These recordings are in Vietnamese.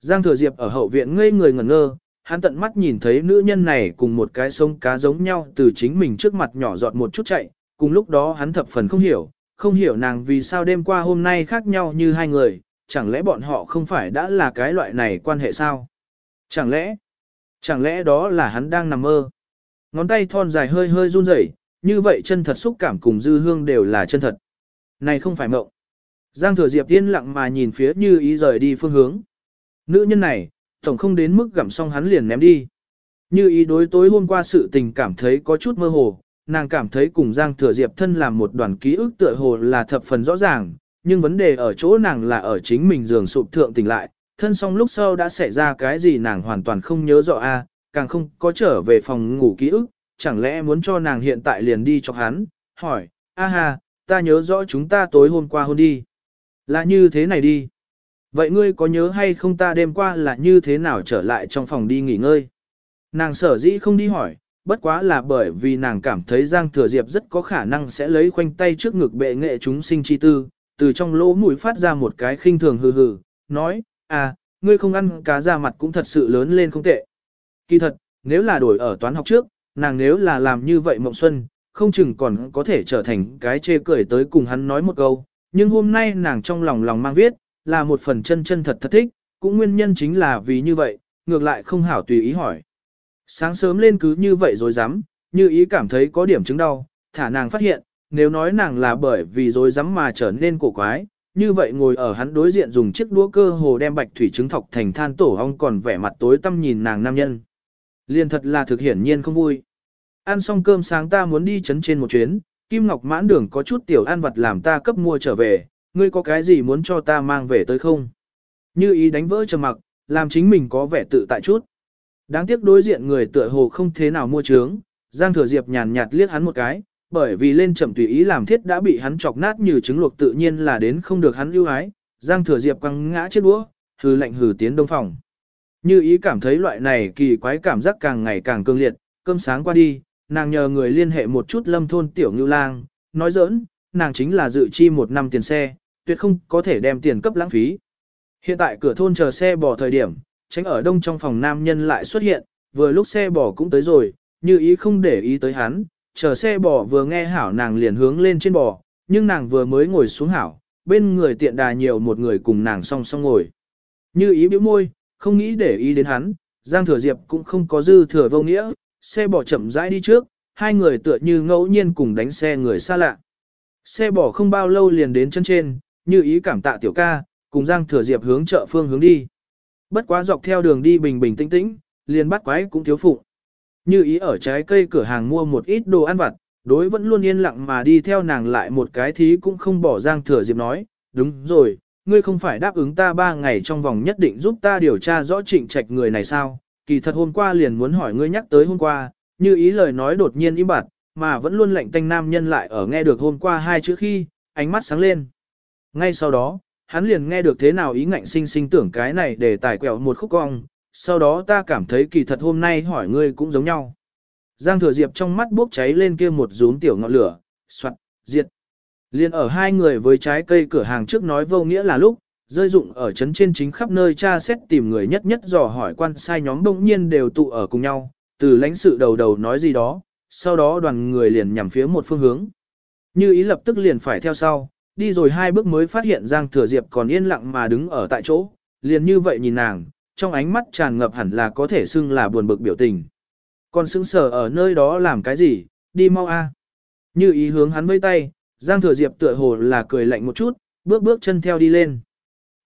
Giang Thừa Diệp ở hậu viện ngây người ngẩn ngơ, hắn tận mắt nhìn thấy nữ nhân này cùng một cái sông cá giống nhau từ chính mình trước mặt nhỏ giọt một chút chạy, cùng lúc đó hắn thập phần không hiểu, không hiểu nàng vì sao đêm qua hôm nay khác nhau như hai người, chẳng lẽ bọn họ không phải đã là cái loại này quan hệ sao? Chẳng lẽ, chẳng lẽ đó là hắn đang nằm mơ? Ngón tay thon dài hơi hơi run rẩy, như vậy chân thật xúc cảm cùng dư hương đều là chân thật. Này không phải mộng. Giang thừa diệp yên lặng mà nhìn phía như ý rời đi phương hướng. Nữ nhân này, tổng không đến mức gặm xong hắn liền ném đi. Như ý đối tối hôm qua sự tình cảm thấy có chút mơ hồ, nàng cảm thấy cùng Giang Thừa Diệp thân làm một đoàn ký ức tựa hồ là thập phần rõ ràng, nhưng vấn đề ở chỗ nàng là ở chính mình giường sụp thượng tỉnh lại, thân xong lúc sau đã xảy ra cái gì nàng hoàn toàn không nhớ rõ a, càng không có trở về phòng ngủ ký ức, chẳng lẽ muốn cho nàng hiện tại liền đi cho hắn, hỏi, a ha, ta nhớ rõ chúng ta tối hôm qua hôn đi. Là như thế này đi. Vậy ngươi có nhớ hay không ta đêm qua là như thế nào trở lại trong phòng đi nghỉ ngơi? Nàng sở dĩ không đi hỏi, bất quá là bởi vì nàng cảm thấy Giang Thừa Diệp rất có khả năng sẽ lấy khoanh tay trước ngực bệ nghệ chúng sinh chi tư, từ trong lỗ mũi phát ra một cái khinh thường hừ hừ, nói, à, ngươi không ăn cá ra mặt cũng thật sự lớn lên không tệ. Kỳ thật, nếu là đổi ở toán học trước, nàng nếu là làm như vậy Mộng Xuân, không chừng còn có thể trở thành cái chê cười tới cùng hắn nói một câu, nhưng hôm nay nàng trong lòng lòng mang viết, là một phần chân chân thật thật thích, cũng nguyên nhân chính là vì như vậy, ngược lại không hảo tùy ý hỏi. Sáng sớm lên cứ như vậy rồi dám, như ý cảm thấy có điểm chứng đau, thả nàng phát hiện, nếu nói nàng là bởi vì rồi dám mà trở nên cổ quái, như vậy ngồi ở hắn đối diện dùng chiếc đũa cơ hồ đem bạch thủy trứng thọc thành than tổ ong còn vẻ mặt tối tăm nhìn nàng nam nhân. Liên thật là thực hiển nhiên không vui. Ăn xong cơm sáng ta muốn đi chấn trên một chuyến, Kim Ngọc mãn đường có chút tiểu ăn vật làm ta cấp mua trở về, ngươi có cái gì muốn cho ta mang về tới không? Như ý đánh vỡ trầm mặc, làm chính mình có vẻ tự tại chút. Đáng tiếc đối diện người tựa hồ không thế nào mua trướng, Giang Thừa Diệp nhàn nhạt liếc hắn một cái, bởi vì lên chậm tùy ý làm thiết đã bị hắn chọc nát như trứng luộc tự nhiên là đến không được hắn ưu ái. Giang Thừa Diệp quăng ngã chết đũa, hừ lạnh hừ tiến đông phòng. Như ý cảm thấy loại này kỳ quái cảm giác càng ngày càng cương liệt, cơm sáng qua đi, nàng nhờ người liên hệ một chút lâm thôn tiểu ngưu lang, nói giỡn, nàng chính là dự chi một năm tiền xe, tuyệt không có thể đem tiền cấp lãng phí. Hiện tại cửa thôn chờ xe bò thời điểm, tránh ở đông trong phòng nam nhân lại xuất hiện, vừa lúc xe bò cũng tới rồi, như ý không để ý tới hắn, chờ xe bò vừa nghe hảo nàng liền hướng lên trên bò, nhưng nàng vừa mới ngồi xuống hảo, bên người tiện đà nhiều một người cùng nàng song song ngồi. Như ý bĩu môi, không nghĩ để ý đến hắn, Giang Thừa Diệp cũng không có dư thừa vô nghĩa, xe bò chậm rãi đi trước, hai người tựa như ngẫu nhiên cùng đánh xe người xa lạ. Xe bò không bao lâu liền đến chân trên, như ý cảm tạ tiểu ca, cùng Giang Thừa Diệp hướng chợ phương hướng đi. Bất quá dọc theo đường đi bình bình tĩnh tĩnh, liền bắt quái cũng thiếu phụ. Như ý ở trái cây cửa hàng mua một ít đồ ăn vặt, đối vẫn luôn yên lặng mà đi theo nàng lại một cái thí cũng không bỏ Giang Thừa Diệp nói, đúng rồi, ngươi không phải đáp ứng ta ba ngày trong vòng nhất định giúp ta điều tra rõ trịnh trạch người này sao, kỳ thật hôm qua liền muốn hỏi ngươi nhắc tới hôm qua, như ý lời nói đột nhiên im bặt, mà vẫn luôn lệnh tanh nam nhân lại ở nghe được hôm qua hai chữ khi, ánh mắt sáng lên. Ngay sau đó, hắn liền nghe được thế nào ý ngạnh sinh sinh tưởng cái này để tài quẹo một khúc cong, sau đó ta cảm thấy kỳ thật hôm nay hỏi ngươi cũng giống nhau. Giang thừa diệp trong mắt bốc cháy lên kia một rúm tiểu ngọn lửa, soạn, diệt. Liên ở hai người với trái cây cửa hàng trước nói vô nghĩa là lúc, rơi dụng ở chấn trên chính khắp nơi tra xét tìm người nhất nhất dò hỏi quan sai nhóm đông nhiên đều tụ ở cùng nhau, từ lãnh sự đầu đầu nói gì đó, sau đó đoàn người liền nhằm phía một phương hướng. Như ý lập tức liền phải theo sau, đi rồi hai bước mới phát hiện Giang Thừa Diệp còn yên lặng mà đứng ở tại chỗ, liền như vậy nhìn nàng, trong ánh mắt tràn ngập hẳn là có thể xưng là buồn bực biểu tình. Còn sững sờ ở nơi đó làm cái gì, đi mau a. Như ý hướng hắn vây tay, Giang Thừa Diệp tựa hồ là cười lạnh một chút, bước bước chân theo đi lên.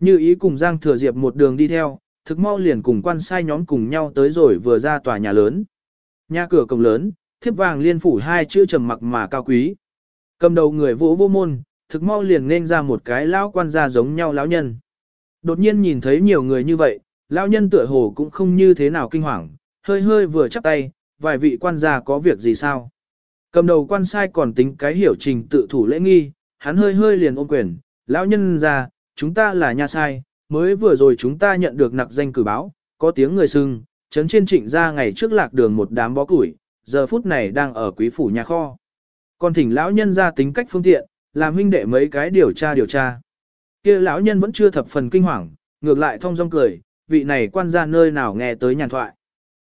Như ý cùng Giang Thừa Diệp một đường đi theo, thực mau liền cùng quan sai nhóm cùng nhau tới rồi vừa ra tòa nhà lớn. Nhà cửa cổng lớn, thiếp vàng liên phủ hai chữ trầm mặc mà cao quý. Cầm đầu người vỗ vô môn, thực mau liền nên ra một cái lão quan gia giống nhau lão nhân. Đột nhiên nhìn thấy nhiều người như vậy, lão nhân tựa hồ cũng không như thế nào kinh hoàng, hơi hơi vừa chắp tay, vài vị quan gia có việc gì sao? Cầm đầu quan sai còn tính cái hiểu trình tự thủ lễ nghi, hắn hơi hơi liền ôm quyền, lão nhân ra, chúng ta là nhà sai, mới vừa rồi chúng ta nhận được nặc danh cử báo, có tiếng người sưng, chấn trên trịnh ra ngày trước lạc đường một đám bó củi, giờ phút này đang ở quý phủ nhà kho. Còn thỉnh lão nhân ra tính cách phương tiện, làm huynh đệ mấy cái điều tra điều tra. kia lão nhân vẫn chưa thập phần kinh hoàng, ngược lại thông dong cười, vị này quan gia nơi nào nghe tới nhàn thoại.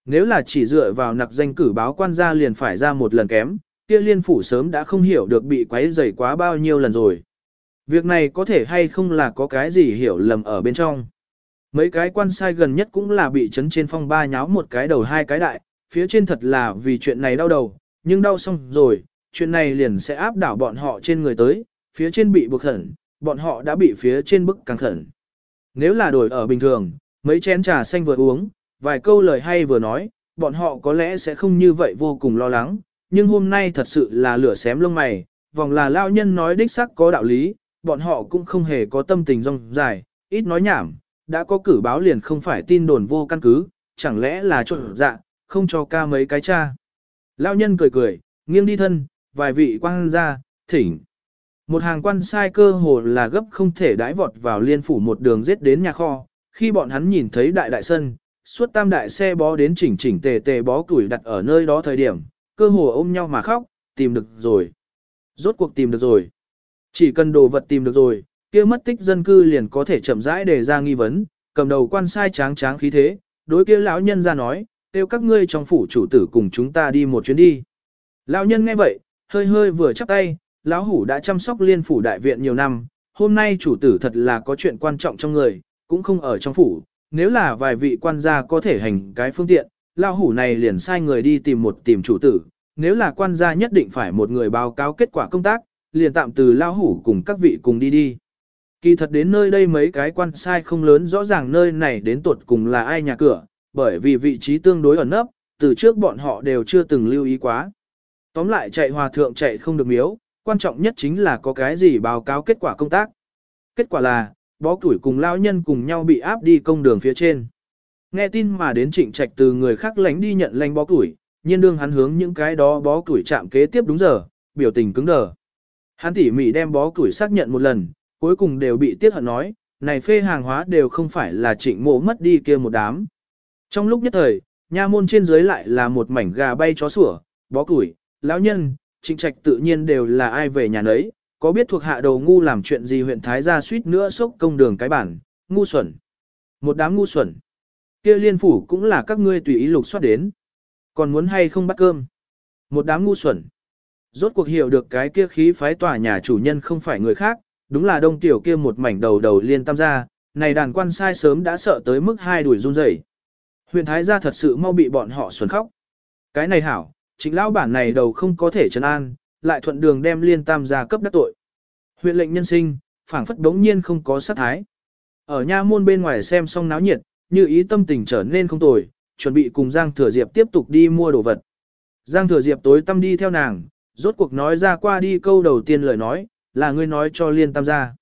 Nếu là chỉ dựa vào nặc danh cử báo quan gia liền phải ra một lần kém, kia liên phủ sớm đã không hiểu được bị quấy rầy quá bao nhiêu lần rồi. Việc này có thể hay không là có cái gì hiểu lầm ở bên trong. Mấy cái quan sai gần nhất cũng là bị chấn trên phong ba nháo một cái đầu hai cái đại, phía trên thật là vì chuyện này đau đầu, nhưng đau xong rồi, chuyện này liền sẽ áp đảo bọn họ trên người tới, phía trên bị buộc khẩn, bọn họ đã bị phía trên bức càng khẩn. Nếu là đổi ở bình thường, mấy chén trà xanh vừa uống, vài câu lời hay vừa nói, bọn họ có lẽ sẽ không như vậy vô cùng lo lắng, nhưng hôm nay thật sự là lửa xém lông mày, vòng là lao nhân nói đích xác có đạo lý, bọn họ cũng không hề có tâm tình rong dài, ít nói nhảm, đã có cử báo liền không phải tin đồn vô căn cứ, chẳng lẽ là trộn dạ, không cho ca mấy cái cha. Lao nhân cười cười, nghiêng đi thân, vài vị quan ra, thỉnh. Một hàng quan sai cơ hồ là gấp không thể đãi vọt vào liên phủ một đường giết đến nhà kho, khi bọn hắn nhìn thấy đại đại sân, suốt tam đại xe bó đến chỉnh chỉnh tề tề bó tuổi đặt ở nơi đó thời điểm, cơ hồ ôm nhau mà khóc, tìm được rồi. Rốt cuộc tìm được rồi. Chỉ cần đồ vật tìm được rồi, kia mất tích dân cư liền có thể chậm rãi đề ra nghi vấn, cầm đầu quan sai tráng tráng khí thế, đối kia lão nhân ra nói, kêu các ngươi trong phủ chủ tử cùng chúng ta đi một chuyến đi. Lão nhân nghe vậy, hơi hơi vừa chắp tay, lão hủ đã chăm sóc liên phủ đại viện nhiều năm, hôm nay chủ tử thật là có chuyện quan trọng trong người, cũng không ở trong phủ, nếu là vài vị quan gia có thể hành cái phương tiện, lão hủ này liền sai người đi tìm một tìm chủ tử, nếu là quan gia nhất định phải một người báo cáo kết quả công tác, liền tạm từ lão hủ cùng các vị cùng đi đi. Kỳ thật đến nơi đây mấy cái quan sai không lớn rõ ràng nơi này đến tuột cùng là ai nhà cửa, bởi vì vị trí tương đối ẩn nấp, từ trước bọn họ đều chưa từng lưu ý quá. Tóm lại chạy hòa thượng chạy không được miếu, quan trọng nhất chính là có cái gì báo cáo kết quả công tác. Kết quả là, bó tuổi cùng lao nhân cùng nhau bị áp đi công đường phía trên. Nghe tin mà đến trịnh trạch từ người khác lánh đi nhận lánh bó tuổi, nhiên đương hắn hướng những cái đó bó tuổi chạm kế tiếp đúng giờ, biểu tình cứng đờ. Hắn tỉ mỉ đem bó tuổi xác nhận một lần, cuối cùng đều bị tiếc hận nói, này phê hàng hóa đều không phải là trịnh mộ mất đi kia một đám. Trong lúc nhất thời, nha môn trên dưới lại là một mảnh gà bay chó sủa, bó củi, lão nhân, trịnh trạch tự nhiên đều là ai về nhà nấy, có biết thuộc hạ đầu ngu làm chuyện gì huyện Thái gia suýt nữa sốc công đường cái bản, ngu xuẩn. Một đám ngu xuẩn. kia liên phủ cũng là các ngươi tùy ý lục soát đến. Còn muốn hay không bắt cơm? Một đám ngu xuẩn. Rốt cuộc hiểu được cái kia khí phái tòa nhà chủ nhân không phải người khác, đúng là đông tiểu kia một mảnh đầu đầu liên tam gia, này đàn quan sai sớm đã sợ tới mức hai đuổi run rẩy. Huyện Thái gia thật sự mau bị bọn họ xuẩn khóc. Cái này hảo, chính lão bản này đầu không có thể trấn an, lại thuận đường đem liên tam gia cấp đắc tội. Huyện lệnh nhân sinh, phảng phất đống nhiên không có sát thái. Ở nha môn bên ngoài xem xong náo nhiệt, như ý tâm tình trở nên không tồi, chuẩn bị cùng Giang Thừa Diệp tiếp tục đi mua đồ vật. Giang Thừa Diệp tối tâm đi theo nàng, rốt cuộc nói ra qua đi câu đầu tiên lời nói, là ngươi nói cho liên tam gia.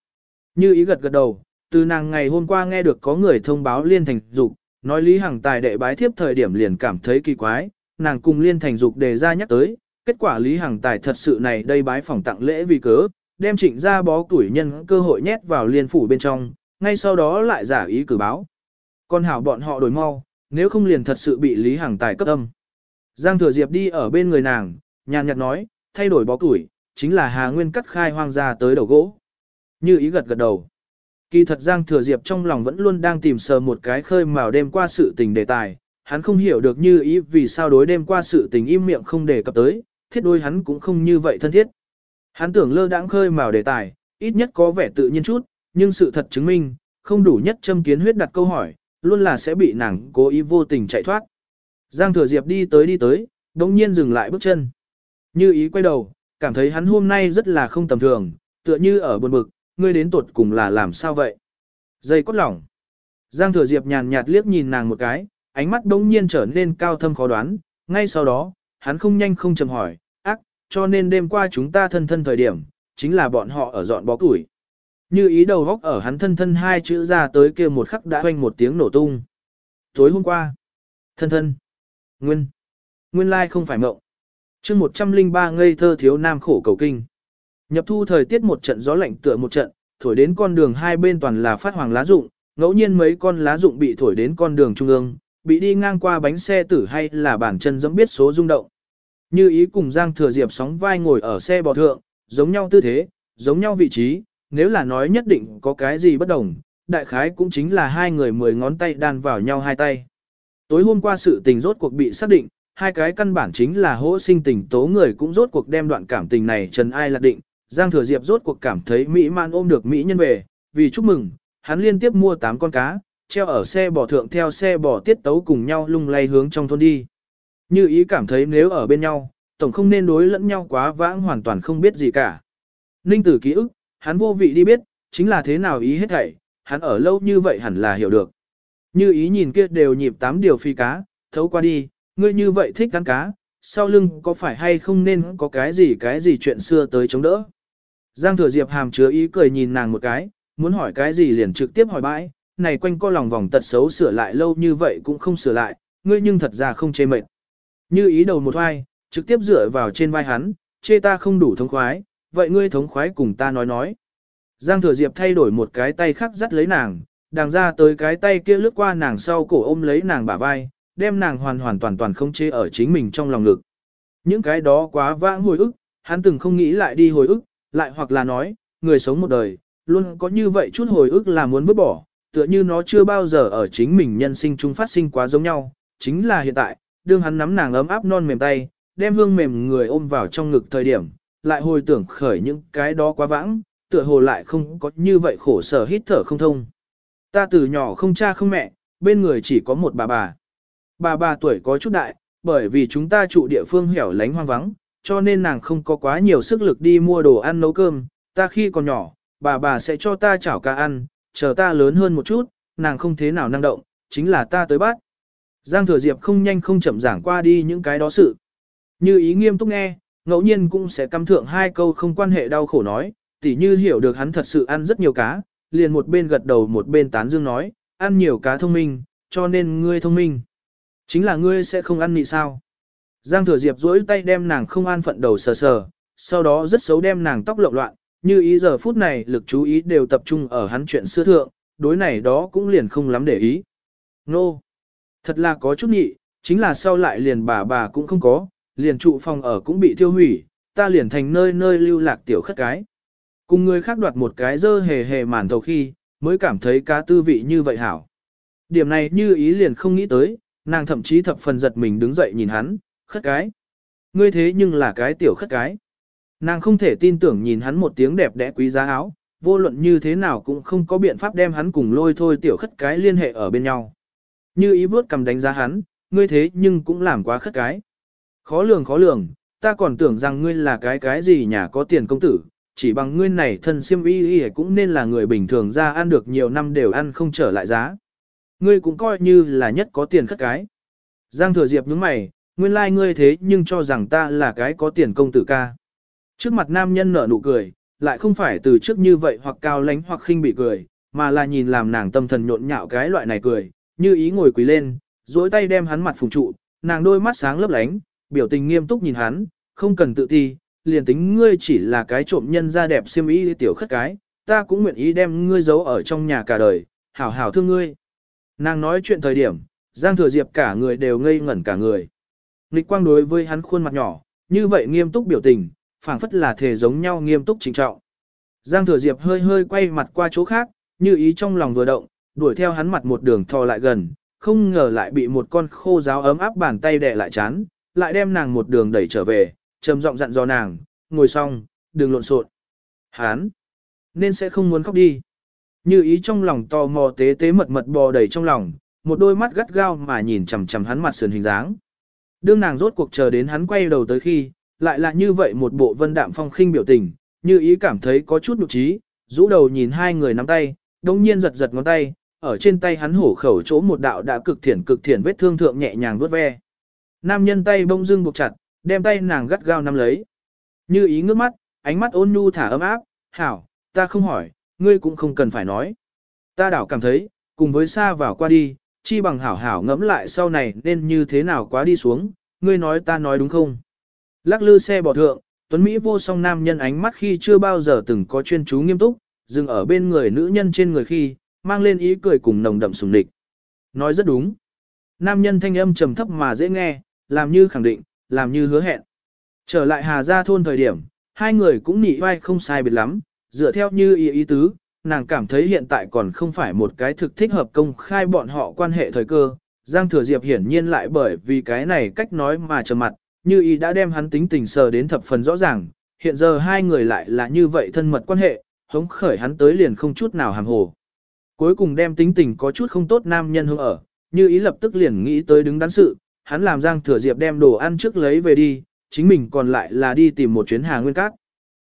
Như ý gật gật đầu, từ nàng ngày hôm qua nghe được có người thông báo liên thành dục, nói Lý Hằng tài đệ bái thiếp thời điểm liền cảm thấy kỳ quái, nàng cùng liên thành dục đề ra nhắc tới, kết quả Lý Hằng tài thật sự này đây bái phòng tặng lễ vì cớ, đem trịnh ra bó tuổi nhân cơ hội nhét vào liên phủ bên trong, ngay sau đó lại giả ý cử báo. Con hảo bọn họ đổi mau, nếu không liền thật sự bị Lý Hằng tài cấp âm. Giang Thừa Diệp đi ở bên người nàng, nhàn nhạt nói, thay đổi bó tuổi, chính là Hà Nguyên cắt khai hoang ra tới đầu gỗ. Như ý gật gật đầu. Kỳ thật Giang Thừa Diệp trong lòng vẫn luôn đang tìm sờ một cái khơi mào đêm qua sự tình đề tài, hắn không hiểu được như ý vì sao đối đêm qua sự tình im miệng không đề cập tới, thiết đôi hắn cũng không như vậy thân thiết. Hắn tưởng lơ đãng khơi mào đề tài, ít nhất có vẻ tự nhiên chút, nhưng sự thật chứng minh, không đủ nhất châm kiến huyết đặt câu hỏi, luôn là sẽ bị nàng cố ý vô tình chạy thoát. Giang Thừa Diệp đi tới đi tới, đồng nhiên dừng lại bước chân. Như ý quay đầu, cảm thấy hắn hôm nay rất là không tầm thường, tựa như ở buồn bực, ngươi đến tuột cùng là làm sao vậy? Dây cốt lỏng. Giang Thừa Diệp nhàn nhạt liếc nhìn nàng một cái, ánh mắt đống nhiên trở nên cao thâm khó đoán, ngay sau đó, hắn không nhanh không chậm hỏi, ác, cho nên đêm qua chúng ta thân thân thời điểm, chính là bọn họ ở dọn bó củi. Như ý đầu góc ở hắn thân thân hai chữ ra tới kia một khắc đã hoanh một tiếng nổ tung. Tối hôm qua, thân thân, nguyên, nguyên lai không phải mộng chương 103 ngây thơ thiếu nam khổ cầu kinh. Nhập thu thời tiết một trận gió lạnh tựa một trận, thổi đến con đường hai bên toàn là phát hoàng lá rụng, ngẫu nhiên mấy con lá rụng bị thổi đến con đường trung ương, bị đi ngang qua bánh xe tử hay là bản chân dẫm biết số rung động. Như ý cùng Giang Thừa Diệp sóng vai ngồi ở xe bò thượng, giống nhau tư thế, giống nhau vị trí, nếu là nói nhất định có cái gì bất đồng, đại khái cũng chính là hai người mười ngón tay đan vào nhau hai tay. Tối hôm qua sự tình rốt cuộc bị xác định, hai cái căn bản chính là hỗ sinh tình tố người cũng rốt cuộc đem đoạn cảm tình này trần ai lạc định. Giang Thừa Diệp rốt cuộc cảm thấy mỹ man ôm được mỹ nhân về, vì chúc mừng, hắn liên tiếp mua 8 con cá, treo ở xe bò thượng theo xe bò tiết tấu cùng nhau lung lay hướng trong thôn đi. Như ý cảm thấy nếu ở bên nhau, tổng không nên đối lẫn nhau quá vãng hoàn toàn không biết gì cả. Ninh tử ký ức, hắn vô vị đi biết, chính là thế nào ý hết thảy, hắn ở lâu như vậy hẳn là hiểu được. Như ý nhìn kia đều nhịp tám điều phi cá, thấu qua đi, ngươi như vậy thích ăn cá, sau lưng có phải hay không nên có cái gì cái gì chuyện xưa tới chống đỡ. Giang thừa diệp hàm chứa ý cười nhìn nàng một cái, muốn hỏi cái gì liền trực tiếp hỏi bãi, này quanh co lòng vòng tật xấu sửa lại lâu như vậy cũng không sửa lại, ngươi nhưng thật ra không chê mệt. Như ý đầu một hoai, trực tiếp dựa vào trên vai hắn, chê ta không đủ thống khoái, vậy ngươi thống khoái cùng ta nói nói. Giang thừa diệp thay đổi một cái tay khác dắt lấy nàng, đàng ra tới cái tay kia lướt qua nàng sau cổ ôm lấy nàng bả vai, đem nàng hoàn hoàn toàn toàn không chê ở chính mình trong lòng ngực. Những cái đó quá vãng hồi ức, hắn từng không nghĩ lại đi hồi ức, lại hoặc là nói, người sống một đời, luôn có như vậy chút hồi ức là muốn vứt bỏ, tựa như nó chưa bao giờ ở chính mình nhân sinh chung phát sinh quá giống nhau, chính là hiện tại, đương hắn nắm nàng ấm áp non mềm tay, đem hương mềm người ôm vào trong ngực thời điểm, lại hồi tưởng khởi những cái đó quá vãng, tựa hồ lại không có như vậy khổ sở hít thở không thông. Ta từ nhỏ không cha không mẹ, bên người chỉ có một bà bà. Bà bà tuổi có chút đại, bởi vì chúng ta trụ địa phương hẻo lánh hoang vắng, cho nên nàng không có quá nhiều sức lực đi mua đồ ăn nấu cơm. Ta khi còn nhỏ, bà bà sẽ cho ta chảo cá ăn, chờ ta lớn hơn một chút, nàng không thế nào năng động, chính là ta tới bắt. Giang Thừa Diệp không nhanh không chậm giảng qua đi những cái đó sự. Như ý nghiêm túc nghe, ngẫu nhiên cũng sẽ căm thượng hai câu không quan hệ đau khổ nói, tỉ như hiểu được hắn thật sự ăn rất nhiều cá, liền một bên gật đầu một bên tán dương nói, ăn nhiều cá thông minh, cho nên ngươi thông minh. Chính là ngươi sẽ không ăn nị sao. Giang thừa diệp duỗi tay đem nàng không an phận đầu sờ sờ, sau đó rất xấu đem nàng tóc lộn loạn, như ý giờ phút này lực chú ý đều tập trung ở hắn chuyện xưa thượng, đối này đó cũng liền không lắm để ý. Nô! Thật là có chút nhị, chính là sau lại liền bà bà cũng không có, liền trụ phòng ở cũng bị thiêu hủy, ta liền thành nơi nơi lưu lạc tiểu khất cái. Cùng người khác đoạt một cái dơ hề hề màn thầu khi, mới cảm thấy cá tư vị như vậy hảo. Điểm này như ý liền không nghĩ tới, nàng thậm chí thập phần giật mình đứng dậy nhìn hắn, khất cái. Ngươi thế nhưng là cái tiểu khất cái. Nàng không thể tin tưởng nhìn hắn một tiếng đẹp đẽ quý giá áo, vô luận như thế nào cũng không có biện pháp đem hắn cùng lôi thôi tiểu khất cái liên hệ ở bên nhau. Như ý vớt cầm đánh giá hắn, ngươi thế nhưng cũng làm quá khất cái. Khó lường khó lường, ta còn tưởng rằng ngươi là cái cái gì nhà có tiền công tử, chỉ bằng ngươi này thân siêm y y cũng nên là người bình thường ra ăn được nhiều năm đều ăn không trở lại giá. Ngươi cũng coi như là nhất có tiền khất cái. Giang thừa diệp nhướng mày, nguyên lai like ngươi thế nhưng cho rằng ta là cái có tiền công tử ca. Trước mặt nam nhân nở nụ cười, lại không phải từ trước như vậy hoặc cao lánh hoặc khinh bị cười, mà là nhìn làm nàng tâm thần nhộn nhạo cái loại này cười, như ý ngồi quỳ lên, duỗi tay đem hắn mặt phùng trụ, nàng đôi mắt sáng lấp lánh, biểu tình nghiêm túc nhìn hắn, không cần tự ti, liền tính ngươi chỉ là cái trộm nhân da đẹp xiêm ý tiểu khất cái, ta cũng nguyện ý đem ngươi giấu ở trong nhà cả đời, hảo hảo thương ngươi. Nàng nói chuyện thời điểm, Giang Thừa Diệp cả người đều ngây ngẩn cả người. Lịch quang đối với hắn khuôn mặt nhỏ, như vậy nghiêm túc biểu tình, phảng phất là thể giống nhau nghiêm túc trịnh trọng. Giang Thừa Diệp hơi hơi quay mặt qua chỗ khác, như ý trong lòng vừa động, đuổi theo hắn mặt một đường thò lại gần, không ngờ lại bị một con khô giáo ấm áp bàn tay đè lại chán, lại đem nàng một đường đẩy trở về, trầm giọng dặn dò nàng, ngồi xong, đừng lộn xộn. Hán, nên sẽ không muốn khóc đi. Như ý trong lòng tò mò tế tế mật mật bò đầy trong lòng, một đôi mắt gắt gao mà nhìn chằm chằm hắn mặt sườn hình dáng. Đương nàng rốt cuộc chờ đến hắn quay đầu tới khi, lại là như vậy một bộ vân đạm phong khinh biểu tình, như ý cảm thấy có chút nhục trí, rũ đầu nhìn hai người nắm tay, đồng nhiên giật giật ngón tay, ở trên tay hắn hổ khẩu chỗ một đạo đã cực thiển cực thiển vết thương thượng nhẹ nhàng vuốt ve. Nam nhân tay bông dưng buộc chặt, đem tay nàng gắt gao nắm lấy. Như ý ngước mắt, ánh mắt ôn nhu thả ấm áp, hảo, ta không hỏi, ngươi cũng không cần phải nói. Ta đảo cảm thấy, cùng với xa vào qua đi, chi bằng hảo hảo ngẫm lại sau này nên như thế nào quá đi xuống, ngươi nói ta nói đúng không? Lắc lư xe bỏ thượng, Tuấn Mỹ vô song nam nhân ánh mắt khi chưa bao giờ từng có chuyên chú nghiêm túc, dừng ở bên người nữ nhân trên người khi, mang lên ý cười cùng nồng đậm sùng địch. Nói rất đúng. Nam nhân thanh âm trầm thấp mà dễ nghe, làm như khẳng định, làm như hứa hẹn. Trở lại Hà Gia thôn thời điểm, hai người cũng nị vai không sai biệt lắm, dựa theo như ý ý tứ, nàng cảm thấy hiện tại còn không phải một cái thực thích hợp công khai bọn họ quan hệ thời cơ. Giang Thừa Diệp hiển nhiên lại bởi vì cái này cách nói mà trầm mặt, như ý đã đem hắn tính tình sờ đến thập phần rõ ràng, hiện giờ hai người lại là như vậy thân mật quan hệ, hống khởi hắn tới liền không chút nào hàm hồ. Cuối cùng đem tính tình có chút không tốt nam nhân hướng ở, như ý lập tức liền nghĩ tới đứng đắn sự, hắn làm Giang Thừa Diệp đem đồ ăn trước lấy về đi, chính mình còn lại là đi tìm một chuyến Hà Nguyên Cát.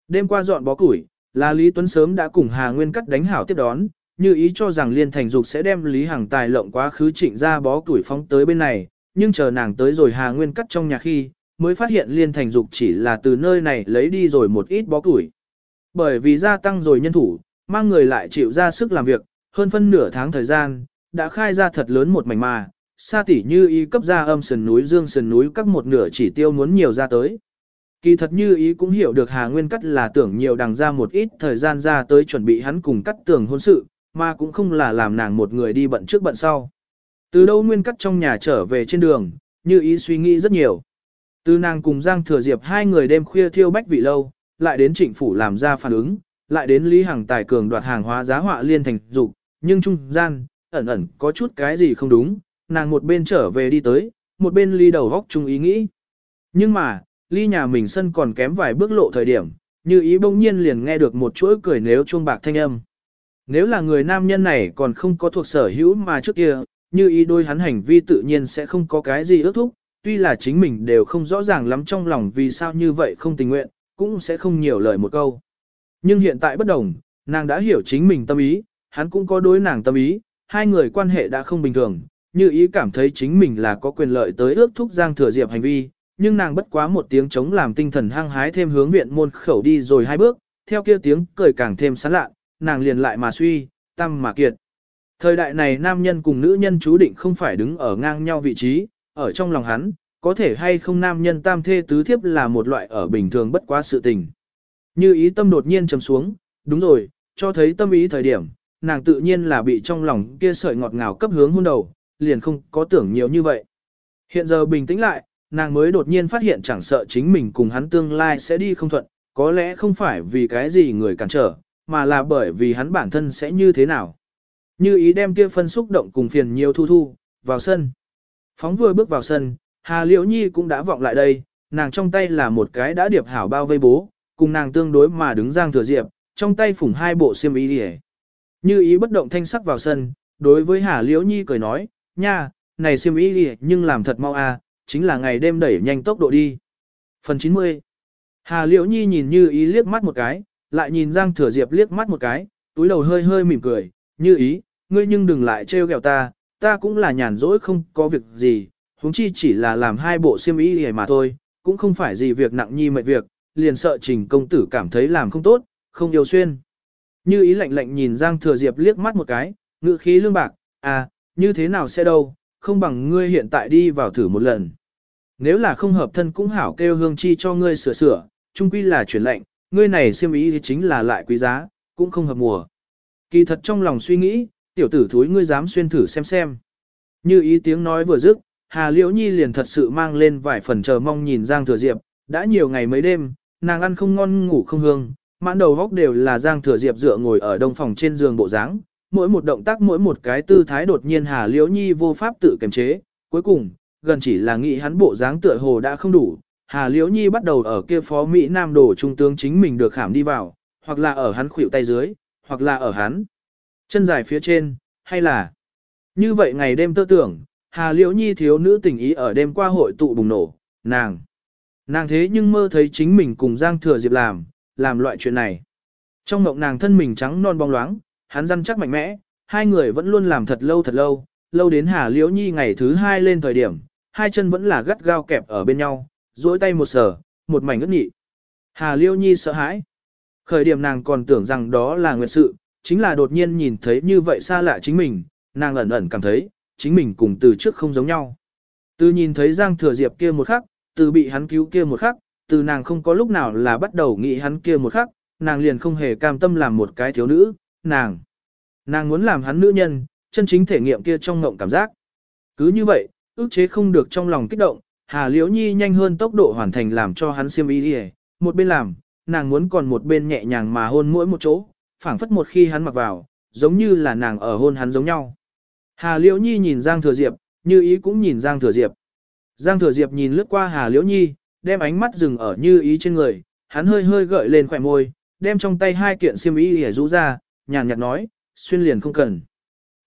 Đêm qua dọn bó củi, là Lý Tuấn sớm đã cùng Hà Nguyên Cát đánh hảo tiếp đón, như ý cho rằng Liên Thành Dục sẽ đem Lý Hằng Tài lộng quá khứ trịnh ra bó củi phóng tới bên này, nhưng chờ nàng tới rồi Hà Nguyên Cát trong nhà khi, mới phát hiện Liên Thành Dục chỉ là từ nơi này lấy đi rồi một ít bó củi. Bởi vì gia tăng rồi nhân thủ, mang người lại chịu ra sức làm việc, hơn phân nửa tháng thời gian, đã khai ra thật lớn một mảnh mà, xa tỉ như ý cấp ra âm sườn núi dương sườn núi các một nửa chỉ tiêu muốn nhiều ra tới. Kỳ thật như ý cũng hiểu được Hà Nguyên Cắt là tưởng nhiều đằng ra một ít thời gian ra tới chuẩn bị hắn cùng cắt tưởng hôn sự, mà cũng không là làm nàng một người đi bận trước bận sau. Từ đâu Nguyên Cắt trong nhà trở về trên đường, như ý suy nghĩ rất nhiều. Từ nàng cùng Giang Thừa Diệp hai người đêm khuya thiêu bách vị lâu, lại đến trịnh phủ làm ra phản ứng, lại đến Lý Hằng tài cường đoạt hàng hóa giá họa liên thành dục, nhưng trung gian, ẩn ẩn có chút cái gì không đúng, nàng một bên trở về đi tới, một bên Lý đầu góc chung ý nghĩ. Nhưng mà, Lý nhà mình sân còn kém vài bước lộ thời điểm, như ý bỗng nhiên liền nghe được một chuỗi cười nếu chuông bạc thanh âm. Nếu là người nam nhân này còn không có thuộc sở hữu mà trước kia, như ý đôi hắn hành vi tự nhiên sẽ không có cái gì ước thúc, tuy là chính mình đều không rõ ràng lắm trong lòng vì sao như vậy không tình nguyện, cũng sẽ không nhiều lời một câu. Nhưng hiện tại bất đồng, nàng đã hiểu chính mình tâm ý, hắn cũng có đối nàng tâm ý, hai người quan hệ đã không bình thường, như ý cảm thấy chính mình là có quyền lợi tới ước thúc Giang Thừa Diệp hành vi, nhưng nàng bất quá một tiếng chống làm tinh thần hăng hái thêm hướng viện môn khẩu đi rồi hai bước, theo kia tiếng cười càng thêm sán lạ, nàng liền lại mà suy, tâm mà kiệt. Thời đại này nam nhân cùng nữ nhân chú định không phải đứng ở ngang nhau vị trí, ở trong lòng hắn, có thể hay không nam nhân tam thê tứ thiếp là một loại ở bình thường bất quá sự tình. Như ý tâm đột nhiên trầm xuống, đúng rồi, cho thấy tâm ý thời điểm, nàng tự nhiên là bị trong lòng kia sợi ngọt ngào cấp hướng hôn đầu, liền không có tưởng nhiều như vậy. Hiện giờ bình tĩnh lại, nàng mới đột nhiên phát hiện chẳng sợ chính mình cùng hắn tương lai sẽ đi không thuận, có lẽ không phải vì cái gì người cản trở, mà là bởi vì hắn bản thân sẽ như thế nào. Như ý đem kia phân xúc động cùng phiền nhiều thu thu, vào sân. Phóng vừa bước vào sân, Hà Liễu Nhi cũng đã vọng lại đây, nàng trong tay là một cái đã điệp hảo bao vây bố, cùng nàng tương đối mà đứng giang thừa diệp, trong tay phủng hai bộ xiêm y đi Như ý bất động thanh sắc vào sân, đối với Hà Liễu Nhi cười nói, nha, này xiêm y đi nhưng làm thật mau à, chính là ngày đêm đẩy nhanh tốc độ đi. Phần 90 Hà Liễu Nhi nhìn như ý liếc mắt một cái, lại nhìn Giang Thừa Diệp liếc mắt một cái, túi đầu hơi hơi mỉm cười, như ý, ngươi nhưng đừng lại trêu ghẹo ta, ta cũng là nhàn rỗi không có việc gì, huống chi chỉ là làm hai bộ xiêm y hề mà thôi, cũng không phải gì việc nặng nhi mệt việc, liền sợ trình công tử cảm thấy làm không tốt, không yêu xuyên. Như ý lạnh lạnh nhìn Giang Thừa Diệp liếc mắt một cái, ngự khí lương bạc, à, như thế nào sẽ đâu, không bằng ngươi hiện tại đi vào thử một lần. Nếu là không hợp thân cũng hảo kêu hương chi cho ngươi sửa sửa, chung quy là chuyển lệnh, ngươi này xiêm ý thì chính là lại quý giá, cũng không hợp mùa. Kỳ thật trong lòng suy nghĩ, tiểu tử thúi ngươi dám xuyên thử xem xem. Như ý tiếng nói vừa dứt, Hà Liễu Nhi liền thật sự mang lên vài phần chờ mong nhìn Giang Thừa Diệp, đã nhiều ngày mấy đêm, nàng ăn không ngon ngủ không hương, mãn đầu góc đều là Giang Thừa Diệp dựa ngồi ở đông phòng trên giường bộ dáng, mỗi một động tác mỗi một cái tư thái đột nhiên Hà Liễu Nhi vô pháp tự kiềm chế, cuối cùng, gần chỉ là nghĩ hắn bộ dáng tựa hồ đã không đủ, Hà Liễu Nhi bắt đầu ở kia phó Mỹ Nam đồ trung tướng chính mình được khảm đi vào, hoặc là ở hắn khuỷu tay dưới, hoặc là ở hắn chân dài phía trên, hay là như vậy ngày đêm tơ tưởng, Hà Liễu Nhi thiếu nữ tình ý ở đêm qua hội tụ bùng nổ, nàng. Nàng thế nhưng mơ thấy chính mình cùng Giang Thừa Diệp làm, làm loại chuyện này. Trong mộng nàng thân mình trắng non bóng loáng, hắn răn chắc mạnh mẽ, hai người vẫn luôn làm thật lâu thật lâu, lâu đến Hà Liễu Nhi ngày thứ hai lên thời điểm, hai chân vẫn là gắt gao kẹp ở bên nhau, duỗi tay một sở, một mảnh ngất nhị. Hà Liễu Nhi sợ hãi. Khởi điểm nàng còn tưởng rằng đó là nguyệt sự, chính là đột nhiên nhìn thấy như vậy xa lạ chính mình, nàng ẩn ẩn cảm thấy, chính mình cùng từ trước không giống nhau. Từ nhìn thấy Giang Thừa Diệp kia một khắc, từ bị hắn cứu kia một khắc, từ nàng không có lúc nào là bắt đầu nghĩ hắn kia một khắc, nàng liền không hề cam tâm làm một cái thiếu nữ, nàng. Nàng muốn làm hắn nữ nhân, chân chính thể nghiệm kia trong ngộng cảm giác. Cứ như vậy, ước chế không được trong lòng kích động, Hà Liễu Nhi nhanh hơn tốc độ hoàn thành làm cho hắn xiêm y đi một bên làm, nàng muốn còn một bên nhẹ nhàng mà hôn mỗi một chỗ, phảng phất một khi hắn mặc vào, giống như là nàng ở hôn hắn giống nhau. Hà Liễu Nhi nhìn Giang Thừa Diệp, như ý cũng nhìn Giang Thừa Diệp. Giang Thừa Diệp nhìn lướt qua Hà Liễu Nhi, đem ánh mắt dừng ở như ý trên người, hắn hơi hơi gợi lên khỏe môi, đem trong tay hai kiện xiêm y để rũ ra, nhàn nhạt nói, xuyên liền không cần.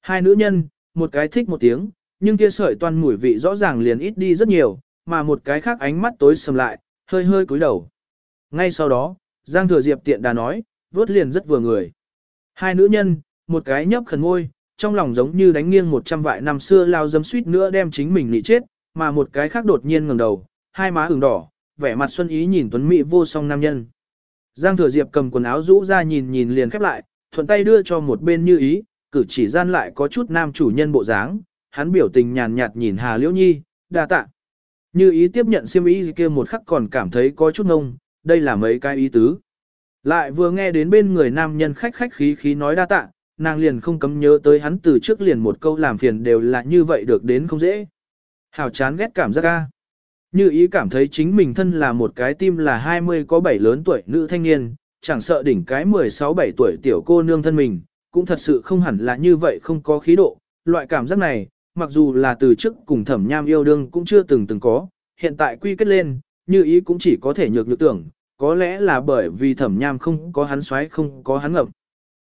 Hai nữ nhân, một cái thích một tiếng, nhưng kia sợi toàn mùi vị rõ ràng liền ít đi rất nhiều, mà một cái khác ánh mắt tối sầm lại, hơi hơi cúi đầu. Ngay sau đó, Giang Thừa Diệp tiện đà nói, vớt liền rất vừa người. Hai nữ nhân, một cái nhấp khẩn ngôi, trong lòng giống như đánh nghiêng một trăm vại năm xưa lao dấm suýt nữa đem chính mình nị chết, mà một cái khác đột nhiên ngẩng đầu, hai má ửng đỏ, vẻ mặt xuân ý nhìn tuấn mỹ vô song nam nhân. Giang Thừa Diệp cầm quần áo rũ ra nhìn nhìn liền khép lại, thuận tay đưa cho một bên như ý, cử chỉ gian lại có chút nam chủ nhân bộ dáng, hắn biểu tình nhàn nhạt nhìn Hà Liễu Nhi, đa tạ. Như ý tiếp nhận xiêm ý kia một khắc còn cảm thấy có chút ngông, đây là mấy cái ý tứ. Lại vừa nghe đến bên người nam nhân khách khách khí khí nói đa tạ, nàng liền không cấm nhớ tới hắn từ trước liền một câu làm phiền đều là như vậy được đến không dễ. Hào chán ghét cảm giác ca. Như ý cảm thấy chính mình thân là một cái tim là 20 có 7 lớn tuổi nữ thanh niên, chẳng sợ đỉnh cái 16-7 tuổi tiểu cô nương thân mình, cũng thật sự không hẳn là như vậy không có khí độ. Loại cảm giác này, mặc dù là từ trước cùng thẩm nham yêu đương cũng chưa từng từng có, hiện tại quy kết lên, như ý cũng chỉ có thể nhược nhược tưởng, có lẽ là bởi vì thẩm nham không có hắn xoáy không có hắn ngậm.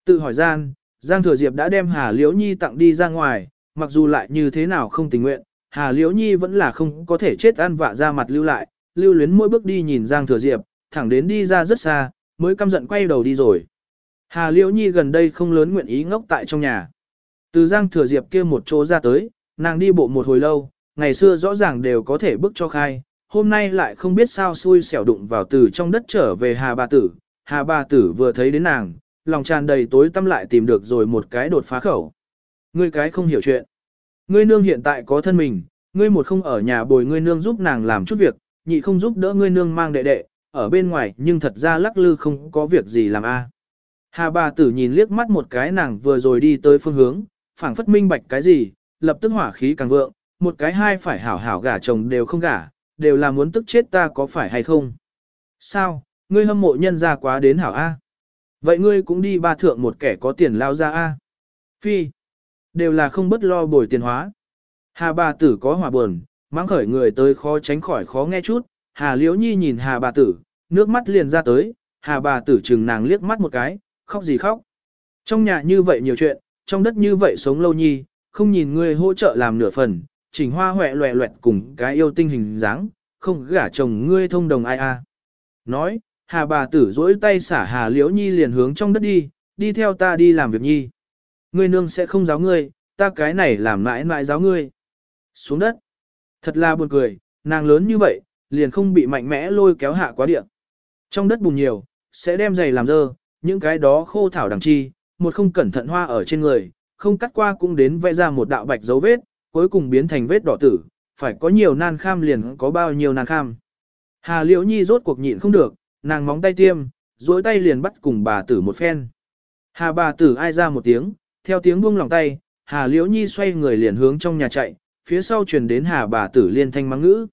Tự hỏi gian, Giang Thừa Diệp đã đem Hà Liễu Nhi tặng đi ra ngoài, mặc dù lại như thế nào không tình nguyện, Hà Liễu Nhi vẫn là không có thể chết ăn vạ ra mặt lưu lại, lưu luyến mỗi bước đi nhìn Giang Thừa Diệp, thẳng đến đi ra rất xa, mới căm giận quay đầu đi rồi. Hà Liễu Nhi gần đây không lớn nguyện ý ngốc tại trong nhà. Từ Giang Thừa Diệp kia một chỗ ra tới, nàng đi bộ một hồi lâu, ngày xưa rõ ràng đều có thể bước cho khai, hôm nay lại không biết sao xui xẻo đụng vào từ trong đất trở về Hà Bà Tử. Hà Bà Tử vừa thấy đến nàng, lòng tràn đầy tối tâm lại tìm được rồi một cái đột phá khẩu. Ngươi cái không hiểu chuyện. Ngươi nương hiện tại có thân mình, ngươi một không ở nhà bồi ngươi nương giúp nàng làm chút việc, nhị không giúp đỡ ngươi nương mang đệ đệ, ở bên ngoài nhưng thật ra lắc lư không có việc gì làm a. À. Hà bà tử nhìn liếc mắt một cái nàng vừa rồi đi tới phương hướng, phảng phất minh bạch cái gì, lập tức hỏa khí càng vượng, một cái hai phải hảo hảo gả chồng đều không gả, đều là muốn tức chết ta có phải hay không. Sao, ngươi hâm mộ nhân ra quá đến hảo A. Vậy ngươi cũng đi ba thượng một kẻ có tiền lao ra A. Phi. Đều là không bất lo bồi tiền hóa. Hà bà tử có hòa buồn, mang khởi người tới khó tránh khỏi khó nghe chút. Hà liễu nhi nhìn hà bà tử, nước mắt liền ra tới. Hà bà tử chừng nàng liếc mắt một cái, khóc gì khóc. Trong nhà như vậy nhiều chuyện, trong đất như vậy sống lâu nhi, không nhìn ngươi hỗ trợ làm nửa phần, chỉnh hoa huệ loẹ loẹt cùng cái yêu tinh hình dáng, không gả chồng ngươi thông đồng ai a. Nói, hà bà tử dỗi tay xả hà liễu nhi liền hướng trong đất đi, đi theo ta đi làm việc nhi. Ngươi nương sẽ không giáo ngươi, ta cái này làm mãi mãi giáo ngươi. Xuống đất. Thật là buồn cười, nàng lớn như vậy, liền không bị mạnh mẽ lôi kéo hạ quá địa. Trong đất bùn nhiều, sẽ đem giày làm dơ, những cái đó khô thảo đằng chi, một không cẩn thận hoa ở trên người, không cắt qua cũng đến vẽ ra một đạo bạch dấu vết, cuối cùng biến thành vết đỏ tử, phải có nhiều nan kham liền có bao nhiêu nan kham. Hà Liễu Nhi rốt cuộc nhịn không được, nàng móng tay tiêm, duỗi tay liền bắt cùng bà tử một phen. Hà bà tử ai ra một tiếng, theo tiếng buông lòng tay, Hà Liễu Nhi xoay người liền hướng trong nhà chạy, phía sau truyền đến Hà bà tử liên thanh mắng ngữ.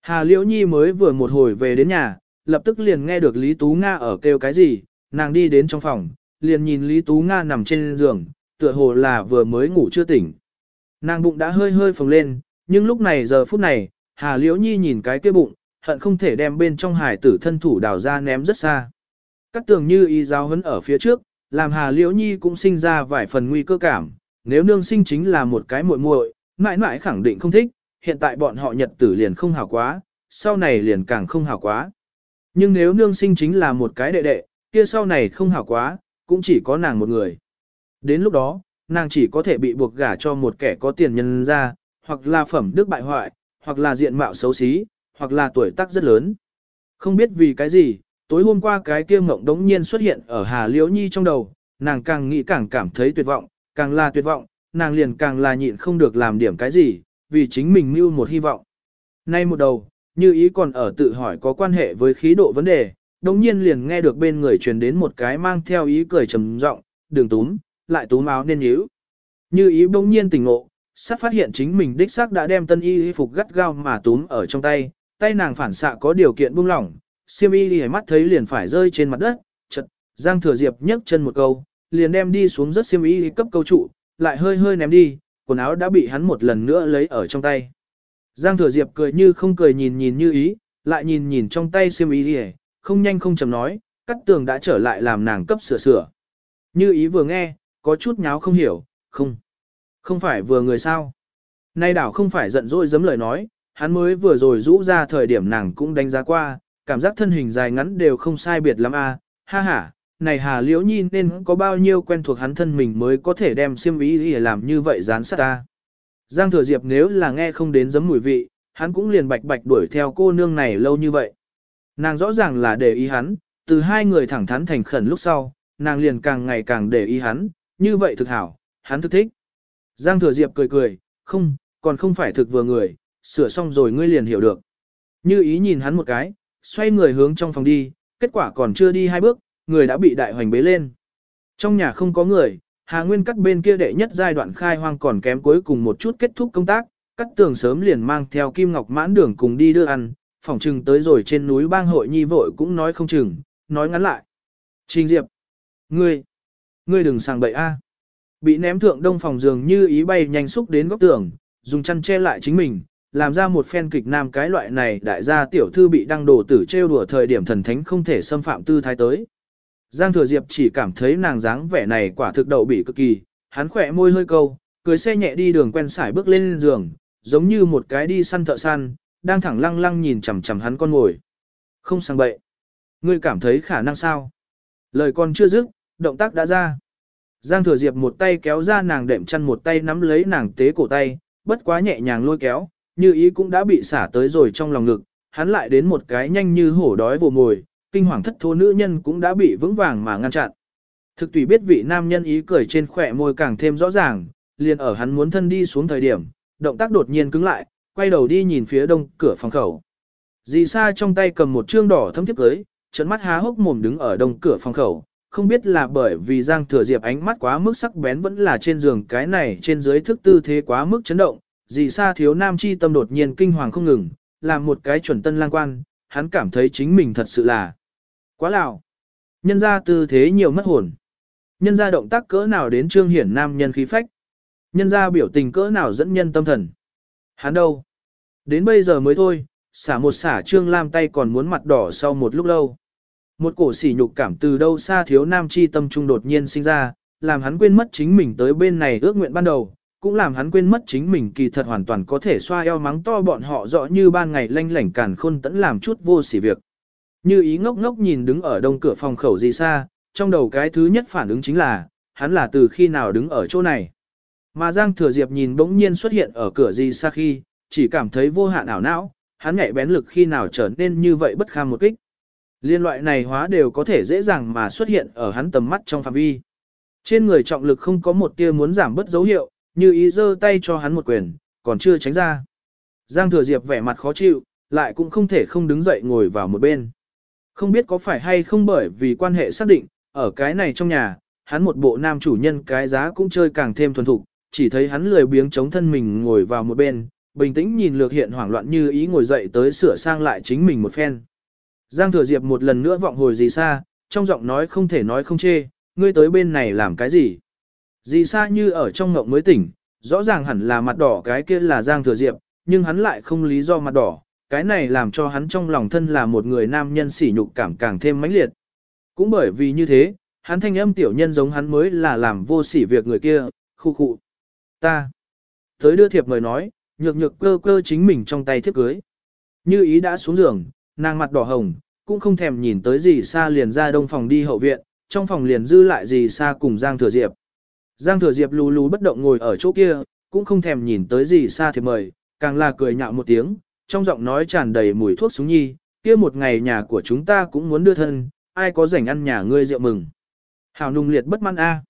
Hà Liễu Nhi mới vừa một hồi về đến nhà, lập tức liền nghe được Lý Tú Nga ở kêu cái gì, nàng đi đến trong phòng, liền nhìn Lý Tú Nga nằm trên giường, tựa hồ là vừa mới ngủ chưa tỉnh. Nàng bụng đã hơi hơi phồng lên, nhưng lúc này giờ phút này, Hà Liễu Nhi nhìn cái kia bụng, hận không thể đem bên trong hải tử thân thủ đào ra ném rất xa. Các tường như y giáo hấn ở phía trước, làm Hà Liễu Nhi cũng sinh ra vài phần nguy cơ cảm, nếu nương sinh chính là một cái muội muội, mãi mãi khẳng định không thích, hiện tại bọn họ nhật tử liền không hảo quá, sau này liền càng không hảo quá. Nhưng nếu nương sinh chính là một cái đệ đệ, kia sau này không hảo quá, cũng chỉ có nàng một người. Đến lúc đó, nàng chỉ có thể bị buộc gả cho một kẻ có tiền nhân ra, hoặc là phẩm đức bại hoại, hoặc là diện mạo xấu xí, hoặc là tuổi tác rất lớn. Không biết vì cái gì, tối hôm qua cái kia mộng đống nhiên xuất hiện ở Hà Liễu Nhi trong đầu, nàng càng nghĩ càng cảm thấy tuyệt vọng, càng là tuyệt vọng, nàng liền càng là nhịn không được làm điểm cái gì, vì chính mình mưu một hy vọng. Nay một đầu, như ý còn ở tự hỏi có quan hệ với khí độ vấn đề, đống nhiên liền nghe được bên người truyền đến một cái mang theo ý cười trầm giọng, đường túm, lại tú máu nên nhíu. Như ý bỗng nhiên tỉnh ngộ, sắp phát hiện chính mình đích xác đã đem tân y y phục gắt gao mà túm ở trong tay, tay nàng phản xạ có điều kiện buông lỏng, xiêm y y mắt thấy liền phải rơi trên mặt đất, chật, Giang Thừa Diệp nhấc chân một câu, liền đem đi xuống rất xiêm y cấp câu trụ, lại hơi hơi ném đi, quần áo đã bị hắn một lần nữa lấy ở trong tay. Giang Thừa Diệp cười như không cười nhìn nhìn như ý, lại nhìn nhìn trong tay xiêm y đi không nhanh không chậm nói, cắt tường đã trở lại làm nàng cấp sửa sửa. Như ý vừa nghe, có chút nháo không hiểu, không, không phải vừa người sao. Nay đảo không phải giận dỗi giấm lời nói, hắn mới vừa rồi rũ ra thời điểm nàng cũng đánh giá qua, cảm giác thân hình dài ngắn đều không sai biệt lắm a. ha ha, này Hà Liễu Nhi nên có bao nhiêu quen thuộc hắn thân mình mới có thể đem xiêm ý để làm như vậy dán sát ta. Giang Thừa Diệp nếu là nghe không đến giấm mùi vị, hắn cũng liền bạch bạch đuổi theo cô nương này lâu như vậy. Nàng rõ ràng là để ý hắn, từ hai người thẳng thắn thành khẩn lúc sau, nàng liền càng ngày càng để ý hắn, như vậy thực hảo, hắn thực thích. Giang Thừa Diệp cười cười, không, còn không phải thực vừa người, sửa xong rồi ngươi liền hiểu được. Như ý nhìn hắn một cái, xoay người hướng trong phòng đi, kết quả còn chưa đi hai bước, người đã bị đại hoành bế lên. Trong nhà không có người, Hà Nguyên cắt bên kia đệ nhất giai đoạn khai hoang còn kém cuối cùng một chút kết thúc công tác, cắt tường sớm liền mang theo Kim Ngọc mãn đường cùng đi đưa ăn, phòng trừng tới rồi trên núi bang hội nhi vội cũng nói không chừng, nói ngắn lại. Trình Diệp, ngươi, ngươi đừng sang bậy a. Bị ném thượng đông phòng giường như ý bay nhanh xúc đến góc tường, dùng chăn che lại chính mình, làm ra một phen kịch nam cái loại này đại gia tiểu thư bị đăng đổ tử trêu đùa thời điểm thần thánh không thể xâm phạm tư thái tới. Giang Thừa Diệp chỉ cảm thấy nàng dáng vẻ này quả thực đậu bị cực kỳ, hắn khỏe môi hơi câu, cưới xe nhẹ đi đường quen sải bước lên giường, giống như một cái đi săn thợ săn, đang thẳng lăng lăng nhìn chằm chằm hắn con ngồi. Không sang bậy. Ngươi cảm thấy khả năng sao? Lời con chưa dứt, động tác đã ra. Giang Thừa Diệp một tay kéo ra nàng đệm chăn một tay nắm lấy nàng tế cổ tay, bất quá nhẹ nhàng lôi kéo, như ý cũng đã bị xả tới rồi trong lòng ngực, hắn lại đến một cái nhanh như hổ đói vồ mồi, kinh hoàng thất thố nữ nhân cũng đã bị vững vàng mà ngăn chặn. Thực tùy biết vị nam nhân ý cười trên khỏe môi càng thêm rõ ràng, liền ở hắn muốn thân đi xuống thời điểm, động tác đột nhiên cứng lại, quay đầu đi nhìn phía đông cửa phòng khẩu. Dì Sa trong tay cầm một trương đỏ thấm thiếp cưới, trận mắt há hốc mồm đứng ở đông cửa phòng khẩu, không biết là bởi vì Giang Thừa Diệp ánh mắt quá mức sắc bén vẫn là trên giường cái này trên dưới thức tư thế quá mức chấn động, dì xa thiếu nam chi tâm đột nhiên kinh hoàng không ngừng, làm một cái chuẩn tân lang quan, hắn cảm thấy chính mình thật sự là Quá lào. Nhân ra tư thế nhiều mất hồn. Nhân ra động tác cỡ nào đến trương hiển nam nhân khí phách. Nhân ra biểu tình cỡ nào dẫn nhân tâm thần. Hắn đâu? Đến bây giờ mới thôi, xả một xả trương lam tay còn muốn mặt đỏ sau một lúc lâu. Một cổ sỉ nhục cảm từ đâu xa thiếu nam chi tâm trung đột nhiên sinh ra, làm hắn quên mất chính mình tới bên này ước nguyện ban đầu, cũng làm hắn quên mất chính mình kỳ thật hoàn toàn có thể xoa eo mắng to bọn họ rõ như ban ngày lanh lảnh càn khôn tẫn làm chút vô sỉ việc. Như ý ngốc ngốc nhìn đứng ở đông cửa phòng khẩu gì xa, trong đầu cái thứ nhất phản ứng chính là, hắn là từ khi nào đứng ở chỗ này. Mà Giang Thừa Diệp nhìn bỗng nhiên xuất hiện ở cửa gì xa khi, chỉ cảm thấy vô hạn ảo não, hắn nhạy bén lực khi nào trở nên như vậy bất kham một kích. Liên loại này hóa đều có thể dễ dàng mà xuất hiện ở hắn tầm mắt trong phạm vi. Trên người trọng lực không có một tia muốn giảm bất dấu hiệu, như ý giơ tay cho hắn một quyền, còn chưa tránh ra. Giang Thừa Diệp vẻ mặt khó chịu, lại cũng không thể không đứng dậy ngồi vào một bên. Không biết có phải hay không bởi vì quan hệ xác định, ở cái này trong nhà, hắn một bộ nam chủ nhân cái giá cũng chơi càng thêm thuần thục, chỉ thấy hắn lười biếng chống thân mình ngồi vào một bên, bình tĩnh nhìn lược hiện hoảng loạn như ý ngồi dậy tới sửa sang lại chính mình một phen. Giang Thừa Diệp một lần nữa vọng hồi Dì xa, trong giọng nói không thể nói không chê, ngươi tới bên này làm cái gì. Dì xa như ở trong ngộng mới tỉnh, rõ ràng hẳn là mặt đỏ cái kia là Giang Thừa Diệp, nhưng hắn lại không lý do mặt đỏ, cái này làm cho hắn trong lòng thân là một người nam nhân sỉ nhục cảm càng thêm mãnh liệt. Cũng bởi vì như thế, hắn thanh âm tiểu nhân giống hắn mới là làm vô sỉ việc người kia, khu khu. Ta. Tới đưa thiệp mời nói, nhược nhược cơ cơ chính mình trong tay thiếp cưới. Như ý đã xuống giường, nàng mặt đỏ hồng, cũng không thèm nhìn tới gì xa liền ra đông phòng đi hậu viện, trong phòng liền dư lại gì xa cùng Giang Thừa Diệp. Giang Thừa Diệp lù lù bất động ngồi ở chỗ kia, cũng không thèm nhìn tới gì xa thiệp mời, càng là cười nhạo một tiếng, trong giọng nói tràn đầy mùi thuốc súng nhi, kia một ngày nhà của chúng ta cũng muốn đưa thân, ai có rảnh ăn nhà ngươi rượu mừng. Hào nung liệt bất mãn a.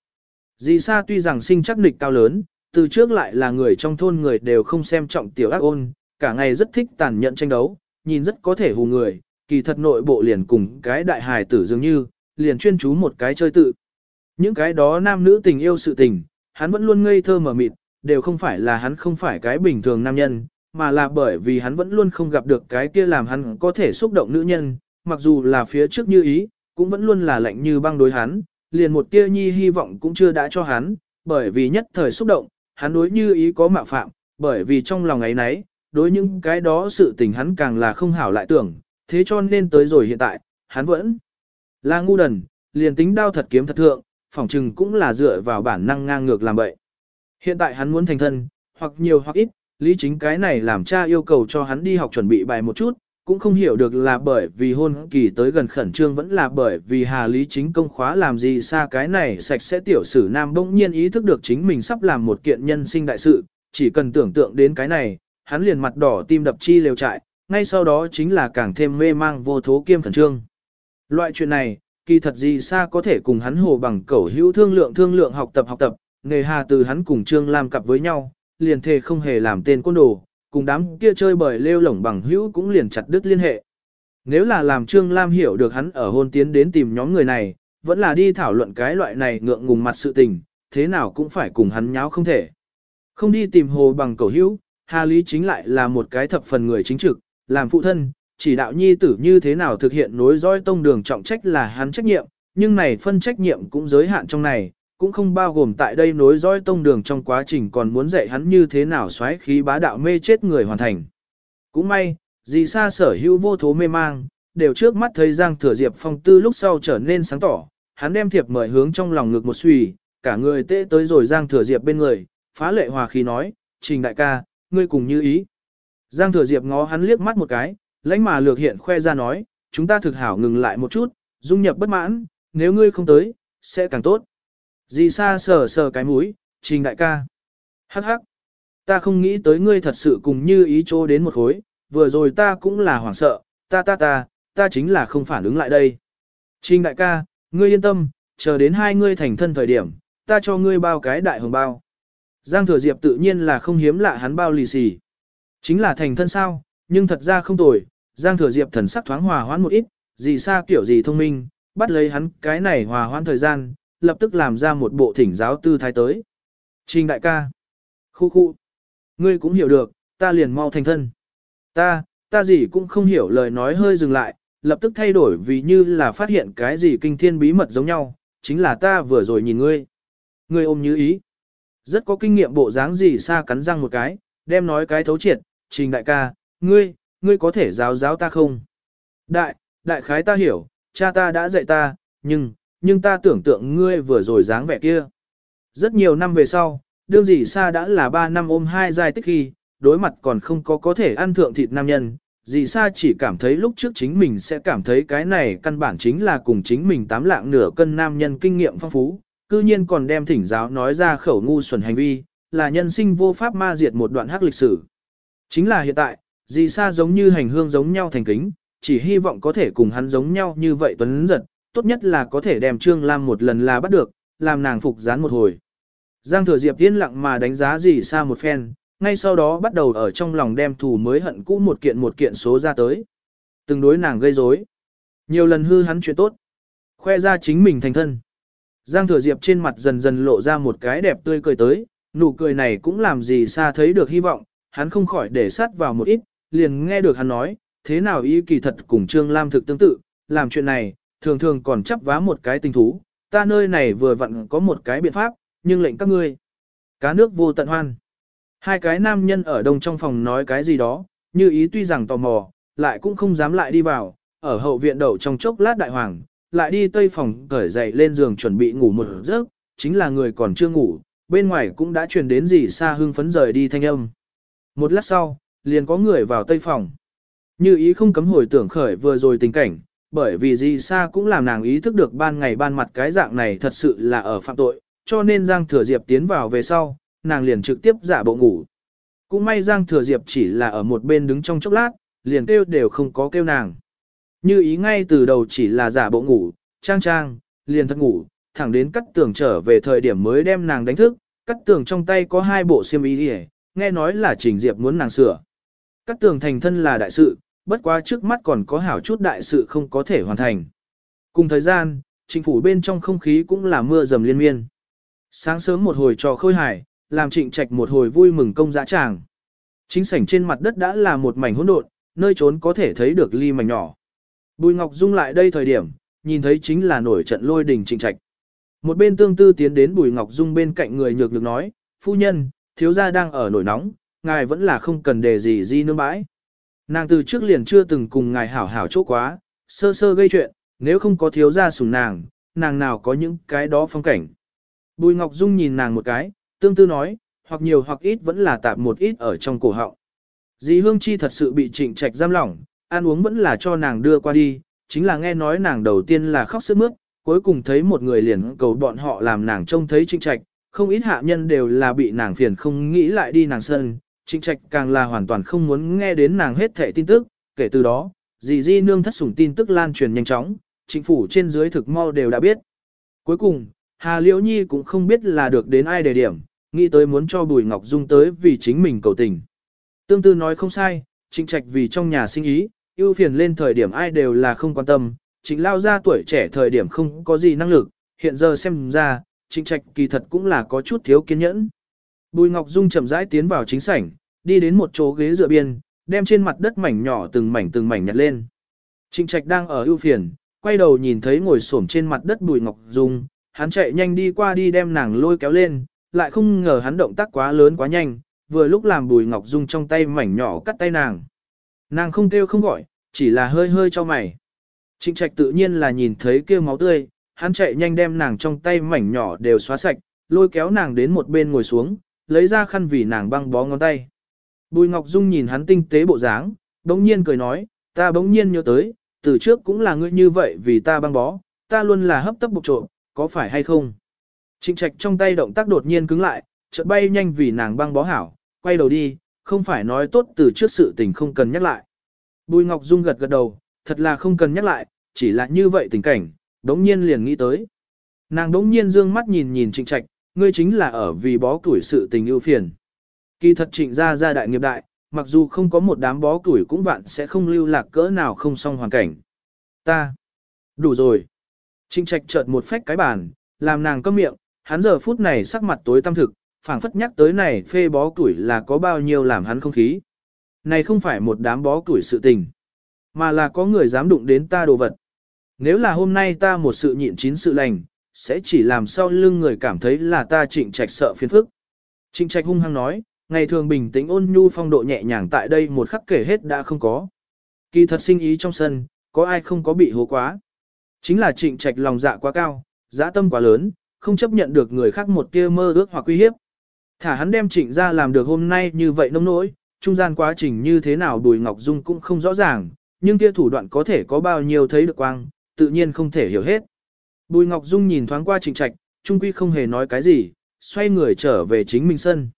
Dì Sa tuy rằng sinh chắc nịch cao lớn, từ trước lại là người trong thôn người đều không xem trọng tiểu ác ôn, cả ngày rất thích tàn nhẫn tranh đấu, nhìn rất có thể hù người, kỳ thật nội bộ liền cùng cái đại hài tử dường như, liền chuyên chú một cái chơi tự. Những cái đó nam nữ tình yêu sự tình, hắn vẫn luôn ngây thơ mở mịt, đều không phải là hắn không phải cái bình thường nam nhân, mà là bởi vì hắn vẫn luôn không gặp được cái kia làm hắn có thể xúc động nữ nhân, mặc dù là phía trước như ý, cũng vẫn luôn là lạnh như băng đối hắn, liền một tia nhi hy vọng cũng chưa đã cho hắn, bởi vì nhất thời xúc động, hắn đối như ý có mạo phạm, bởi vì trong lòng ấy nấy, đối những cái đó sự tình hắn càng là không hảo lại tưởng, thế cho nên tới rồi hiện tại, hắn vẫn là ngu đần, liền tính đao thật kiếm thật thượng, phỏng chừng cũng là dựa vào bản năng ngang ngược làm bậy. Hiện tại hắn muốn thành thân, hoặc nhiều hoặc ít, lý chính cái này làm cha yêu cầu cho hắn đi học chuẩn bị bài một chút, cũng không hiểu được là bởi vì hôn kỳ tới gần khẩn trương vẫn là bởi vì hà lý chính công khóa làm gì xa cái này sạch sẽ tiểu sử nam bỗng nhiên ý thức được chính mình sắp làm một kiện nhân sinh đại sự, chỉ cần tưởng tượng đến cái này, hắn liền mặt đỏ tim đập chi lều trại, ngay sau đó chính là càng thêm mê mang vô thố kiêm khẩn trương. Loại chuyện này, kỳ thật gì xa có thể cùng hắn hồ bằng cẩu hữu thương lượng thương lượng học tập học tập, nghề hà từ hắn cùng Trương Lam cặp với nhau, liền thề không hề làm tên côn đồ, cùng đám kia chơi bời lêu lổng bằng hữu cũng liền chặt đứt liên hệ. Nếu là làm Trương Lam hiểu được hắn ở hôn tiến đến tìm nhóm người này, vẫn là đi thảo luận cái loại này ngượng ngùng mặt sự tình, thế nào cũng phải cùng hắn nháo không thể. Không đi tìm hồ bằng cầu hữu, Hà Lý chính lại là một cái thập phần người chính trực, làm phụ thân, chỉ đạo nhi tử như thế nào thực hiện nối dõi tông đường trọng trách là hắn trách nhiệm, nhưng này phân trách nhiệm cũng giới hạn trong này, cũng không bao gồm tại đây nối dõi tông đường trong quá trình còn muốn dạy hắn như thế nào xoáy khí bá đạo mê chết người hoàn thành. Cũng may, gì xa sở hữu vô thố mê mang, đều trước mắt thấy Giang Thừa Diệp phong tư lúc sau trở nên sáng tỏ, hắn đem thiệp mời hướng trong lòng ngực một suy, cả người tê tới rồi Giang Thừa Diệp bên người, phá lệ hòa khí nói, trình đại ca, ngươi cùng như ý. Giang Thừa Diệp ngó hắn liếc mắt một cái, lãnh mà lược hiện khoe ra nói, chúng ta thực hảo ngừng lại một chút, dung nhập bất mãn, nếu ngươi không tới, sẽ càng tốt. Dì xa sờ sờ cái mũi, trình đại ca. Hắc hắc. Ta không nghĩ tới ngươi thật sự cùng như ý chỗ đến một khối, vừa rồi ta cũng là hoảng sợ, ta ta ta, ta chính là không phản ứng lại đây. Trình đại ca, ngươi yên tâm, chờ đến hai ngươi thành thân thời điểm, ta cho ngươi bao cái đại hồng bao. Giang thừa diệp tự nhiên là không hiếm lạ hắn bao lì xì. Chính là thành thân sao, nhưng thật ra không tồi, Giang thừa diệp thần sắc thoáng hòa hoãn một ít, gì xa kiểu gì thông minh, bắt lấy hắn cái này hòa hoãn thời gian, lập tức làm ra một bộ thỉnh giáo tư thái tới. Trình đại ca. Khu khu. Ngươi cũng hiểu được, ta liền mau thành thân. Ta, ta gì cũng không hiểu lời nói hơi dừng lại, lập tức thay đổi vì như là phát hiện cái gì kinh thiên bí mật giống nhau, chính là ta vừa rồi nhìn ngươi. Ngươi ôm như ý. Rất có kinh nghiệm bộ dáng gì xa cắn răng một cái, đem nói cái thấu triệt, trình đại ca, ngươi, ngươi có thể giáo giáo ta không? Đại, đại khái ta hiểu, cha ta đã dạy ta, nhưng, nhưng ta tưởng tượng ngươi vừa rồi dáng vẻ kia. Rất nhiều năm về sau, đương dì Sa đã là 3 năm ôm hai giai tích khi, đối mặt còn không có có thể ăn thượng thịt nam nhân, dì sa chỉ cảm thấy lúc trước chính mình sẽ cảm thấy cái này căn bản chính là cùng chính mình tám lạng nửa cân nam nhân kinh nghiệm phong phú, cư nhiên còn đem thỉnh giáo nói ra khẩu ngu xuẩn hành vi, là nhân sinh vô pháp ma diệt một đoạn hắc lịch sử. Chính là hiện tại, dì sa giống như hành hương giống nhau thành kính, chỉ hy vọng có thể cùng hắn giống nhau như vậy tuấn giật, tốt nhất là có thể đem Trương Lam một lần là bắt được, làm nàng phục dán một hồi. Giang Thừa Diệp yên lặng mà đánh giá dì sa một phen, ngay sau đó bắt đầu ở trong lòng đem thù mới hận cũ một kiện một kiện số ra tới. Từng đối nàng gây rối, nhiều lần hư hắn chuyện tốt, khoe ra chính mình thành thân. Giang Thừa Diệp trên mặt dần dần lộ ra một cái đẹp tươi cười tới, nụ cười này cũng làm gì xa thấy được hy vọng, hắn không khỏi để sát vào một ít, liền nghe được hắn nói, thế nào ý kỳ thật cùng Trương Lam thực tương tự, làm chuyện này, thường thường còn chấp vá một cái tình thú, ta nơi này vừa vặn có một cái biện pháp, nhưng lệnh các ngươi. Cá nước vô tận hoan. Hai cái nam nhân ở đông trong phòng nói cái gì đó, như ý tuy rằng tò mò, lại cũng không dám lại đi vào, ở hậu viện đậu trong chốc lát đại hoàng, lại đi tây phòng cởi dậy lên giường chuẩn bị ngủ một giấc, chính là người còn chưa ngủ, bên ngoài cũng đã truyền đến gì xa hưng phấn rời đi thanh âm. Một lát sau, liền có người vào tây phòng. Như ý không cấm hồi tưởng khởi vừa rồi tình cảnh, bởi vì gì xa cũng làm nàng ý thức được ban ngày ban mặt cái dạng này thật sự là ở phạm tội, cho nên Giang Thừa Diệp tiến vào về sau, nàng liền trực tiếp giả bộ ngủ. Cũng may Giang Thừa Diệp chỉ là ở một bên đứng trong chốc lát, liền kêu đều không có kêu nàng. Như ý ngay từ đầu chỉ là giả bộ ngủ, trang trang, liền thật ngủ, thẳng đến cắt tường trở về thời điểm mới đem nàng đánh thức, cắt tường trong tay có hai bộ xiêm y hề nghe nói là Trình Diệp muốn nàng sửa. Cắt tường thành thân là đại sự, bất quá trước mắt còn có hảo chút đại sự không có thể hoàn thành. Cùng thời gian, chính phủ bên trong không khí cũng là mưa dầm liên miên. Sáng sớm một hồi trò khôi hài, làm trịnh trạch một hồi vui mừng công dã tràng. Chính sảnh trên mặt đất đã là một mảnh hỗn độn, nơi trốn có thể thấy được ly mảnh nhỏ. Bùi Ngọc Dung lại đây thời điểm, nhìn thấy chính là nổi trận lôi đình trịnh trạch. Một bên tương tư tiến đến Bùi Ngọc Dung bên cạnh người nhược nhược nói, phu nhân, thiếu gia đang ở nổi nóng, ngài vẫn là không cần đề gì di nương bãi. Nàng từ trước liền chưa từng cùng ngài hảo hảo chỗ quá, sơ sơ gây chuyện, nếu không có thiếu gia sủng nàng, nàng nào có những cái đó phong cảnh. Bùi Ngọc Dung nhìn nàng một cái, tương tư nói, hoặc nhiều hoặc ít vẫn là tạp một ít ở trong cổ họng. Dì Hương Chi thật sự bị trịnh trạch giam lỏng, ăn uống vẫn là cho nàng đưa qua đi, chính là nghe nói nàng đầu tiên là khóc sướt mướt, cuối cùng thấy một người liền cầu bọn họ làm nàng trông thấy trịnh trạch, không ít hạ nhân đều là bị nàng phiền không nghĩ lại đi nàng sân, trịnh trạch càng là hoàn toàn không muốn nghe đến nàng hết thẻ tin tức, kể từ đó, dì Di nương thất sủng tin tức lan truyền nhanh chóng, chính phủ trên dưới thực mau đều đã biết. Cuối cùng, Hà Liễu Nhi cũng không biết là được đến ai đề điểm, nghĩ tới muốn cho Bùi Ngọc Dung tới vì chính mình cầu tình. Tương tư nói không sai, trịnh trạch vì trong nhà sinh ý, ưu phiền lên thời điểm ai đều là không quan tâm, chính lao ra tuổi trẻ thời điểm không có gì năng lực, hiện giờ xem ra, trịnh trạch kỳ thật cũng là có chút thiếu kiên nhẫn. Bùi Ngọc Dung chậm rãi tiến vào chính sảnh, đi đến một chỗ ghế dựa biên, đem trên mặt đất mảnh nhỏ từng mảnh từng mảnh nhặt lên. Trịnh trạch đang ở ưu phiền, quay đầu nhìn thấy ngồi xổm trên mặt đất Bùi Ngọc Dung, hắn chạy nhanh đi qua đi đem nàng lôi kéo lên, lại không ngờ hắn động tác quá lớn quá nhanh, vừa lúc làm Bùi Ngọc Dung trong tay mảnh nhỏ cắt tay nàng. Nàng không kêu không gọi, chỉ là hơi hơi cho mày. Trịnh trạch tự nhiên là nhìn thấy kêu máu tươi, hắn chạy nhanh đem nàng trong tay mảnh nhỏ đều xóa sạch, lôi kéo nàng đến một bên ngồi xuống, lấy ra khăn vì nàng băng bó ngón tay. Bùi Ngọc Dung nhìn hắn tinh tế bộ dáng, bỗng nhiên cười nói, ta bỗng nhiên nhớ tới, từ trước cũng là ngươi như vậy vì ta băng bó, ta luôn là hấp tấp bục trộm, có phải hay không? Trịnh trạch trong tay động tác đột nhiên cứng lại, chợt bay nhanh vì nàng băng bó hảo, quay đầu đi, không phải nói tốt từ trước sự tình không cần nhắc lại. Bùi Ngọc Dung gật gật đầu, thật là không cần nhắc lại, chỉ là như vậy tình cảnh, đống nhiên liền nghĩ tới. Nàng đống nhiên dương mắt nhìn nhìn trịnh trạch, ngươi chính là ở vì bó tuổi sự tình ưu phiền. Kỳ thật trịnh ra gia đại nghiệp đại, mặc dù không có một đám bó tuổi cũng vạn sẽ không lưu lạc cỡ nào không xong hoàn cảnh. Ta, đủ rồi. Trịnh trạch chợt một phách cái bàn, làm nàng câm miệng, hắn giờ phút này sắc mặt tối tăm thực, phảng phất nhắc tới này phê bó tuổi là có bao nhiêu làm hắn không khí. Này không phải một đám bó tuổi sự tình, mà là có người dám đụng đến ta đồ vật. Nếu là hôm nay ta một sự nhịn chín sự lành, sẽ chỉ làm sau lưng người cảm thấy là ta trịnh trạch sợ phiền phức. Trịnh trạch hung hăng nói, ngày thường bình tĩnh ôn nhu phong độ nhẹ nhàng tại đây một khắc kể hết đã không có. Kỳ thật sinh ý trong sân, có ai không có bị hố quá. Chính là trịnh trạch lòng dạ quá cao, dã tâm quá lớn, không chấp nhận được người khác một tia mơ ước hoặc uy hiếp. Thả hắn đem trịnh ra làm được hôm nay như vậy nông nỗi, trung gian quá trình như thế nào Bùi Ngọc Dung cũng không rõ ràng, nhưng kia thủ đoạn có thể có bao nhiêu thấy được quang, tự nhiên không thể hiểu hết. Bùi Ngọc Dung nhìn thoáng qua trịnh trạch, trung quy không hề nói cái gì, xoay người trở về chính mình sân.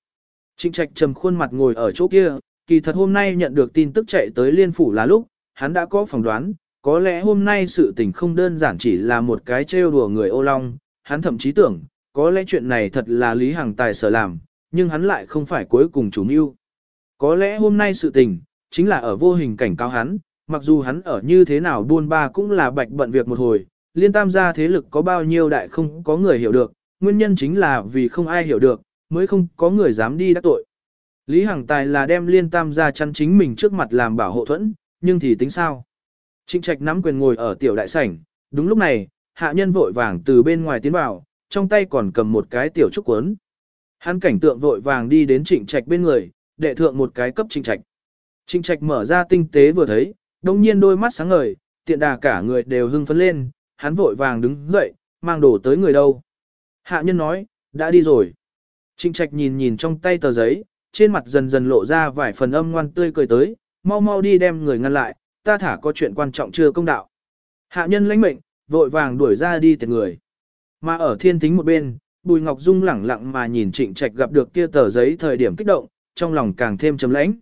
Trịnh trạch trầm khuôn mặt ngồi ở chỗ kia, kỳ thật hôm nay nhận được tin tức chạy tới liên phủ là lúc, hắn đã có phỏng đoán, có lẽ hôm nay sự tình không đơn giản chỉ là một cái trêu đùa người ô long, hắn thậm chí tưởng, có lẽ chuyện này thật là Lý Hằng Tài sở làm, nhưng hắn lại không phải cuối cùng chủ mưu. Có lẽ hôm nay sự tình, chính là ở vô hình cảnh cáo hắn, mặc dù hắn ở như thế nào buôn ba cũng là bạch bận việc một hồi, liên tam gia thế lực có bao nhiêu đại không có người hiểu được, nguyên nhân chính là vì không ai hiểu được, mới không có người dám đi đắc tội. Lý Hằng Tài là đem liên tam gia chăn chính mình trước mặt làm bảo hộ thuẫn, nhưng thì tính sao? Trịnh trạch nắm quyền ngồi ở tiểu đại sảnh, đúng lúc này, hạ nhân vội vàng từ bên ngoài tiến vào, trong tay còn cầm một cái tiểu trúc cuốn. Hắn cảnh tượng vội vàng đi đến trịnh trạch bên người, đệ thượng một cái cấp trịnh trạch. Trịnh trạch mở ra tinh tế vừa thấy, đông nhiên đôi mắt sáng ngời, tiện đà cả người đều hưng phấn lên, hắn vội vàng đứng dậy, mang đồ tới người đâu. Hạ nhân nói, đã đi rồi. Trịnh trạch nhìn nhìn trong tay tờ giấy, trên mặt dần dần lộ ra vài phần âm ngoan tươi cười tới, mau mau đi đem người ngăn lại, ta thả có chuyện quan trọng chưa công đạo. Hạ nhân lãnh mệnh, vội vàng đuổi ra đi tiệt người. Mà ở thiên tính một bên, Bùi Ngọc Dung lẳng lặng mà nhìn Trịnh Trạch gặp được kia tờ giấy thời điểm kích động, trong lòng càng thêm trầm lãnh.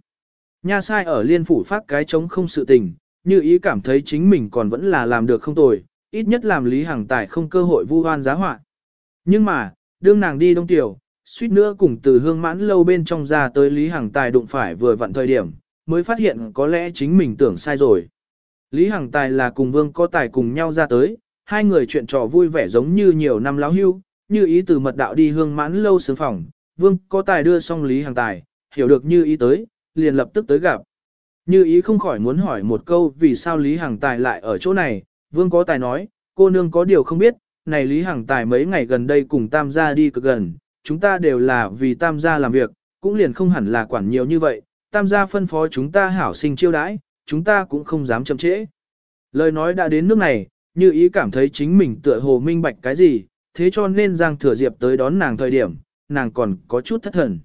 Nha sai ở liên phủ phát cái chống không sự tình, như ý cảm thấy chính mình còn vẫn là làm được không tồi, ít nhất làm Lý Hằng Tài không cơ hội vu oan giá họa. Nhưng mà, đương nàng đi đông tiểu, suýt nữa cùng từ hương mãn lâu bên trong ra tới Lý Hằng Tài đụng phải vừa vặn thời điểm, mới phát hiện có lẽ chính mình tưởng sai rồi. Lý Hằng Tài là cùng Vương có tài cùng nhau ra tới, hai người chuyện trò vui vẻ giống như nhiều năm láo hưu, như ý từ mật đạo đi hương mãn lâu sướng phòng, Vương có tài đưa xong Lý Hằng Tài, hiểu được như ý tới, liền lập tức tới gặp. Như ý không khỏi muốn hỏi một câu vì sao Lý Hằng Tài lại ở chỗ này, Vương có tài nói, cô nương có điều không biết, này Lý Hằng Tài mấy ngày gần đây cùng Tam gia đi cực gần, chúng ta đều là vì Tam gia làm việc, cũng liền không hẳn là quản nhiều như vậy, Tam gia phân phó chúng ta hảo sinh chiêu đãi, chúng ta cũng không dám chậm trễ. Lời nói đã đến nước này, như ý cảm thấy chính mình tựa hồ minh bạch cái gì, thế cho nên Giang Thừa Diệp tới đón nàng thời điểm, nàng còn có chút thất thần.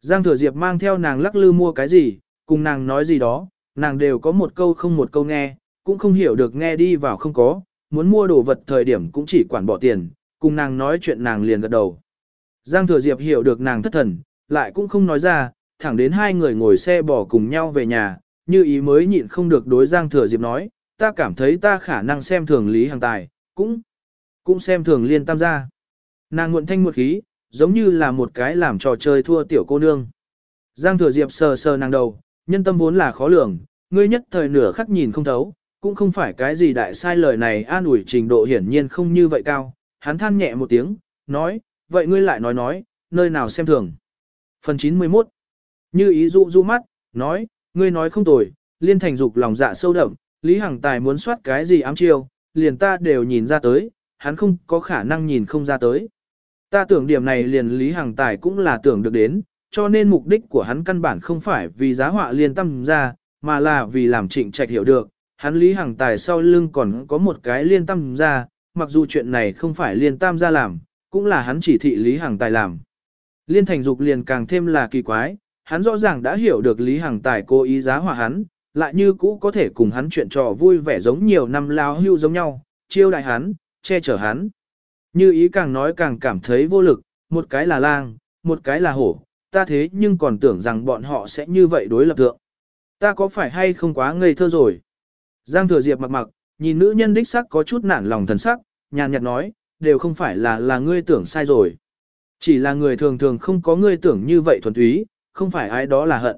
Giang Thừa Diệp mang theo nàng lắc lư mua cái gì, cùng nàng nói gì đó, nàng đều có một câu không một câu nghe, cũng không hiểu được nghe đi vào không có, muốn mua đồ vật thời điểm cũng chỉ quản bỏ tiền, cùng nàng nói chuyện nàng liền gật đầu. Giang Thừa Diệp hiểu được nàng thất thần, lại cũng không nói ra, thẳng đến hai người ngồi xe bỏ cùng nhau về nhà, như ý mới nhịn không được đối Giang Thừa Diệp nói, ta cảm thấy ta khả năng xem thường Lý Hằng Tài, cũng, cũng xem thường liên tam gia. Nàng muộn thanh một khí, giống như là một cái làm trò chơi thua tiểu cô nương. Giang Thừa Diệp sờ sờ nàng đầu, nhân tâm vốn là khó lường, ngươi nhất thời nửa khắc nhìn không thấu, cũng không phải cái gì đại sai lời này an ủi trình độ hiển nhiên không như vậy cao. Hắn than nhẹ một tiếng, nói, vậy ngươi lại nói nói, nơi nào xem thường. Phần 91 Như ý dụ du mắt, nói, ngươi nói không tồi, liên thành dục lòng dạ sâu đậm, Lý Hằng Tài muốn soát cái gì ám chiêu, liền ta đều nhìn ra tới, hắn không có khả năng nhìn không ra tới. Ta tưởng điểm này liền Lý Hằng Tài cũng là tưởng được đến, cho nên mục đích của hắn căn bản không phải vì giá họa liên tâm ra, mà là vì làm trịnh trạch hiểu được, hắn Lý Hằng Tài sau lưng còn có một cái liên tâm ra, mặc dù chuyện này không phải liên tam ra làm, cũng là hắn chỉ thị Lý Hằng Tài làm. Liên thành dục liền càng thêm là kỳ quái, hắn rõ ràng đã hiểu được Lý Hằng Tài cố ý giá họa hắn, lại như cũ có thể cùng hắn chuyện trò vui vẻ giống nhiều năm lao hưu giống nhau, chiêu đại hắn, che chở hắn. Như ý càng nói càng cảm thấy vô lực, một cái là lang, một cái là hổ, ta thế nhưng còn tưởng rằng bọn họ sẽ như vậy đối lập tượng. Ta có phải hay không quá ngây thơ rồi? Giang thừa diệp mặc mặc, nhìn nữ nhân đích sắc có chút nản lòng thần sắc, nhàn nhạt nói, đều không phải là là ngươi tưởng sai rồi. Chỉ là người thường thường không có ngươi tưởng như vậy thuần túy, không phải ai đó là hận.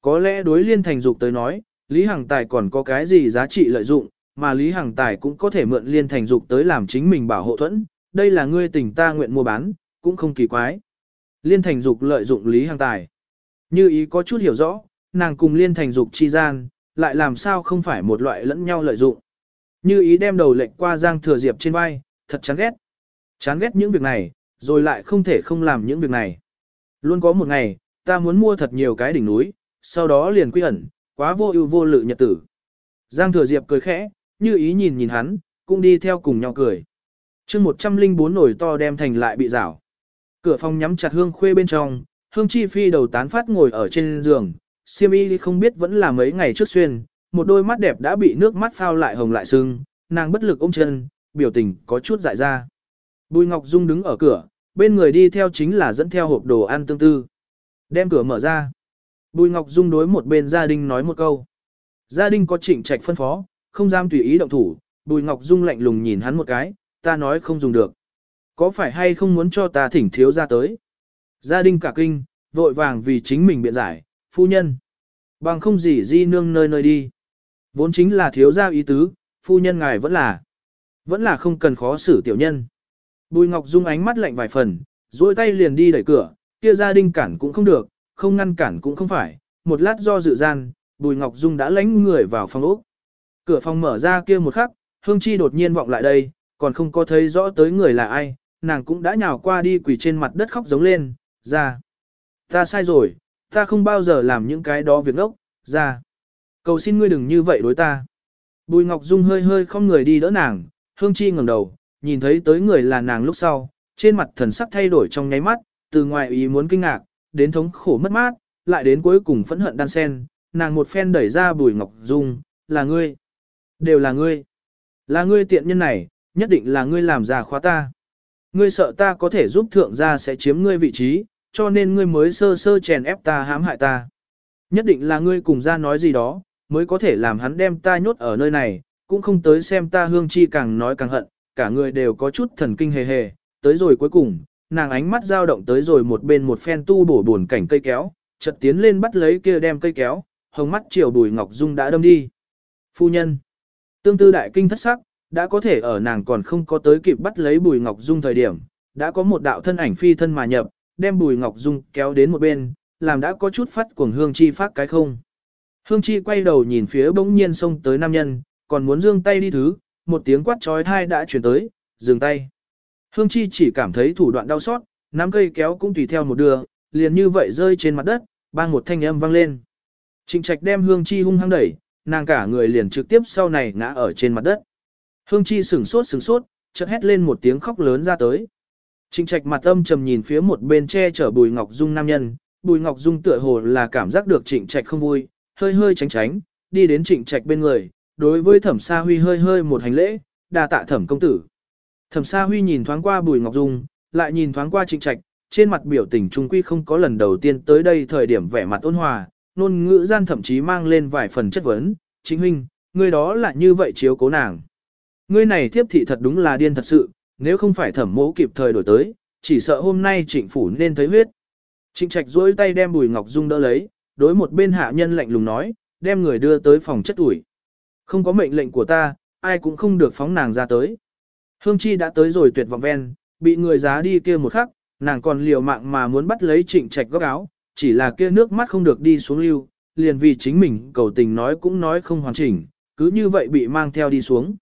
Có lẽ đối liên thành dục tới nói, Lý Hằng Tài còn có cái gì giá trị lợi dụng, mà Lý Hằng Tài cũng có thể mượn liên thành dục tới làm chính mình bảo hộ thuẫn, đây là ngươi tình ta nguyện mua bán, cũng không kỳ quái. Liên thành dục lợi dụng Lý Hàng Tài. Như ý có chút hiểu rõ, nàng cùng liên thành dục chi gian, lại làm sao không phải một loại lẫn nhau lợi dụng. Như ý đem đầu lệnh qua Giang Thừa Diệp trên vai, thật chán ghét. Chán ghét những việc này, rồi lại không thể không làm những việc này. Luôn có một ngày, ta muốn mua thật nhiều cái đỉnh núi, sau đó liền quy ẩn, quá vô ưu vô lự nhật tử. Giang Thừa Diệp cười khẽ, như ý nhìn nhìn hắn, cũng đi theo cùng nhau cười chương 104 nổi to đem thành lại bị rảo. Cửa phòng nhắm chặt hương khuê bên trong, hương chi phi đầu tán phát ngồi ở trên giường, siêm y không biết vẫn là mấy ngày trước xuyên, một đôi mắt đẹp đã bị nước mắt phao lại hồng lại sưng, nàng bất lực ôm chân, biểu tình có chút dại ra. Bùi Ngọc Dung đứng ở cửa, bên người đi theo chính là dẫn theo hộp đồ ăn tương tư. Đem cửa mở ra. Bùi Ngọc Dung đối một bên gia đình nói một câu. Gia đình có trịnh trạch phân phó, không dám tùy ý động thủ, Bùi Ngọc Dung lạnh lùng nhìn hắn một cái, ta nói không dùng được. Có phải hay không muốn cho ta thỉnh thiếu ra tới? Gia đình cả kinh, vội vàng vì chính mình biện giải, phu nhân. Bằng không gì di nương nơi nơi đi. Vốn chính là thiếu gia ý tứ, phu nhân ngài vẫn là. Vẫn là không cần khó xử tiểu nhân. Bùi Ngọc Dung ánh mắt lạnh vài phần, duỗi tay liền đi đẩy cửa, kia gia đình cản cũng không được, không ngăn cản cũng không phải. Một lát do dự gian, Bùi Ngọc Dung đã lánh người vào phòng ốc. Cửa phòng mở ra kia một khắc, Hương Chi đột nhiên vọng lại đây, còn không có thấy rõ tới người là ai, nàng cũng đã nhào qua đi quỳ trên mặt đất khóc giống lên, ra. Ta sai rồi, ta không bao giờ làm những cái đó việc ốc, ra. Cầu xin ngươi đừng như vậy đối ta. Bùi Ngọc Dung hơi hơi không người đi đỡ nàng, Hương Chi ngẩng đầu, nhìn thấy tới người là nàng lúc sau, trên mặt thần sắc thay đổi trong nháy mắt, từ ngoài ý muốn kinh ngạc, đến thống khổ mất mát, lại đến cuối cùng phẫn hận đan sen, nàng một phen đẩy ra Bùi Ngọc Dung, là ngươi. Đều là ngươi. Là ngươi tiện nhân này, nhất định là ngươi làm ra khóa ta. Ngươi sợ ta có thể giúp thượng gia sẽ chiếm ngươi vị trí, cho nên ngươi mới sơ sơ chèn ép ta hãm hại ta. Nhất định là ngươi cùng ra nói gì đó, mới có thể làm hắn đem ta nhốt ở nơi này, cũng không tới xem ta hương chi càng nói càng hận, cả người đều có chút thần kinh hề hề, tới rồi cuối cùng, nàng ánh mắt dao động tới rồi một bên một phen tu bổ buồn cảnh cây kéo, chợt tiến lên bắt lấy kia đem cây kéo, hồng mắt chiều bùi ngọc dung đã đâm đi. Phu nhân, tương tư đại kinh thất sắc, đã có thể ở nàng còn không có tới kịp bắt lấy bùi ngọc dung thời điểm, đã có một đạo thân ảnh phi thân mà nhập, đem bùi ngọc dung kéo đến một bên, làm đã có chút phát cuồng hương chi phát cái không. Hương chi quay đầu nhìn phía bỗng nhiên xông tới nam nhân, còn muốn dương tay đi thứ, một tiếng quát trói thai đã chuyển tới, dừng tay. Hương Chi chỉ cảm thấy thủ đoạn đau xót, nắm cây kéo cũng tùy theo một đường, liền như vậy rơi trên mặt đất, bang một thanh âm vang lên. Trịnh Trạch đem Hương Chi hung hăng đẩy, nàng cả người liền trực tiếp sau này ngã ở trên mặt đất. Hương Chi sửng sốt sửng sốt, chợt hét lên một tiếng khóc lớn ra tới. Trịnh Trạch mặt âm trầm nhìn phía một bên che chở Bùi Ngọc Dung nam nhân, Bùi Ngọc Dung tựa hồ là cảm giác được Trịnh Trạch không vui, hơi hơi tránh tránh, đi đến Trịnh Trạch bên người, đối với Thẩm Sa Huy hơi hơi một hành lễ, đa tạ Thẩm công tử. Thẩm Sa Huy nhìn thoáng qua Bùi Ngọc Dung, lại nhìn thoáng qua Trịnh Trạch, trên mặt biểu tình trung quy không có lần đầu tiên tới đây thời điểm vẻ mặt ôn hòa, nôn ngữ gian thậm chí mang lên vài phần chất vấn, "Chính huynh, người đó là như vậy chiếu cố nàng. Ngươi này thiếp thị thật đúng là điên thật sự, nếu không phải Thẩm Mỗ kịp thời đổi tới, chỉ sợ hôm nay Trịnh phủ nên thấy huyết." Trịnh Trạch duỗi tay đem Bùi Ngọc Dung đỡ lấy, đối một bên hạ nhân lạnh lùng nói, đem người đưa tới phòng chất ủi. Không có mệnh lệnh của ta, ai cũng không được phóng nàng ra tới. Hương Chi đã tới rồi tuyệt vọng ven, bị người giá đi kia một khắc, nàng còn liều mạng mà muốn bắt lấy trịnh trạch góc áo, chỉ là kia nước mắt không được đi xuống lưu, liền vì chính mình cầu tình nói cũng nói không hoàn chỉnh, cứ như vậy bị mang theo đi xuống.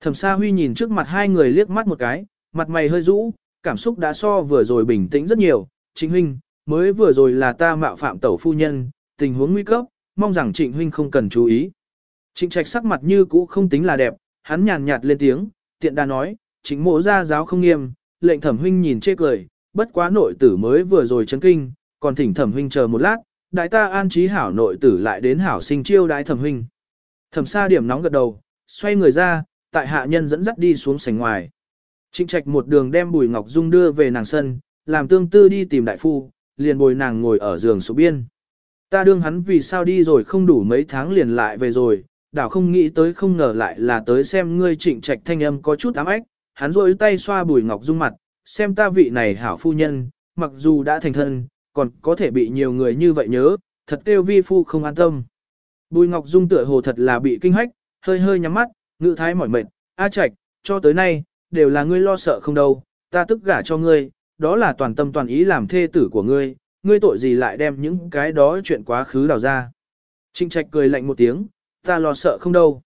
Thẩm Sa Huy nhìn trước mặt hai người liếc mắt một cái, mặt mày hơi rũ, cảm xúc đã so vừa rồi bình tĩnh rất nhiều, Trịnh huynh, mới vừa rồi là ta mạo phạm tẩu phu nhân, tình huống nguy cấp, mong rằng Trịnh huynh không cần chú ý. Trịnh Trạch sắc mặt như cũ không tính là đẹp, hắn nhàn nhạt lên tiếng, tiện đà nói, Trịnh Mộ gia giáo không nghiêm, lệnh Thẩm huynh nhìn chê cười, bất quá nội tử mới vừa rồi chấn kinh, còn thỉnh Thẩm huynh chờ một lát, đại ta an trí hảo nội tử lại đến hảo sinh chiêu đại Thẩm huynh. Thẩm Sa điểm nóng gật đầu, xoay người ra, tại hạ nhân dẫn dắt đi xuống sảnh ngoài. Trịnh Trạch một đường đem Bùi Ngọc Dung đưa về nàng sân, làm tương tư đi tìm đại phu, liền bồi nàng ngồi ở giường số biên. Ta đương hắn vì sao đi rồi không đủ mấy tháng liền lại về rồi, đảo không nghĩ tới không ngờ lại là tới xem ngươi trịnh trạch thanh âm có chút ám ách, hắn rôi tay xoa bùi ngọc dung mặt, xem ta vị này hảo phu nhân, mặc dù đã thành thân, còn có thể bị nhiều người như vậy nhớ, thật kêu vi phu không an tâm. Bùi ngọc dung tựa hồ thật là bị kinh hách, hơi hơi nhắm mắt, ngự thái mỏi mệt, a trạch, cho tới nay, đều là ngươi lo sợ không đâu, ta tức gả cho ngươi, đó là toàn tâm toàn ý làm thê tử của ngươi, ngươi tội gì lại đem những cái đó chuyện quá khứ đào ra. trinh trạch cười lạnh một tiếng, ta lo sợ không đâu.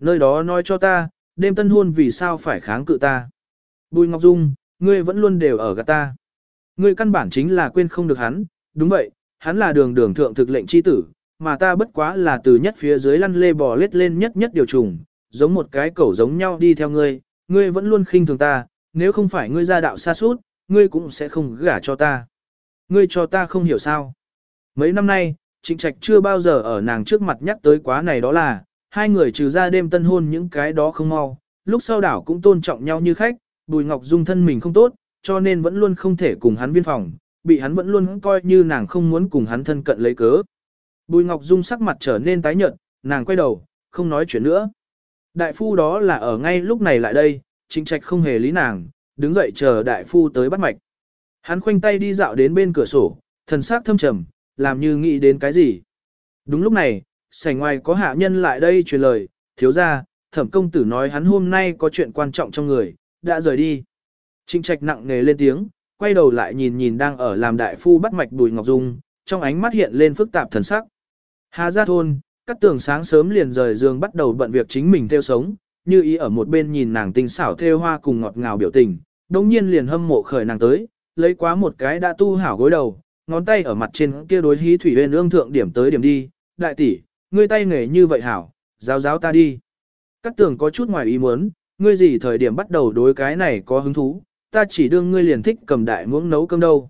Nơi đó nói cho ta, đêm tân hôn vì sao phải kháng cự ta. Bùi Ngọc Dung, ngươi vẫn luôn đều ở gạt ta. Ngươi căn bản chính là quên không được hắn, đúng vậy, hắn là đường đường thượng thực lệnh chi tử, mà ta bất quá là từ nhất phía dưới lăn lê bò lết lên nhất nhất điều trùng, giống một cái cẩu giống nhau đi theo ngươi, ngươi vẫn luôn khinh thường ta, nếu không phải ngươi ra đạo xa suốt, ngươi cũng sẽ không gả cho ta. Ngươi cho ta không hiểu sao. Mấy năm nay, Trịnh Trạch chưa bao giờ ở nàng trước mặt nhắc tới quá này đó là, hai người trừ ra đêm tân hôn những cái đó không mau, lúc sau đảo cũng tôn trọng nhau như khách, Bùi Ngọc Dung thân mình không tốt, cho nên vẫn luôn không thể cùng hắn viên phòng, bị hắn vẫn luôn coi như nàng không muốn cùng hắn thân cận lấy cớ. Bùi Ngọc Dung sắc mặt trở nên tái nhợt, nàng quay đầu, không nói chuyện nữa. Đại phu đó là ở ngay lúc này lại đây, Trịnh Trạch không hề lý nàng, đứng dậy chờ đại phu tới bắt mạch. Hắn khoanh tay đi dạo đến bên cửa sổ, thần sắc thâm trầm, làm như nghĩ đến cái gì. Đúng lúc này, sảnh ngoài có hạ nhân lại đây truyền lời, thiếu ra, thẩm công tử nói hắn hôm nay có chuyện quan trọng trong người, đã rời đi. Trịnh trạch nặng nề lên tiếng, quay đầu lại nhìn nhìn đang ở làm đại phu bắt mạch bùi ngọc dung, trong ánh mắt hiện lên phức tạp thần sắc. Hà gia thôn, Cát tường sáng sớm liền rời giường bắt đầu bận việc chính mình theo sống, như ý ở một bên nhìn nàng tinh xảo theo hoa cùng ngọt ngào biểu tình, đồng nhiên liền hâm mộ khởi nàng tới, lấy quá một cái đã tu hảo gối đầu, ngón tay ở mặt trên kia đối hí thủy huyền ương thượng điểm tới điểm đi, đại tỷ, ngươi tay nghề như vậy hảo, giáo giáo ta đi. Cát tường có chút ngoài ý muốn, ngươi gì thời điểm bắt đầu đối cái này có hứng thú, ta chỉ đương ngươi liền thích cầm đại muỗng nấu cơm đâu.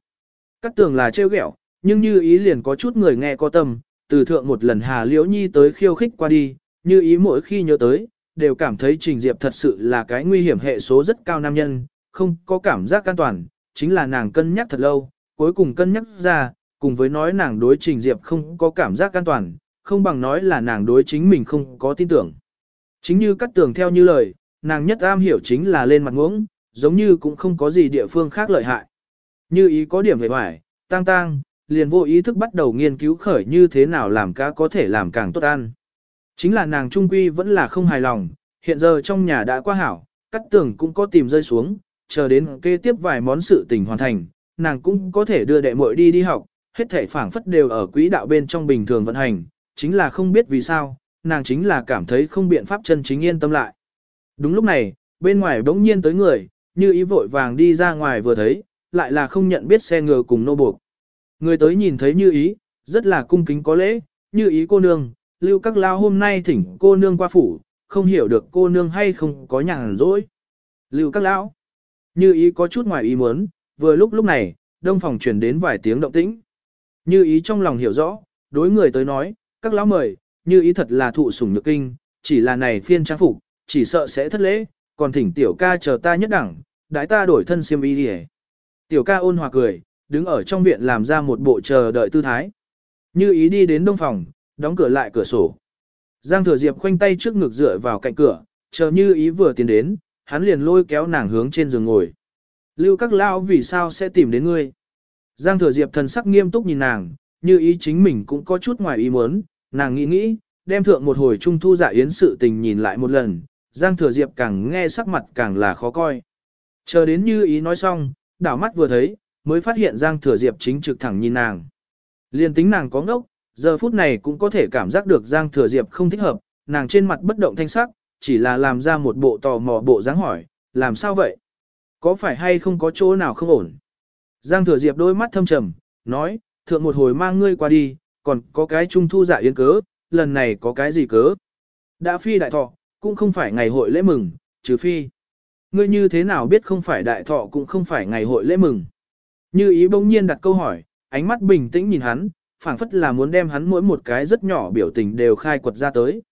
Cát tường là trêu ghẹo, nhưng như ý liền có chút người nghe có tâm, từ thượng một lần Hà Liễu Nhi tới khiêu khích qua đi, như ý mỗi khi nhớ tới, đều cảm thấy Trình Diệp thật sự là cái nguy hiểm hệ số rất cao nam nhân, không có cảm giác an toàn, chính là nàng cân nhắc thật lâu, cuối cùng cân nhắc ra, cùng với nói nàng đối Trình Diệp không có cảm giác an toàn, không bằng nói là nàng đối chính mình không có tin tưởng. Chính như cắt tường theo như lời, nàng nhất am hiểu chính là lên mặt ngưỡng, giống như cũng không có gì địa phương khác lợi hại. Như ý có điểm hề hoài, tang tang, liền vô ý thức bắt đầu nghiên cứu khởi như thế nào làm cá có thể làm càng tốt ăn. Chính là nàng trung quy vẫn là không hài lòng, hiện giờ trong nhà đã qua hảo, cắt tường cũng có tìm rơi xuống, chờ đến kế tiếp vài món sự tình hoàn thành, nàng cũng có thể đưa đệ muội đi đi học, hết thể phảng phất đều ở quỹ đạo bên trong bình thường vận hành, chính là không biết vì sao, nàng chính là cảm thấy không biện pháp chân chính yên tâm lại. Đúng lúc này, bên ngoài bỗng nhiên tới người, như ý vội vàng đi ra ngoài vừa thấy, lại là không nhận biết xe ngựa cùng nô buộc. Người tới nhìn thấy như ý, rất là cung kính có lễ, như ý cô nương, lưu các lao hôm nay thỉnh cô nương qua phủ, không hiểu được cô nương hay không có nhàn rỗi. Lưu các lão, như ý có chút ngoài ý muốn, vừa lúc lúc này, đông phòng truyền đến vài tiếng động tĩnh. Như ý trong lòng hiểu rõ, đối người tới nói, các lão mời, như ý thật là thụ sủng nhược kinh, chỉ là này phiên trang phục, chỉ sợ sẽ thất lễ, còn thỉnh tiểu ca chờ ta nhất đẳng, đãi ta đổi thân xiêm y đi Tiểu ca ôn hòa cười, đứng ở trong viện làm ra một bộ chờ đợi tư thái. Như ý đi đến đông phòng, đóng cửa lại cửa sổ. Giang thừa diệp khoanh tay trước ngực dựa vào cạnh cửa, chờ như ý vừa tiến đến, hắn liền lôi kéo nàng hướng trên giường ngồi. Lưu các lao vì sao sẽ tìm đến ngươi? Giang thừa diệp thần sắc nghiêm túc nhìn nàng, như ý chính mình cũng có chút ngoài ý muốn, nàng nghĩ nghĩ, đem thượng một hồi trung thu dạ yến sự tình nhìn lại một lần, Giang thừa diệp càng nghe sắc mặt càng là khó coi. Chờ đến như ý nói xong, đảo mắt vừa thấy, mới phát hiện Giang thừa diệp chính trực thẳng nhìn nàng. Liên tính nàng có ngốc, giờ phút này cũng có thể cảm giác được Giang thừa diệp không thích hợp, nàng trên mặt bất động thanh sắc, chỉ là làm ra một bộ tò mò bộ dáng hỏi, làm sao vậy? Có phải hay không có chỗ nào không ổn? Giang thừa diệp đôi mắt thâm trầm, nói, thượng một hồi mang ngươi qua đi, còn có cái trung thu dạ yến cớ, lần này có cái gì cớ? Đã phi đại thọ, cũng không phải ngày hội lễ mừng, trừ phi. Ngươi như thế nào biết không phải đại thọ cũng không phải ngày hội lễ mừng? Như ý bỗng nhiên đặt câu hỏi, ánh mắt bình tĩnh nhìn hắn, phảng phất là muốn đem hắn mỗi một cái rất nhỏ biểu tình đều khai quật ra tới.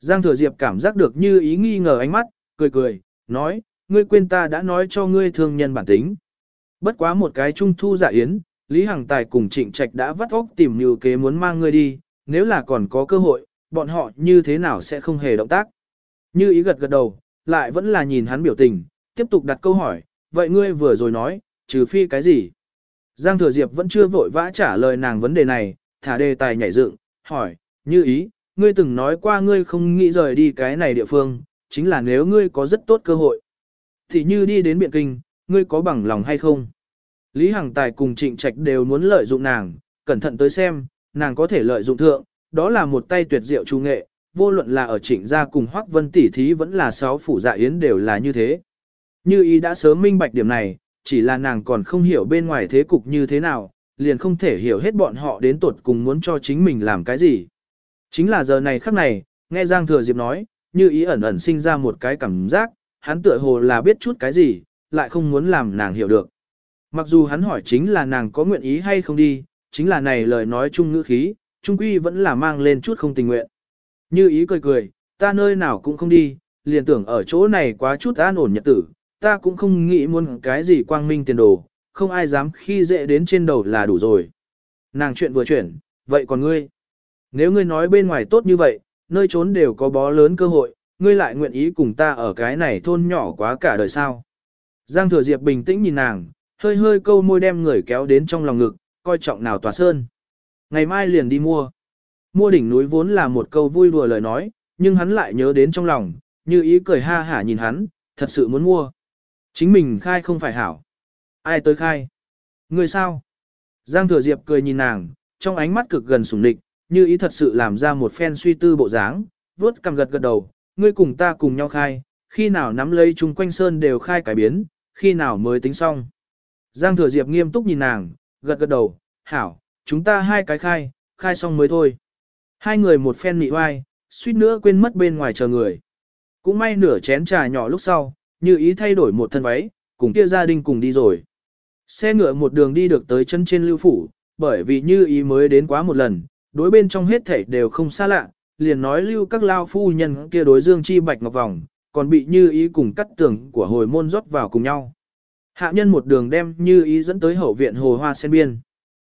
Giang Thừa Diệp cảm giác được như ý nghi ngờ ánh mắt, cười cười, nói, ngươi quên ta đã nói cho ngươi thương nhân bản tính. Bất quá một cái trung thu giả yến, Lý Hằng Tài cùng Trịnh Trạch đã vắt óc tìm nhiều kế muốn mang ngươi đi, nếu là còn có cơ hội, bọn họ như thế nào sẽ không hề động tác. Như ý gật gật đầu, lại vẫn là nhìn hắn biểu tình, tiếp tục đặt câu hỏi, vậy ngươi vừa rồi nói, trừ phi cái gì? Giang Thừa Diệp vẫn chưa vội vã trả lời nàng vấn đề này, thả đề tài nhảy dựng, hỏi, như ý, ngươi từng nói qua ngươi không nghĩ rời đi cái này địa phương, chính là nếu ngươi có rất tốt cơ hội. Thì như đi đến Biện Kinh, ngươi có bằng lòng hay không? Lý Hằng Tài cùng Trịnh Trạch đều muốn lợi dụng nàng, cẩn thận tới xem, nàng có thể lợi dụng thượng, đó là một tay tuyệt diệu trung nghệ, vô luận là ở Trịnh gia cùng Hoắc Vân tỷ thí vẫn là sáu phủ dạ yến đều là như thế. Như ý đã sớm minh bạch điểm này, chỉ là nàng còn không hiểu bên ngoài thế cục như thế nào, liền không thể hiểu hết bọn họ đến tột cùng muốn cho chính mình làm cái gì. Chính là giờ này khắc này, nghe Giang Thừa Diệp nói, như ý ẩn ẩn sinh ra một cái cảm giác, hắn tựa hồ là biết chút cái gì, lại không muốn làm nàng hiểu được. Mặc dù hắn hỏi chính là nàng có nguyện ý hay không đi, chính là này lời nói chung ngữ khí, trung quy vẫn là mang lên chút không tình nguyện. Như ý cười cười, ta nơi nào cũng không đi, liền tưởng ở chỗ này quá chút an ổn nhật tử, ta cũng không nghĩ muốn cái gì quang minh tiền đồ, không ai dám khi dễ đến trên đầu là đủ rồi. Nàng chuyện vừa chuyển, vậy còn ngươi? Nếu ngươi nói bên ngoài tốt như vậy, nơi trốn đều có bó lớn cơ hội, ngươi lại nguyện ý cùng ta ở cái này thôn nhỏ quá cả đời sao? Giang Thừa Diệp bình tĩnh nhìn nàng, hơi hơi câu môi đem người kéo đến trong lòng ngực, coi trọng nào tòa sơn. Ngày mai liền đi mua. Mua đỉnh núi vốn là một câu vui đùa lời nói, nhưng hắn lại nhớ đến trong lòng, như ý cười ha hả nhìn hắn, thật sự muốn mua. Chính mình khai không phải hảo. Ai tới khai? Người sao? Giang Thừa Diệp cười nhìn nàng, trong ánh mắt cực gần sủng địch, như ý thật sự làm ra một phen suy tư bộ dáng, vuốt cằm gật gật đầu, ngươi cùng ta cùng nhau khai, khi nào nắm lấy chung quanh sơn đều khai cải biến, khi nào mới tính xong. Giang Thừa Diệp nghiêm túc nhìn nàng, gật gật đầu, hảo, chúng ta hai cái khai, khai xong mới thôi. Hai người một phen mị oai, suýt nữa quên mất bên ngoài chờ người. Cũng may nửa chén trà nhỏ lúc sau, như ý thay đổi một thân váy, cùng kia gia đình cùng đi rồi. Xe ngựa một đường đi được tới chân trên lưu phủ, bởi vì như ý mới đến quá một lần, đối bên trong hết thảy đều không xa lạ, liền nói lưu các lao phu nhân kia đối dương chi bạch ngọc vòng, còn bị như ý cùng cắt tường của hồi môn rót vào cùng nhau. Hạ nhân một đường đem như ý dẫn tới hậu viện hồ hoa sen biên.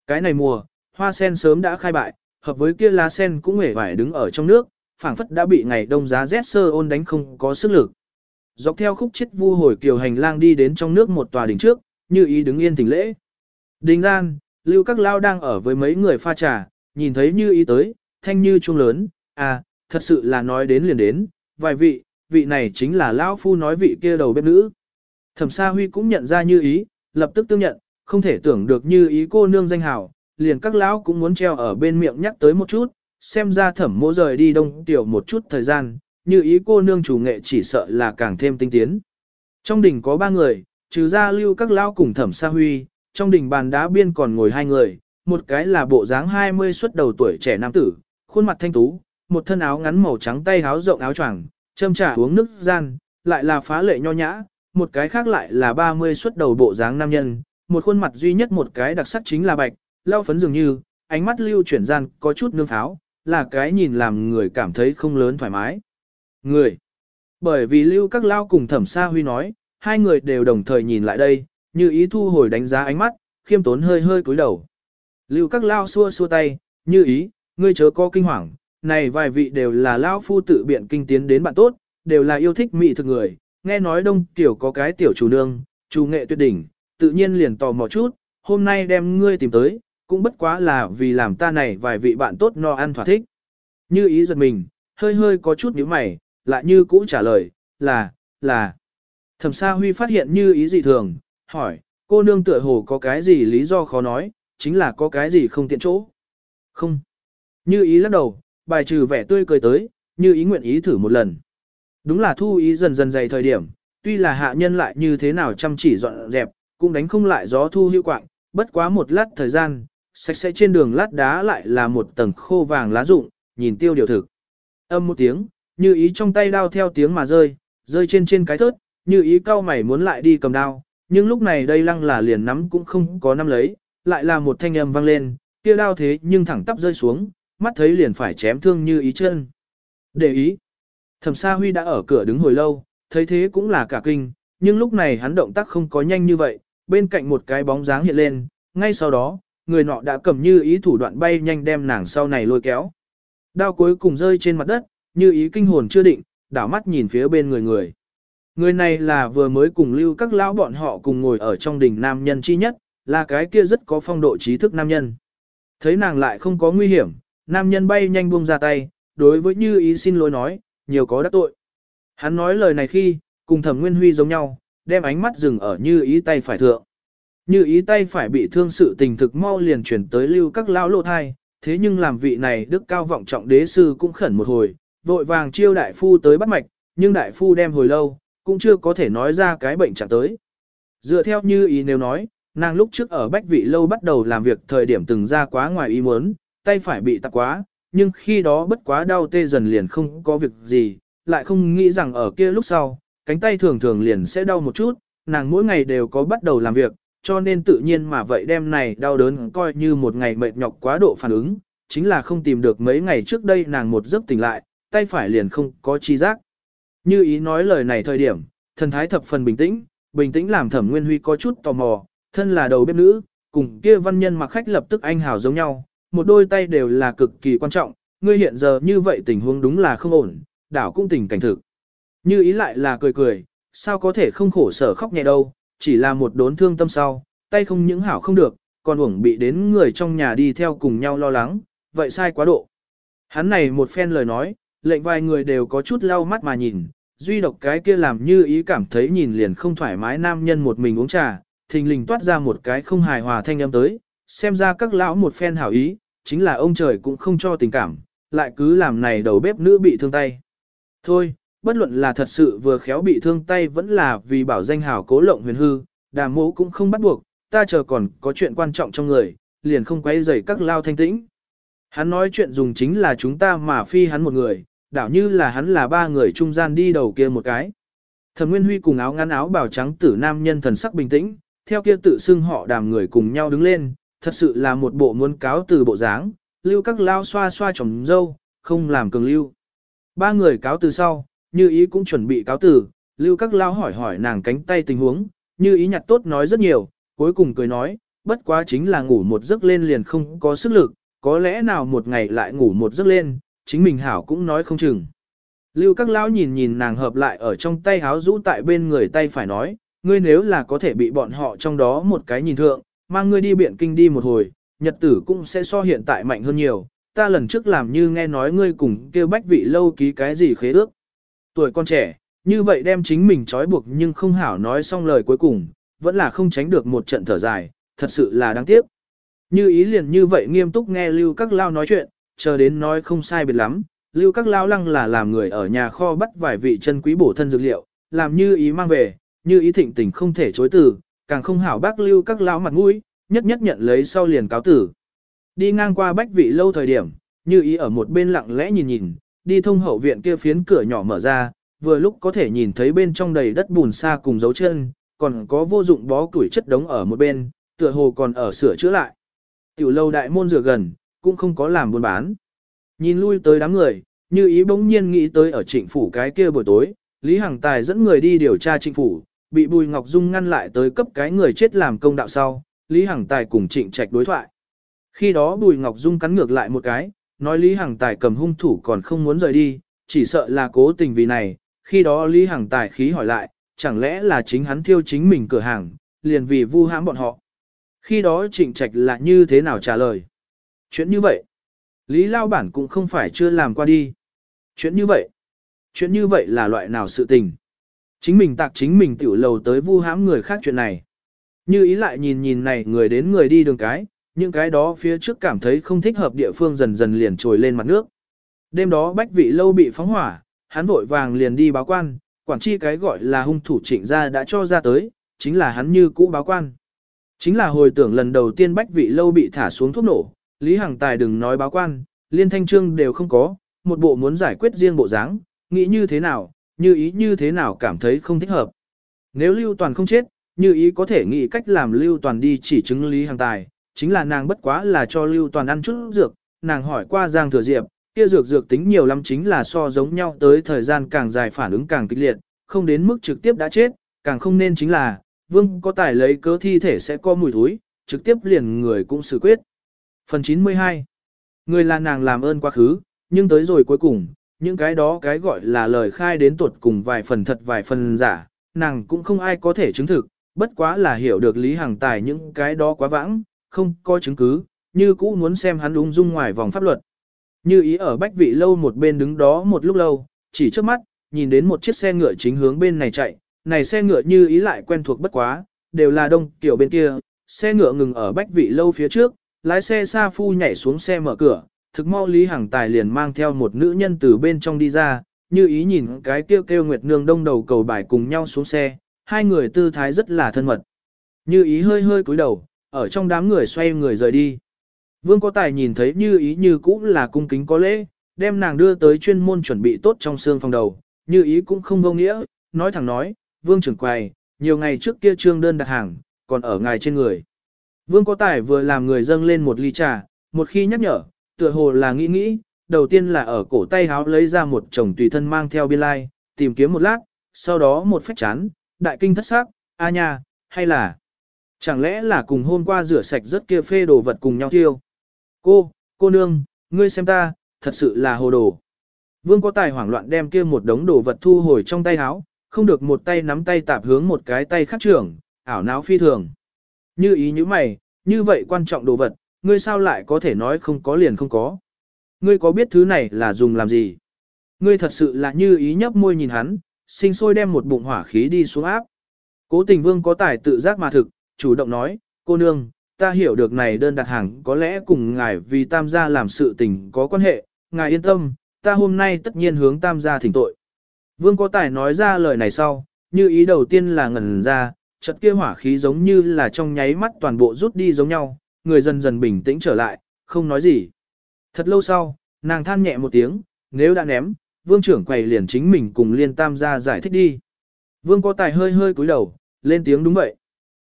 Cái này mùa, hoa sen sớm đã khai bại, hợp với kia lá sen cũng hề vải đứng ở trong nước, phảng phất đã bị ngày đông giá rét sơ ôn đánh không có sức lực. Dọc theo khúc chết vu hồi kiều hành lang đi đến trong nước một tòa đỉnh trước, như ý đứng yên thỉnh lễ. Đình gian, lưu các lao đang ở với mấy người pha trà, nhìn thấy như ý tới, thanh như trung lớn, à, thật sự là nói đến liền đến, vài vị, vị này chính là lão phu nói vị kia đầu bếp nữ. Thẩm Sa Huy cũng nhận ra như ý, lập tức tương nhận, không thể tưởng được như ý cô nương danh hào, liền các lão cũng muốn treo ở bên miệng nhắc tới một chút, xem ra thẩm mỗ rời đi đông tiểu một chút thời gian, như ý cô nương chủ nghệ chỉ sợ là càng thêm tinh tiến. Trong đỉnh có ba người, trừ ra lưu các lao cùng thẩm sa huy, trong đỉnh bàn đá biên còn ngồi hai người, một cái là bộ dáng 20 xuất đầu tuổi trẻ nam tử, khuôn mặt thanh tú, một thân áo ngắn màu trắng tay áo rộng áo choàng, châm trà uống nước gian, lại là phá lệ nho nhã, một cái khác lại là 30 xuất đầu bộ dáng nam nhân, một khuôn mặt duy nhất một cái đặc sắc chính là bạch, lao phấn dường như, ánh mắt lưu chuyển gian có chút nương tháo, là cái nhìn làm người cảm thấy không lớn thoải mái. Người. Bởi vì lưu các lao cùng thẩm sa huy nói, hai người đều đồng thời nhìn lại đây, như ý thu hồi đánh giá ánh mắt, khiêm tốn hơi hơi cúi đầu. Lưu các lao xua xua tay, như ý, ngươi chớ có kinh hoàng, này vài vị đều là lao phu tự biện kinh tiến đến bạn tốt, đều là yêu thích mỹ thực người, nghe nói đông tiểu có cái tiểu chủ nương, chủ nghệ tuyệt đỉnh, tự nhiên liền tò mò chút, hôm nay đem ngươi tìm tới, cũng bất quá là vì làm ta này vài vị bạn tốt no ăn thỏa thích. Như ý giật mình, hơi hơi có chút nhíu mày, lại như cũ trả lời, là, là. Thẩm Sa Huy phát hiện như ý dị thường, hỏi, cô nương tựa hồ có cái gì lý do khó nói, chính là có cái gì không tiện chỗ. Không. Như ý lắc đầu, bài trừ vẻ tươi cười tới, như ý nguyện ý thử một lần. Đúng là thu ý dần dần dày thời điểm, tuy là hạ nhân lại như thế nào chăm chỉ dọn dẹp, cũng đánh không lại gió thu hữu quạng, bất quá một lát thời gian, sạch sẽ trên đường lát đá lại là một tầng khô vàng lá rụng, nhìn tiêu điều thực. Âm một tiếng, như ý trong tay đao theo tiếng mà rơi, rơi trên trên cái thớt, như ý cao mày muốn lại đi cầm đao, nhưng lúc này đây lăng là liền nắm cũng không có nắm lấy, lại là một thanh âm vang lên, kia đao thế nhưng thẳng tắp rơi xuống, mắt thấy liền phải chém thương như ý chân. Để ý, thẩm sa huy đã ở cửa đứng hồi lâu, thấy thế cũng là cả kinh, nhưng lúc này hắn động tác không có nhanh như vậy, bên cạnh một cái bóng dáng hiện lên, ngay sau đó, người nọ đã cầm như ý thủ đoạn bay nhanh đem nàng sau này lôi kéo. Đao cuối cùng rơi trên mặt đất, như ý kinh hồn chưa định, đảo mắt nhìn phía bên người người. Người này là vừa mới cùng lưu các lão bọn họ cùng ngồi ở trong đình nam nhân chi nhất, là cái kia rất có phong độ trí thức nam nhân. Thấy nàng lại không có nguy hiểm, nam nhân bay nhanh buông ra tay, đối với như ý xin lỗi nói, nhiều có đắc tội. Hắn nói lời này khi, cùng thẩm nguyên huy giống nhau, đem ánh mắt dừng ở như ý tay phải thượng. Như ý tay phải bị thương sự tình thực mau liền chuyển tới lưu các lão lộ thai, thế nhưng làm vị này đức cao vọng trọng đế sư cũng khẩn một hồi, vội vàng chiêu đại phu tới bắt mạch, nhưng đại phu đem hồi lâu, cũng chưa có thể nói ra cái bệnh chẳng tới. Dựa theo như ý nếu nói, nàng lúc trước ở bách vị lâu bắt đầu làm việc thời điểm từng ra quá ngoài ý muốn, tay phải bị tạc quá, nhưng khi đó bất quá đau tê dần liền không có việc gì, lại không nghĩ rằng ở kia lúc sau, cánh tay thường thường liền sẽ đau một chút, nàng mỗi ngày đều có bắt đầu làm việc, cho nên tự nhiên mà vậy đêm này đau đớn coi như một ngày mệt nhọc quá độ phản ứng, chính là không tìm được mấy ngày trước đây nàng một giấc tỉnh lại, tay phải liền không có chi giác. Như ý nói lời này thời điểm, thần thái thập phần bình tĩnh, bình tĩnh làm thẩm nguyên huy có chút tò mò, thân là đầu bếp nữ, cùng kia văn nhân mặc khách lập tức anh hào giống nhau, một đôi tay đều là cực kỳ quan trọng, ngươi hiện giờ như vậy tình huống đúng là không ổn, đảo cũng tình cảnh thực. Như ý lại là cười cười, sao có thể không khổ sở khóc nhẹ đâu, chỉ là một đốn thương tâm sau, tay không những hảo không được, còn uổng bị đến người trong nhà đi theo cùng nhau lo lắng, vậy sai quá độ. Hắn này một phen lời nói, lệnh vài người đều có chút lau mắt mà nhìn, duy độc cái kia làm như ý cảm thấy nhìn liền không thoải mái nam nhân một mình uống trà, thình lình toát ra một cái không hài hòa thanh âm tới, xem ra các lão một phen hảo ý, chính là ông trời cũng không cho tình cảm, lại cứ làm này đầu bếp nữ bị thương tay. Thôi, bất luận là thật sự vừa khéo bị thương tay vẫn là vì bảo danh hảo cố lộng huyền hư, đàm mũ cũng không bắt buộc, ta chờ còn có chuyện quan trọng trong người, liền không quay rầy các lao thanh tĩnh. Hắn nói chuyện dùng chính là chúng ta mà phi hắn một người, đảo như là hắn là ba người trung gian đi đầu kia một cái. Thần Nguyên Huy cùng áo ngắn áo bào trắng tử nam nhân thần sắc bình tĩnh, theo kia tự xưng họ đàm người cùng nhau đứng lên, thật sự là một bộ muốn cáo từ bộ dáng, lưu các lao xoa xoa trồng dâu, không làm cường lưu. Ba người cáo từ sau, như ý cũng chuẩn bị cáo từ, lưu các lao hỏi hỏi nàng cánh tay tình huống, như ý nhặt tốt nói rất nhiều, cuối cùng cười nói, bất quá chính là ngủ một giấc lên liền không có sức lực, có lẽ nào một ngày lại ngủ một giấc lên, chính mình hảo cũng nói không chừng. Lưu các lão nhìn nhìn nàng hợp lại ở trong tay háo rũ tại bên người tay phải nói, ngươi nếu là có thể bị bọn họ trong đó một cái nhìn thượng, mang ngươi đi biện kinh đi một hồi, nhật tử cũng sẽ so hiện tại mạnh hơn nhiều, ta lần trước làm như nghe nói ngươi cùng kêu bách vị lâu ký cái gì khế ước. Tuổi con trẻ, như vậy đem chính mình trói buộc nhưng không hảo nói xong lời cuối cùng, vẫn là không tránh được một trận thở dài, thật sự là đáng tiếc. Như ý liền như vậy nghiêm túc nghe lưu các lao nói chuyện, chờ đến nói không sai biệt lắm, Lưu các lao lăng là làm người ở nhà kho bắt vài vị chân quý bổ thân dược liệu, làm như ý mang về, như ý thịnh tình không thể chối từ, càng không hảo bác lưu các lao mặt mũi, nhất nhất nhận lấy sau liền cáo tử. Đi ngang qua bách vị lâu thời điểm, như ý ở một bên lặng lẽ nhìn nhìn, đi thông hậu viện kia phiến cửa nhỏ mở ra, vừa lúc có thể nhìn thấy bên trong đầy đất bùn xa cùng dấu chân, còn có vô dụng bó củi chất đống ở một bên, tựa hồ còn ở sửa chữa lại. Tiểu lâu đại môn rửa gần, cũng không có làm buôn bán. Nhìn lui tới đám người, như ý bỗng nhiên nghĩ tới ở trịnh phủ cái kia buổi tối, Lý Hằng Tài dẫn người đi điều tra trịnh phủ, bị Bùi Ngọc Dung ngăn lại tới cấp cái người chết làm công đạo sau, Lý Hằng Tài cùng trịnh trạch đối thoại. Khi đó Bùi Ngọc Dung cắn ngược lại một cái, nói Lý Hằng Tài cầm hung thủ còn không muốn rời đi, chỉ sợ là cố tình vì này, khi đó Lý Hằng Tài khí hỏi lại, chẳng lẽ là chính hắn thiêu chính mình cửa hàng, liền vì vu hãm bọn họ. Khi đó trịnh trạch là như thế nào trả lời? Chuyện như vậy, Lý Lao Bản cũng không phải chưa làm qua đi. Chuyện như vậy, chuyện như vậy là loại nào sự tình? Chính mình tạc chính mình tiểu lầu tới vu hãm người khác chuyện này. Như ý lại nhìn nhìn này người đến người đi đường cái, những cái đó phía trước cảm thấy không thích hợp địa phương dần dần liền trồi lên mặt nước. Đêm đó bách vị lâu bị phóng hỏa, hắn vội vàng liền đi báo quan, quản chi cái gọi là hung thủ trịnh gia đã cho ra tới, chính là hắn như cũ báo quan. Chính là hồi tưởng lần đầu tiên bách vị lâu bị thả xuống thuốc nổ, Lý Hằng Tài đừng nói báo quan, liên thanh trương đều không có, một bộ muốn giải quyết riêng bộ dáng, nghĩ như thế nào, như ý như thế nào cảm thấy không thích hợp. Nếu Lưu Toàn không chết, như ý có thể nghĩ cách làm Lưu Toàn đi chỉ chứng Lý Hằng Tài, chính là nàng bất quá là cho Lưu Toàn ăn chút dược, nàng hỏi qua Giang Thừa Diệp, kia dược dược tính nhiều lắm chính là so giống nhau tới thời gian càng dài phản ứng càng kịch liệt, không đến mức trực tiếp đã chết, càng không nên chính là, vương có tài lấy cớ thi thể sẽ có mùi thúi, trực tiếp liền người cũng xử quyết. Phần 92 Người là nàng làm ơn quá khứ, nhưng tới rồi cuối cùng, những cái đó cái gọi là lời khai đến tuột cùng vài phần thật vài phần giả, nàng cũng không ai có thể chứng thực, bất quá là hiểu được Lý Hằng Tài những cái đó quá vãng, không có chứng cứ, như cũ muốn xem hắn ung dung ngoài vòng pháp luật. Như ý ở bách vị lâu một bên đứng đó một lúc lâu, chỉ trước mắt, nhìn đến một chiếc xe ngựa chính hướng bên này chạy, này xe ngựa như ý lại quen thuộc bất quá, đều là đông kiểu bên kia, xe ngựa ngừng ở bách vị lâu phía trước, lái xe xa phu nhảy xuống xe mở cửa, thực mau Lý Hằng Tài liền mang theo một nữ nhân từ bên trong đi ra, như ý nhìn cái kêu kêu Nguyệt Nương đông đầu cầu bài cùng nhau xuống xe, hai người tư thái rất là thân mật. Như ý hơi hơi cúi đầu, ở trong đám người xoay người rời đi. Vương có tài nhìn thấy như ý như cũ là cung kính có lễ, đem nàng đưa tới chuyên môn chuẩn bị tốt trong xương phòng đầu, như ý cũng không vô nghĩa, nói thẳng nói, vương trưởng quầy, nhiều ngày trước kia trương đơn đặt hàng, còn ở ngài trên người. Vương có tài vừa làm người dâng lên một ly trà, một khi nhắc nhở, tựa hồ là nghĩ nghĩ, đầu tiên là ở cổ tay háo lấy ra một chồng tùy thân mang theo biên lai, tìm kiếm một lát, sau đó một phách chán, đại kinh thất xác, a nha, hay là, chẳng lẽ là cùng hôm qua rửa sạch rất kia phê đồ vật cùng nhau thiêu. Cô, cô nương, ngươi xem ta, thật sự là hồ đồ. Vương có tài hoảng loạn đem kia một đống đồ vật thu hồi trong tay háo không được một tay nắm tay tạp hướng một cái tay khác trưởng, ảo não phi thường. Như ý như mày, như vậy quan trọng đồ vật, ngươi sao lại có thể nói không có liền không có. Ngươi có biết thứ này là dùng làm gì? Ngươi thật sự là như ý nhấp môi nhìn hắn, sinh sôi đem một bụng hỏa khí đi xuống áp. Cố tình vương có tài tự giác mà thực, chủ động nói, cô nương, ta hiểu được này đơn đặt hàng có lẽ cùng ngài vì tam gia làm sự tình có quan hệ, ngài yên tâm, ta hôm nay tất nhiên hướng tam gia thỉnh tội. Vương có tài nói ra lời này sau, như ý đầu tiên là ngẩn ra, chợt kia hỏa khí giống như là trong nháy mắt toàn bộ rút đi giống nhau, người dần dần bình tĩnh trở lại, không nói gì. Thật lâu sau, nàng than nhẹ một tiếng, nếu đã ném, vương trưởng quầy liền chính mình cùng liên tam gia giải thích đi. Vương có tài hơi hơi cúi đầu, lên tiếng đúng vậy.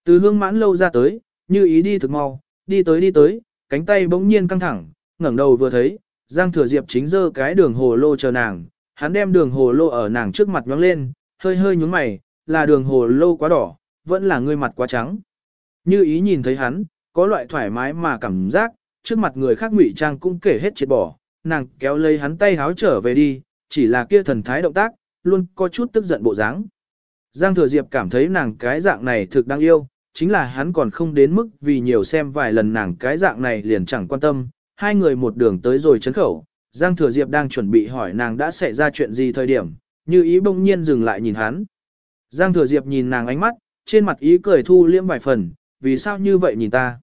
Từ hương mãn lâu ra tới, như ý đi thực mau, đi tới đi tới, cánh tay bỗng nhiên căng thẳng, ngẩng đầu vừa thấy, Giang Thừa Diệp chính dơ cái đường hồ lô chờ nàng, hắn đem đường hồ lô ở nàng trước mặt nhóng lên, hơi hơi nhúng mày, là đường hồ lô quá đỏ, vẫn là ngươi mặt quá trắng. Như ý nhìn thấy hắn, có loại thoải mái mà cảm giác, trước mặt người khác ngụy trang cũng kể hết triệt bỏ, nàng kéo lấy hắn tay háo trở về đi, chỉ là kia thần thái động tác, luôn có chút tức giận bộ dáng. Giang Thừa Diệp cảm thấy nàng cái dạng này thực đáng yêu, chính là hắn còn không đến mức vì nhiều xem vài lần nàng cái dạng này liền chẳng quan tâm, hai người một đường tới rồi chấn khẩu, Giang Thừa Diệp đang chuẩn bị hỏi nàng đã xảy ra chuyện gì thời điểm, như ý bỗng nhiên dừng lại nhìn hắn. Giang Thừa Diệp nhìn nàng ánh mắt, trên mặt ý cười thu liễm vài phần, vì sao như vậy nhìn ta.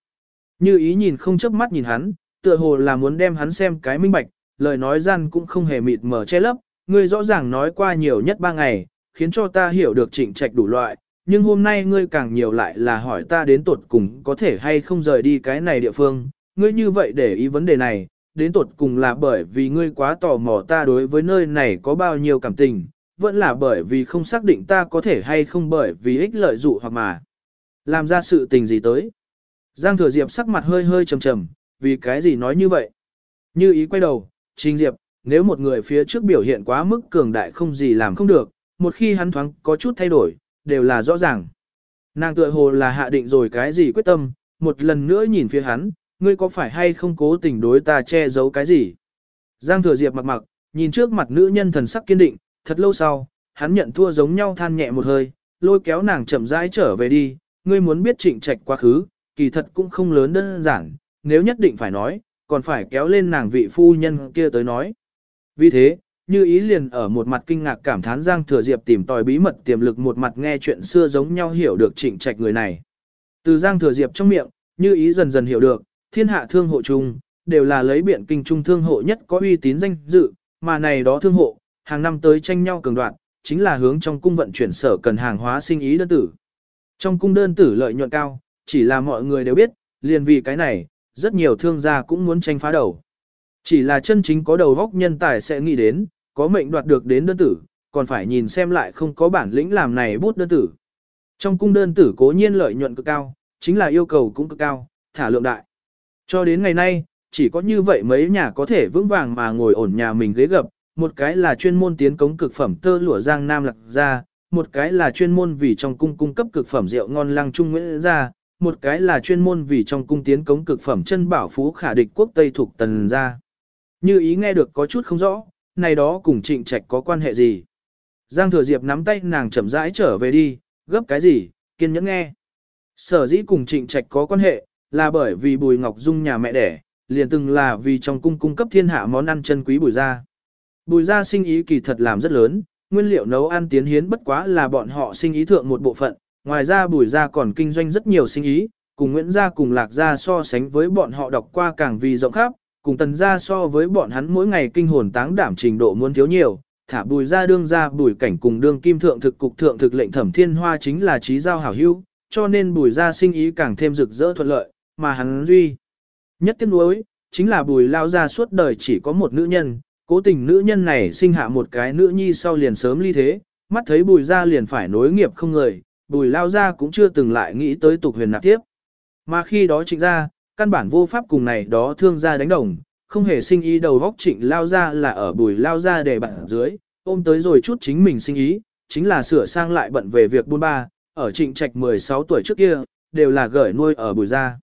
Như ý nhìn không chớp mắt nhìn hắn, tựa hồ là muốn đem hắn xem cái minh bạch, lời nói gian cũng không hề mịt mờ che lấp, ngươi rõ ràng nói qua nhiều nhất ba ngày, khiến cho ta hiểu được trịnh trạch đủ loại, nhưng hôm nay ngươi càng nhiều lại là hỏi ta đến tột cùng có thể hay không rời đi cái này địa phương, ngươi như vậy để ý vấn đề này, đến tột cùng là bởi vì ngươi quá tò mò ta đối với nơi này có bao nhiêu cảm tình, vẫn là bởi vì không xác định ta có thể hay không bởi vì ích lợi dụ hoặc mà làm ra sự tình gì tới. Giang Thừa Diệp sắc mặt hơi hơi trầm trầm, vì cái gì nói như vậy? Như ý quay đầu, Trình Diệp, nếu một người phía trước biểu hiện quá mức cường đại không gì làm không được, một khi hắn thoáng có chút thay đổi, đều là rõ ràng. Nàng tựa hồ là hạ định rồi cái gì quyết tâm, một lần nữa nhìn phía hắn, ngươi có phải hay không cố tình đối ta che giấu cái gì? Giang Thừa Diệp mặc mặc, nhìn trước mặt nữ nhân thần sắc kiên định, thật lâu sau, hắn nhận thua giống nhau than nhẹ một hơi, lôi kéo nàng chậm rãi trở về đi, ngươi muốn biết trịnh trạch quá khứ, kỳ thật cũng không lớn đơn giản, nếu nhất định phải nói, còn phải kéo lên nàng vị phu nhân kia tới nói. Vì thế, như ý liền ở một mặt kinh ngạc cảm thán Giang Thừa Diệp tìm tòi bí mật tiềm lực một mặt nghe chuyện xưa giống nhau hiểu được trịnh trạch người này. Từ Giang Thừa Diệp trong miệng, như ý dần dần hiểu được, thiên hạ thương hộ chung, đều là lấy biện kinh trung thương hộ nhất có uy tín danh dự, mà này đó thương hộ, hàng năm tới tranh nhau cường đoạn, chính là hướng trong cung vận chuyển sở cần hàng hóa sinh ý đơn tử. Trong cung đơn tử lợi nhuận cao, chỉ là mọi người đều biết, liền vì cái này, rất nhiều thương gia cũng muốn tranh phá đầu. Chỉ là chân chính có đầu góc nhân tài sẽ nghĩ đến, có mệnh đoạt được đến đơn tử, còn phải nhìn xem lại không có bản lĩnh làm này bút đơn tử. Trong cung đơn tử cố nhiên lợi nhuận cực cao, chính là yêu cầu cũng cực cao, thả lượng đại. Cho đến ngày nay, chỉ có như vậy mấy nhà có thể vững vàng mà ngồi ổn nhà mình ghế gập, một cái là chuyên môn tiến cống cực phẩm tơ lụa giang nam lạc Gia một cái là chuyên môn vì trong cung cung cấp cực phẩm rượu ngon lăng trung nguyễn gia một cái là chuyên môn vì trong cung tiến cống cực phẩm chân bảo phú khả địch quốc Tây thuộc tần gia Như ý nghe được có chút không rõ, này đó cùng trịnh trạch có quan hệ gì. Giang thừa diệp nắm tay nàng chậm rãi trở về đi, gấp cái gì, kiên nhẫn nghe. Sở dĩ cùng trịnh trạch có quan hệ, là bởi vì bùi ngọc dung nhà mẹ đẻ, liền từng là vì trong cung cung cấp thiên hạ món ăn chân quý bùi gia. Bùi gia sinh ý kỳ thật làm rất lớn, nguyên liệu nấu ăn tiến hiến bất quá là bọn họ sinh ý thượng một bộ phận, ngoài ra bùi gia còn kinh doanh rất nhiều sinh ý, cùng Nguyễn gia cùng Lạc gia so sánh với bọn họ đọc qua càng vì rộng khắp, cùng tần gia so với bọn hắn mỗi ngày kinh hồn táng đảm trình độ muốn thiếu nhiều, thả bùi gia đương gia bùi cảnh cùng đương kim thượng thực cục thượng thực lệnh thẩm thiên hoa chính là trí giao hảo hữu, cho nên bùi gia sinh ý càng thêm rực rỡ thuận lợi, mà hắn duy. Nhất tiếc nuối, chính là bùi lao gia suốt đời chỉ có một nữ nhân, cố tình nữ nhân này sinh hạ một cái nữ nhi sau liền sớm ly thế, mắt thấy bùi gia liền phải nối nghiệp không người, bùi lao gia cũng chưa từng lại nghĩ tới tục huyền nạp tiếp. Mà khi đó trịnh gia, căn bản vô pháp cùng này đó thương gia đánh đồng, không hề sinh ý đầu góc trịnh lao gia là ở bùi lao gia để bạn dưới, ôm tới rồi chút chính mình sinh ý, chính là sửa sang lại bận về việc buôn ba, ở trịnh trạch 16 tuổi trước kia, đều là gửi nuôi ở bùi gia.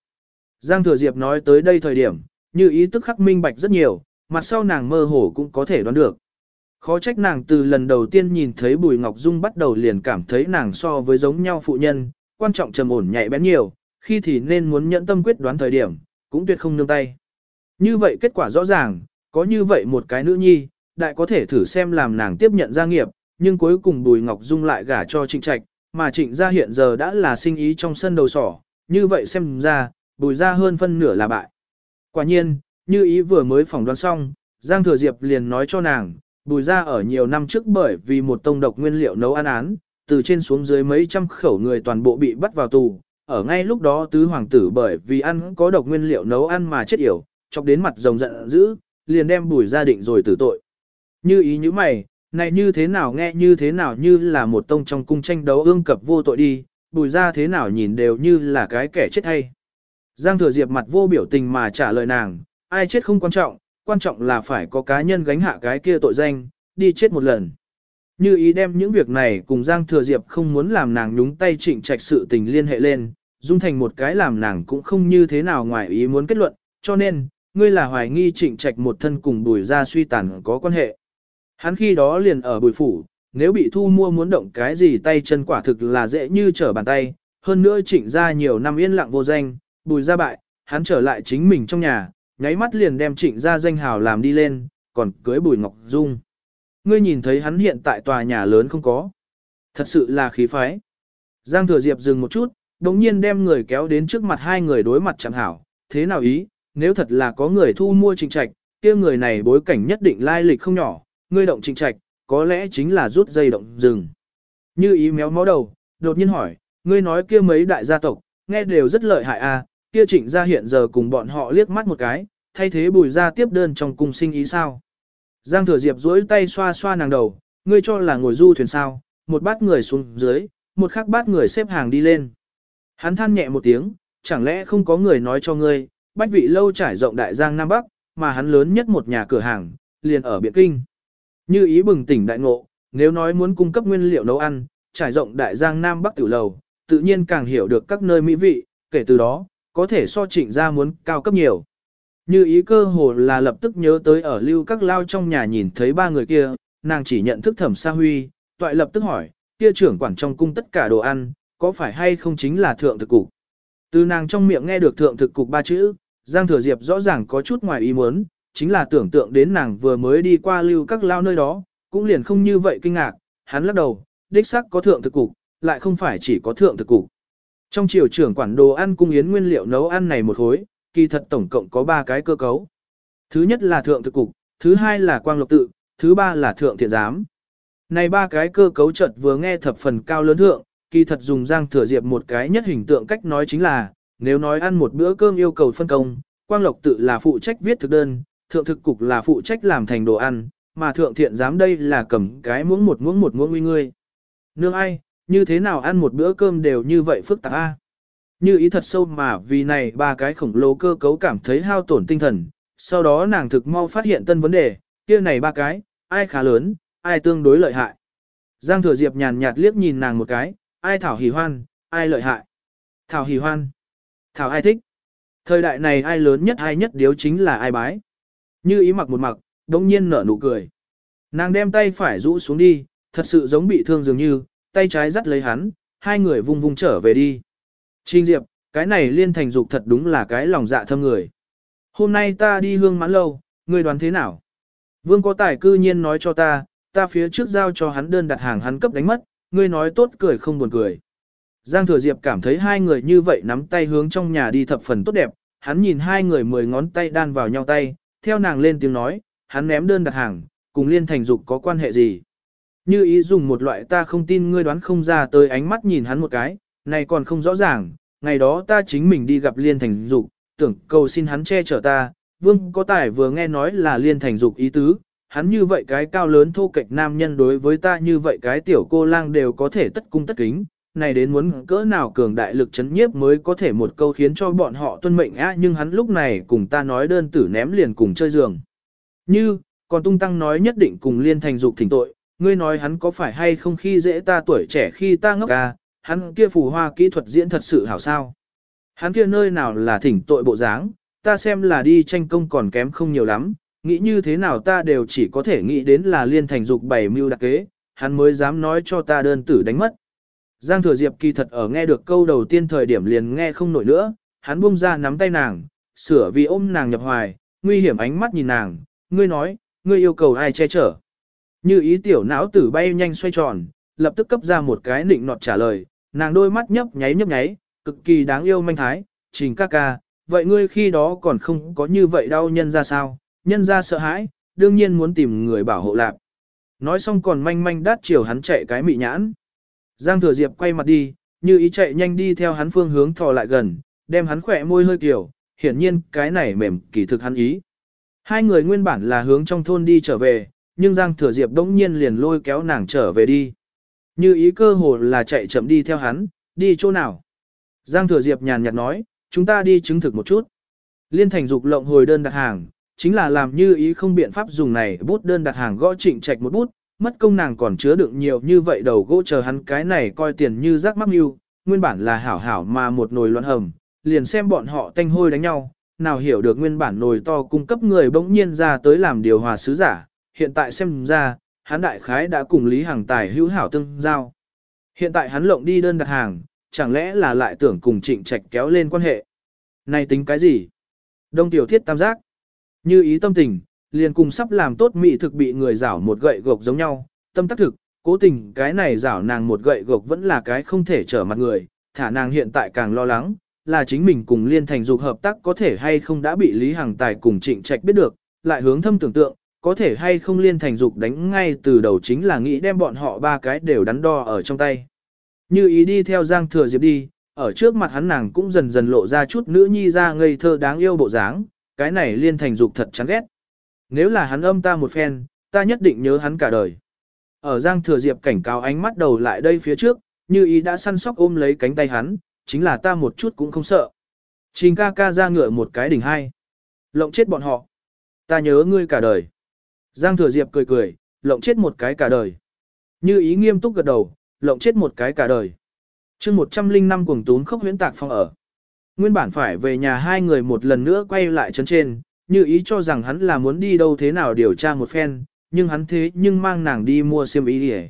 Giang Thừa Diệp nói tới đây thời điểm, như ý tức khắc minh bạch rất nhiều, mặt sau nàng mơ hồ cũng có thể đoán được. Khó trách nàng từ lần đầu tiên nhìn thấy Bùi Ngọc Dung bắt đầu liền cảm thấy nàng so với giống nhau phụ nhân, quan trọng trầm ổn nhạy bén nhiều, khi thì nên muốn nhẫn tâm quyết đoán thời điểm, cũng tuyệt không nương tay. Như vậy kết quả rõ ràng, có như vậy một cái nữ nhi, đại có thể thử xem làm nàng tiếp nhận gia nghiệp, nhưng cuối cùng Bùi Ngọc Dung lại gả cho Trịnh Trạch, mà Trịnh gia hiện giờ đã là sinh ý trong sân đầu sỏ, như vậy xem ra, Bùi gia hơn phân nửa là bại. Quả nhiên, như ý vừa mới phỏng đoán xong, Giang Thừa Diệp liền nói cho nàng, bùi ra ở nhiều năm trước bởi vì một tông độc nguyên liệu nấu ăn án, từ trên xuống dưới mấy trăm khẩu người toàn bộ bị bắt vào tù. Ở ngay lúc đó tứ hoàng tử bởi vì ăn có độc nguyên liệu nấu ăn mà chết yểu, chọc đến mặt rồng giận dữ, liền đem bùi ra định rồi tử tội. Như ý như mày, này như thế nào nghe như thế nào như là một tông trong cung tranh đấu ương cập vô tội đi, bùi ra thế nào nhìn đều như là cái kẻ chết hay. Giang thừa diệp mặt vô biểu tình mà trả lời nàng, ai chết không quan trọng, quan trọng là phải có cá nhân gánh hạ cái kia tội danh, đi chết một lần. Như ý đem những việc này cùng Giang Thừa Diệp không muốn làm nàng nhúng tay trịnh trạch sự tình liên hệ lên, dung thành một cái làm nàng cũng không như thế nào ngoài ý muốn kết luận, cho nên, ngươi là hoài nghi trịnh trạch một thân cùng bùi ra suy tàn có quan hệ. Hắn khi đó liền ở bùi phủ, nếu bị thu mua muốn động cái gì tay chân quả thực là dễ như trở bàn tay, hơn nữa trịnh ra nhiều năm yên lặng vô danh, bùi ra bại, hắn trở lại chính mình trong nhà, nháy mắt liền đem trịnh ra danh hào làm đi lên, còn cưới Bùi Ngọc Dung. Ngươi nhìn thấy hắn hiện tại tòa nhà lớn không có. Thật sự là khí phái. Giang Thừa Diệp dừng một chút, đồng nhiên đem người kéo đến trước mặt hai người đối mặt chẳng hảo. Thế nào ý, nếu thật là có người thu mua trịnh trạch, kia người này bối cảnh nhất định lai lịch không nhỏ, ngươi động trịnh trạch, có lẽ chính là rút dây động rừng. Như ý méo mó đầu, đột nhiên hỏi, ngươi nói kia mấy đại gia tộc, nghe đều rất lợi hại à, kia trịnh gia hiện giờ cùng bọn họ liếc mắt một cái, thay thế bùi ra tiếp đơn trong cung sinh ý sao. Giang thừa diệp duỗi tay xoa xoa nàng đầu, ngươi cho là ngồi du thuyền sao, một bát người xuống dưới, một khắc bát người xếp hàng đi lên. Hắn than nhẹ một tiếng, chẳng lẽ không có người nói cho ngươi, bách vị lâu trải rộng đại giang Nam Bắc, mà hắn lớn nhất một nhà cửa hàng, liền ở Biện Kinh. Như ý bừng tỉnh đại ngộ, nếu nói muốn cung cấp nguyên liệu nấu ăn, trải rộng đại giang Nam Bắc tiểu lầu, tự nhiên càng hiểu được các nơi mỹ vị, kể từ đó, có thể so trịnh ra muốn cao cấp nhiều. Như ý cơ hồ là lập tức nhớ tới ở lưu các lao trong nhà nhìn thấy ba người kia, nàng chỉ nhận thức thẩm sa huy, toại lập tức hỏi, kia trưởng quản trong cung tất cả đồ ăn, có phải hay không chính là thượng thực cục. Từ nàng trong miệng nghe được thượng thực cục ba chữ, Giang Thừa Diệp rõ ràng có chút ngoài ý muốn, chính là tưởng tượng đến nàng vừa mới đi qua lưu các lao nơi đó, cũng liền không như vậy kinh ngạc, hắn lắc đầu, đích xác có thượng thực cục, lại không phải chỉ có thượng thực cục. Trong triều trưởng quản đồ ăn cung yến nguyên liệu nấu ăn này một khối, kỳ thật tổng cộng có 3 cái cơ cấu. Thứ nhất là thượng thực cục, thứ hai là quang lộc tự, thứ ba là thượng thiện giám. Này ba cái cơ cấu chợt vừa nghe thập phần cao lớn thượng, kỳ thật dùng Giang Thừa Diệp một cái nhất hình tượng cách nói chính là, nếu nói ăn một bữa cơm yêu cầu phân công, Quang Lộc tự là phụ trách viết thực đơn, thượng thực cục là phụ trách làm thành đồ ăn, mà thượng thiện giám đây là cầm cái muỗng một muỗng một muỗng uy ngươi. Nương ai, như thế nào ăn một bữa cơm đều như vậy phức tạp a? Như ý thật sâu mà vì này ba cái khổng lồ cơ cấu cảm thấy hao tổn tinh thần, sau đó nàng thực mau phát hiện tân vấn đề, kia này ba cái, ai khá lớn, ai tương đối lợi hại. Giang thừa diệp nhàn nhạt liếc nhìn nàng một cái, ai thảo hỉ hoan, ai lợi hại. Thảo hỉ hoan, thảo ai thích. Thời đại này ai lớn nhất ai nhất điếu chính là ai bái. Như ý mặc một mặc, đông nhiên nở nụ cười. Nàng đem tay phải rũ xuống đi, thật sự giống bị thương dường như, tay trái dắt lấy hắn, hai người vung vung trở về đi. Trình Diệp, cái này liên thành dục thật đúng là cái lòng dạ thâm người. Hôm nay ta đi hương mãn lâu, ngươi đoán thế nào? Vương có tài cư nhiên nói cho ta, ta phía trước giao cho hắn đơn đặt hàng hắn cấp đánh mất, ngươi nói tốt cười không buồn cười. Giang Thừa Diệp cảm thấy hai người như vậy nắm tay hướng trong nhà đi thập phần tốt đẹp, hắn nhìn hai người mười ngón tay đan vào nhau tay, theo nàng lên tiếng nói, hắn ném đơn đặt hàng, cùng liên thành dục có quan hệ gì. Như ý dùng một loại ta không tin ngươi đoán không ra tới ánh mắt nhìn hắn một cái, này còn không rõ ràng, ngày đó ta chính mình đi gặp liên thành dục, tưởng cầu xin hắn che chở ta, vương có tài vừa nghe nói là liên thành dục ý tứ, hắn như vậy cái cao lớn thô kệch nam nhân đối với ta như vậy cái tiểu cô lang đều có thể tất cung tất kính, này đến muốn cỡ nào cường đại lực chấn nhiếp mới có thể một câu khiến cho bọn họ tuân mệnh á nhưng hắn lúc này cùng ta nói đơn tử ném liền cùng chơi giường. Như, còn tung tăng nói nhất định cùng liên thành dục thỉnh tội, ngươi nói hắn có phải hay không khi dễ ta tuổi trẻ khi ta ngốc à, hắn kia phù hoa kỹ thuật diễn thật sự hảo sao. Hắn kia nơi nào là thỉnh tội bộ dáng, ta xem là đi tranh công còn kém không nhiều lắm, nghĩ như thế nào ta đều chỉ có thể nghĩ đến là liên thành dục bảy mưu đặc kế, hắn mới dám nói cho ta đơn tử đánh mất. Giang thừa diệp kỳ thật ở nghe được câu đầu tiên thời điểm liền nghe không nổi nữa, hắn buông ra nắm tay nàng, sửa vì ôm nàng nhập hoài, nguy hiểm ánh mắt nhìn nàng, ngươi nói, ngươi yêu cầu ai che chở. Như ý tiểu não tử bay nhanh xoay tròn, lập tức cấp ra một cái nịnh nọt trả lời, nàng đôi mắt nhấp nháy nhấp nháy, cực kỳ đáng yêu manh thái, trình ca ca, vậy ngươi khi đó còn không có như vậy đau nhân ra sao, nhân ra sợ hãi, đương nhiên muốn tìm người bảo hộ lạc. Nói xong còn manh manh đát chiều hắn chạy cái mị nhãn. Giang thừa diệp quay mặt đi, như ý chạy nhanh đi theo hắn phương hướng thò lại gần, đem hắn khỏe môi hơi kiểu, hiển nhiên cái này mềm kỳ thực hắn ý. Hai người nguyên bản là hướng trong thôn đi trở về, nhưng Giang thừa diệp đống nhiên liền lôi kéo nàng trở về đi. Như ý cơ hồ là chạy chậm đi theo hắn, đi chỗ nào. Giang thừa diệp nhàn nhạt nói, chúng ta đi chứng thực một chút. Liên thành dục lộng hồi đơn đặt hàng, chính là làm như ý không biện pháp dùng này bút đơn đặt hàng gõ trịnh trạch một bút, mất công nàng còn chứa đựng nhiều như vậy đầu gỗ chờ hắn cái này coi tiền như rác mắc mưu, nguyên bản là hảo hảo mà một nồi loạn hầm, liền xem bọn họ tanh hôi đánh nhau, nào hiểu được nguyên bản nồi to cung cấp người bỗng nhiên ra tới làm điều hòa sứ giả, hiện tại xem ra, hắn đại khái đã cùng Lý Hằng Tài hữu hảo tương giao. Hiện tại hắn lộng đi đơn đặt hàng, chẳng lẽ là lại tưởng cùng trịnh trạch kéo lên quan hệ. Này tính cái gì? Đông tiểu thiết tam giác. Như ý tâm tình, liền cùng sắp làm tốt mị thực bị người rảo một gậy gộc giống nhau, tâm tác thực, cố tình cái này rảo nàng một gậy gộc vẫn là cái không thể trở mặt người, thả nàng hiện tại càng lo lắng, là chính mình cùng liên thành dục hợp tác có thể hay không đã bị Lý Hằng Tài cùng trịnh trạch biết được, lại hướng thâm tưởng tượng, có thể hay không liên thành dục đánh ngay từ đầu chính là nghĩ đem bọn họ ba cái đều đắn đo ở trong tay. Như ý đi theo Giang Thừa Diệp đi, ở trước mặt hắn nàng cũng dần dần lộ ra chút nữ nhi ra ngây thơ đáng yêu bộ dáng, cái này liên thành dục thật chán ghét. Nếu là hắn âm ta một phen, ta nhất định nhớ hắn cả đời. Ở Giang Thừa Diệp cảnh cáo ánh mắt đầu lại đây phía trước, như ý đã săn sóc ôm lấy cánh tay hắn, chính là ta một chút cũng không sợ. Trình ca ca ra ngựa một cái đỉnh hai. Lộng chết bọn họ. Ta nhớ ngươi cả đời. Giang Thừa Diệp cười cười, lộng chết một cái cả đời. Như ý nghiêm túc gật đầu, lộng chết một cái cả đời. chương 105 cuồng tún khốc huyễn tạc phong ở. Nguyên bản phải về nhà hai người một lần nữa quay lại chân trên, như ý cho rằng hắn là muốn đi đâu thế nào điều tra một phen, nhưng hắn thế nhưng mang nàng đi mua xiêm y đi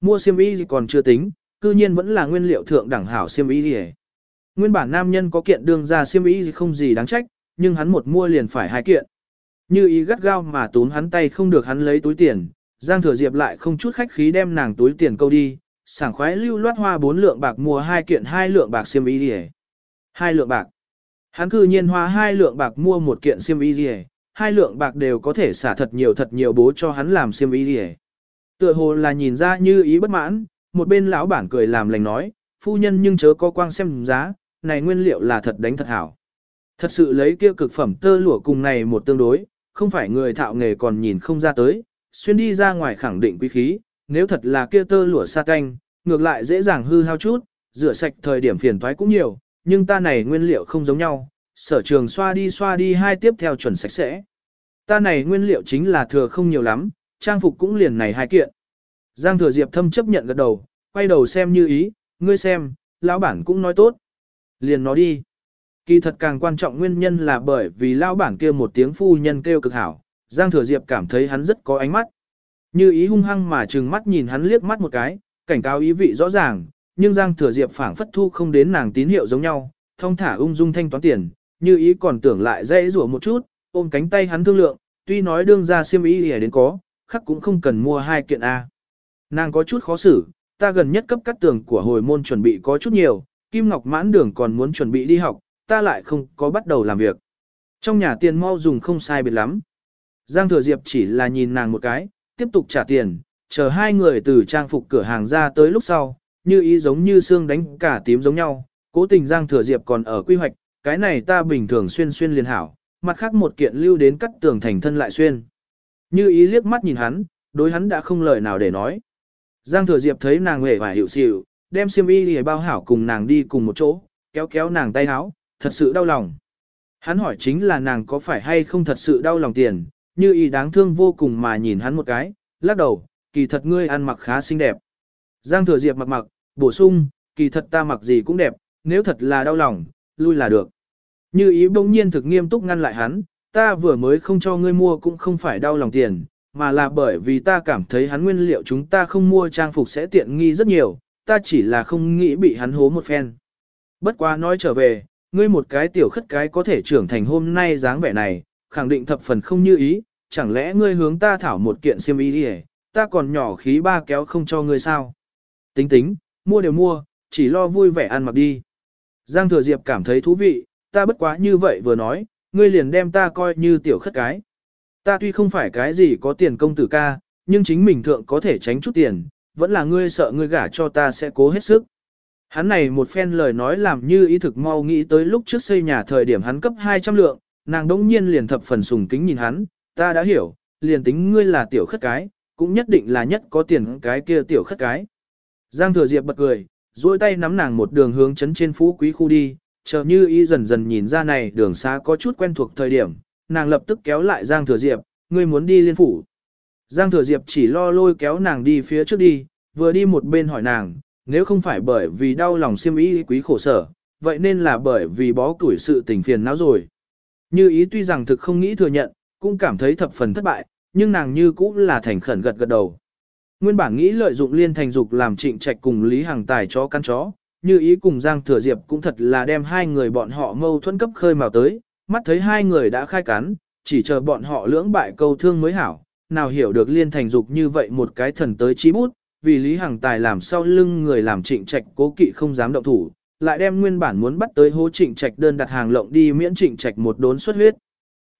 Mua xiêm y còn chưa tính, cư nhiên vẫn là nguyên liệu thượng đẳng hảo xiêm y đi Nguyên bản nam nhân có kiện đương ra xiêm y không gì đáng trách, nhưng hắn một mua liền phải hai kiện. Như ý gắt gao mà tốn hắn tay không được hắn lấy túi tiền, Giang Thừa Diệp lại không chút khách khí đem nàng túi tiền câu đi, sảng khoái lưu loát hoa bốn lượng bạc mua hai kiện hai lượng bạc xiêm y đi Hai lượng bạc. Hắn cư nhiên hoa hai lượng bạc mua một kiện xiêm y đi hai lượng bạc đều có thể xả thật nhiều thật nhiều bố cho hắn làm xiêm y đi Tựa hồ là nhìn ra như ý bất mãn, một bên lão bản cười làm lành nói, phu nhân nhưng chớ có quang xem giá, này nguyên liệu là thật đánh thật hảo. Thật sự lấy kia cực phẩm tơ lụa cùng này một tương đối, không phải người thạo nghề còn nhìn không ra tới, xuyên đi ra ngoài khẳng định quý khí, nếu thật là kia tơ lụa sa canh, ngược lại dễ dàng hư hao chút, rửa sạch thời điểm phiền toái cũng nhiều, nhưng ta này nguyên liệu không giống nhau, sở trường xoa đi xoa đi hai tiếp theo chuẩn sạch sẽ. Ta này nguyên liệu chính là thừa không nhiều lắm, trang phục cũng liền này hai kiện. Giang thừa diệp thâm chấp nhận gật đầu, quay đầu xem như ý, ngươi xem, lão bản cũng nói tốt. Liền nói đi. Kỳ thật càng quan trọng nguyên nhân là bởi vì lão bản kia một tiếng phu nhân kêu cực hảo, Giang Thừa Diệp cảm thấy hắn rất có ánh mắt. Như ý hung hăng mà trừng mắt nhìn hắn liếc mắt một cái, cảnh cáo ý vị rõ ràng, nhưng Giang Thừa Diệp phảng phất thu không đến nàng tín hiệu giống nhau, thông thả ung dung thanh toán tiền, như ý còn tưởng lại dễ rủa một chút, ôm cánh tay hắn thương lượng, tuy nói đương ra xiêm ý lìa đến có, khắc cũng không cần mua hai kiện A. Nàng có chút khó xử, ta gần nhất cấp cắt tường của hồi môn chuẩn bị có chút nhiều, Kim Ngọc mãn đường còn muốn chuẩn bị đi học, ta lại không có bắt đầu làm việc. Trong nhà tiền mau dùng không sai biệt lắm. Giang Thừa Diệp chỉ là nhìn nàng một cái, tiếp tục trả tiền, chờ hai người từ trang phục cửa hàng ra tới lúc sau, như ý giống như xương đánh cả tím giống nhau, cố tình Giang Thừa Diệp còn ở quy hoạch, cái này ta bình thường xuyên xuyên liền hảo, mặt khác một kiện lưu đến cắt tường thành thân lại xuyên. Như ý liếc mắt nhìn hắn, đối hắn đã không lời nào để nói. Giang Thừa Diệp thấy nàng hề và hiểu xịu, đem xiêm y để bao hảo cùng nàng đi cùng một chỗ, kéo kéo nàng tay háo thật sự đau lòng. Hắn hỏi chính là nàng có phải hay không thật sự đau lòng tiền, như ý đáng thương vô cùng mà nhìn hắn một cái, lắc đầu, kỳ thật ngươi ăn mặc khá xinh đẹp. Giang thừa diệp mặc mặc, bổ sung, kỳ thật ta mặc gì cũng đẹp, nếu thật là đau lòng, lui là được. Như ý bỗng nhiên thực nghiêm túc ngăn lại hắn, ta vừa mới không cho ngươi mua cũng không phải đau lòng tiền, mà là bởi vì ta cảm thấy hắn nguyên liệu chúng ta không mua trang phục sẽ tiện nghi rất nhiều, ta chỉ là không nghĩ bị hắn hố một phen. Bất quá nói trở về, ngươi một cái tiểu khất cái có thể trưởng thành hôm nay dáng vẻ này, khẳng định thập phần không như ý, chẳng lẽ ngươi hướng ta thảo một kiện xiêm y đi ta còn nhỏ khí ba kéo không cho ngươi sao? Tính tính, mua đều mua, chỉ lo vui vẻ ăn mặc đi. Giang Thừa Diệp cảm thấy thú vị, ta bất quá như vậy vừa nói, ngươi liền đem ta coi như tiểu khất cái. Ta tuy không phải cái gì có tiền công tử ca, nhưng chính mình thượng có thể tránh chút tiền, vẫn là ngươi sợ ngươi gả cho ta sẽ cố hết sức. Hắn này một phen lời nói làm như ý thực mau nghĩ tới lúc trước xây nhà thời điểm hắn cấp 200 lượng, nàng đống nhiên liền thập phần sùng kính nhìn hắn, ta đã hiểu, liền tính ngươi là tiểu khất cái, cũng nhất định là nhất có tiền cái kia tiểu khất cái. Giang thừa diệp bật cười, duỗi tay nắm nàng một đường hướng chấn trên phú quý khu đi, chờ như ý dần dần nhìn ra này đường xa có chút quen thuộc thời điểm, nàng lập tức kéo lại Giang thừa diệp, ngươi muốn đi liên phủ. Giang thừa diệp chỉ lo lôi kéo nàng đi phía trước đi, vừa đi một bên hỏi nàng, nếu không phải bởi vì đau lòng siêm ý quý khổ sở, vậy nên là bởi vì bó tuổi sự tình phiền não rồi. Như ý tuy rằng thực không nghĩ thừa nhận, cũng cảm thấy thập phần thất bại, nhưng nàng như cũng là thành khẩn gật gật đầu. Nguyên bản nghĩ lợi dụng liên thành dục làm trịnh trạch cùng Lý Hằng Tài chó căn chó, như ý cùng Giang Thừa Diệp cũng thật là đem hai người bọn họ mâu thuẫn cấp khơi mào tới, mắt thấy hai người đã khai cắn, chỉ chờ bọn họ lưỡng bại câu thương mới hảo, nào hiểu được liên thành dục như vậy một cái thần tới chí bút, vì Lý Hằng Tài làm sau lưng người làm trịnh trạch cố kỵ không dám động thủ, lại đem nguyên bản muốn bắt tới hố trịnh trạch đơn đặt hàng lộng đi miễn trịnh trạch một đốn xuất huyết.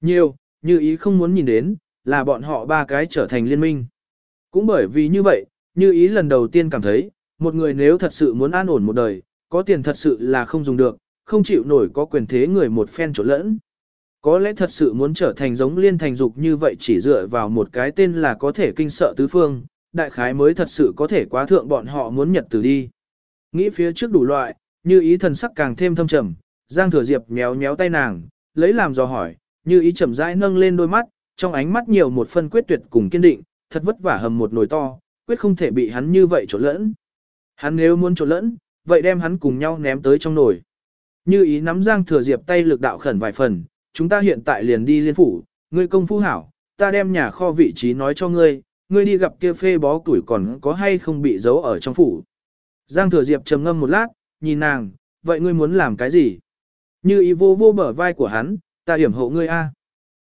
Nhiều, như ý không muốn nhìn đến, là bọn họ ba cái trở thành liên minh. Cũng bởi vì như vậy, như ý lần đầu tiên cảm thấy, một người nếu thật sự muốn an ổn một đời, có tiền thật sự là không dùng được, không chịu nổi có quyền thế người một phen chỗ lẫn. Có lẽ thật sự muốn trở thành giống liên thành dục như vậy chỉ dựa vào một cái tên là có thể kinh sợ tứ phương, đại khái mới thật sự có thể quá thượng bọn họ muốn nhật từ đi. Nghĩ phía trước đủ loại, như ý thần sắc càng thêm thâm trầm, Giang Thừa Diệp méo méo tay nàng, lấy làm dò hỏi, như ý chậm rãi nâng lên đôi mắt, trong ánh mắt nhiều một phân quyết tuyệt cùng kiên định, thật vất vả hầm một nồi to, quyết không thể bị hắn như vậy trộn lẫn. Hắn nếu muốn trộn lẫn, vậy đem hắn cùng nhau ném tới trong nồi. Như ý nắm Giang Thừa Diệp tay lực đạo khẩn vài phần, chúng ta hiện tại liền đi liên phủ, ngươi công phu hảo, ta đem nhà kho vị trí nói cho ngươi, ngươi đi gặp kia phê bó tuổi còn có hay không bị giấu ở trong phủ. Giang Thừa Diệp trầm ngâm một lát, nhìn nàng, vậy ngươi muốn làm cái gì? Như ý vô vô bờ vai của hắn, ta hiểm hộ ngươi a.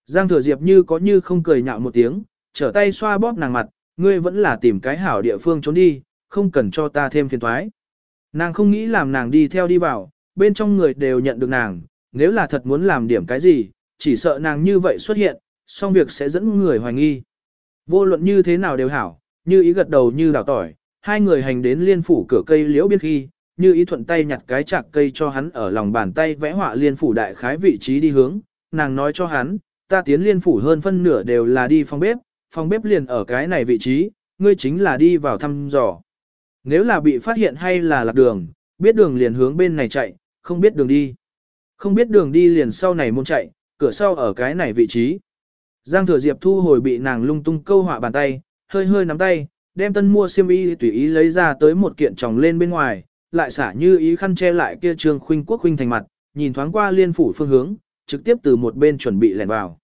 Giang Thừa Diệp như có như không cười nhạo một tiếng, trở tay xoa bóp nàng mặt, ngươi vẫn là tìm cái hảo địa phương trốn đi, không cần cho ta thêm phiền toái. Nàng không nghĩ làm nàng đi theo đi vào, bên trong người đều nhận được nàng, nếu là thật muốn làm điểm cái gì, chỉ sợ nàng như vậy xuất hiện, xong việc sẽ dẫn người hoài nghi. Vô luận như thế nào đều hảo, như ý gật đầu như đào tỏi, hai người hành đến liên phủ cửa cây liễu biên khi, như ý thuận tay nhặt cái chạc cây cho hắn ở lòng bàn tay vẽ họa liên phủ đại khái vị trí đi hướng, nàng nói cho hắn, ta tiến liên phủ hơn phân nửa đều là đi phòng bếp, phòng bếp liền ở cái này vị trí, ngươi chính là đi vào thăm dò. Nếu là bị phát hiện hay là lạc đường, biết đường liền hướng bên này chạy, không biết đường đi. Không biết đường đi liền sau này môn chạy, cửa sau ở cái này vị trí. Giang thừa diệp thu hồi bị nàng lung tung câu họa bàn tay, hơi hơi nắm tay, đem tân mua xiêm y tùy ý lấy ra tới một kiện tròng lên bên ngoài, lại xả như ý khăn che lại kia trương khuynh quốc khuynh thành mặt, nhìn thoáng qua liên phủ phương hướng, trực tiếp từ một bên chuẩn bị lẻn vào.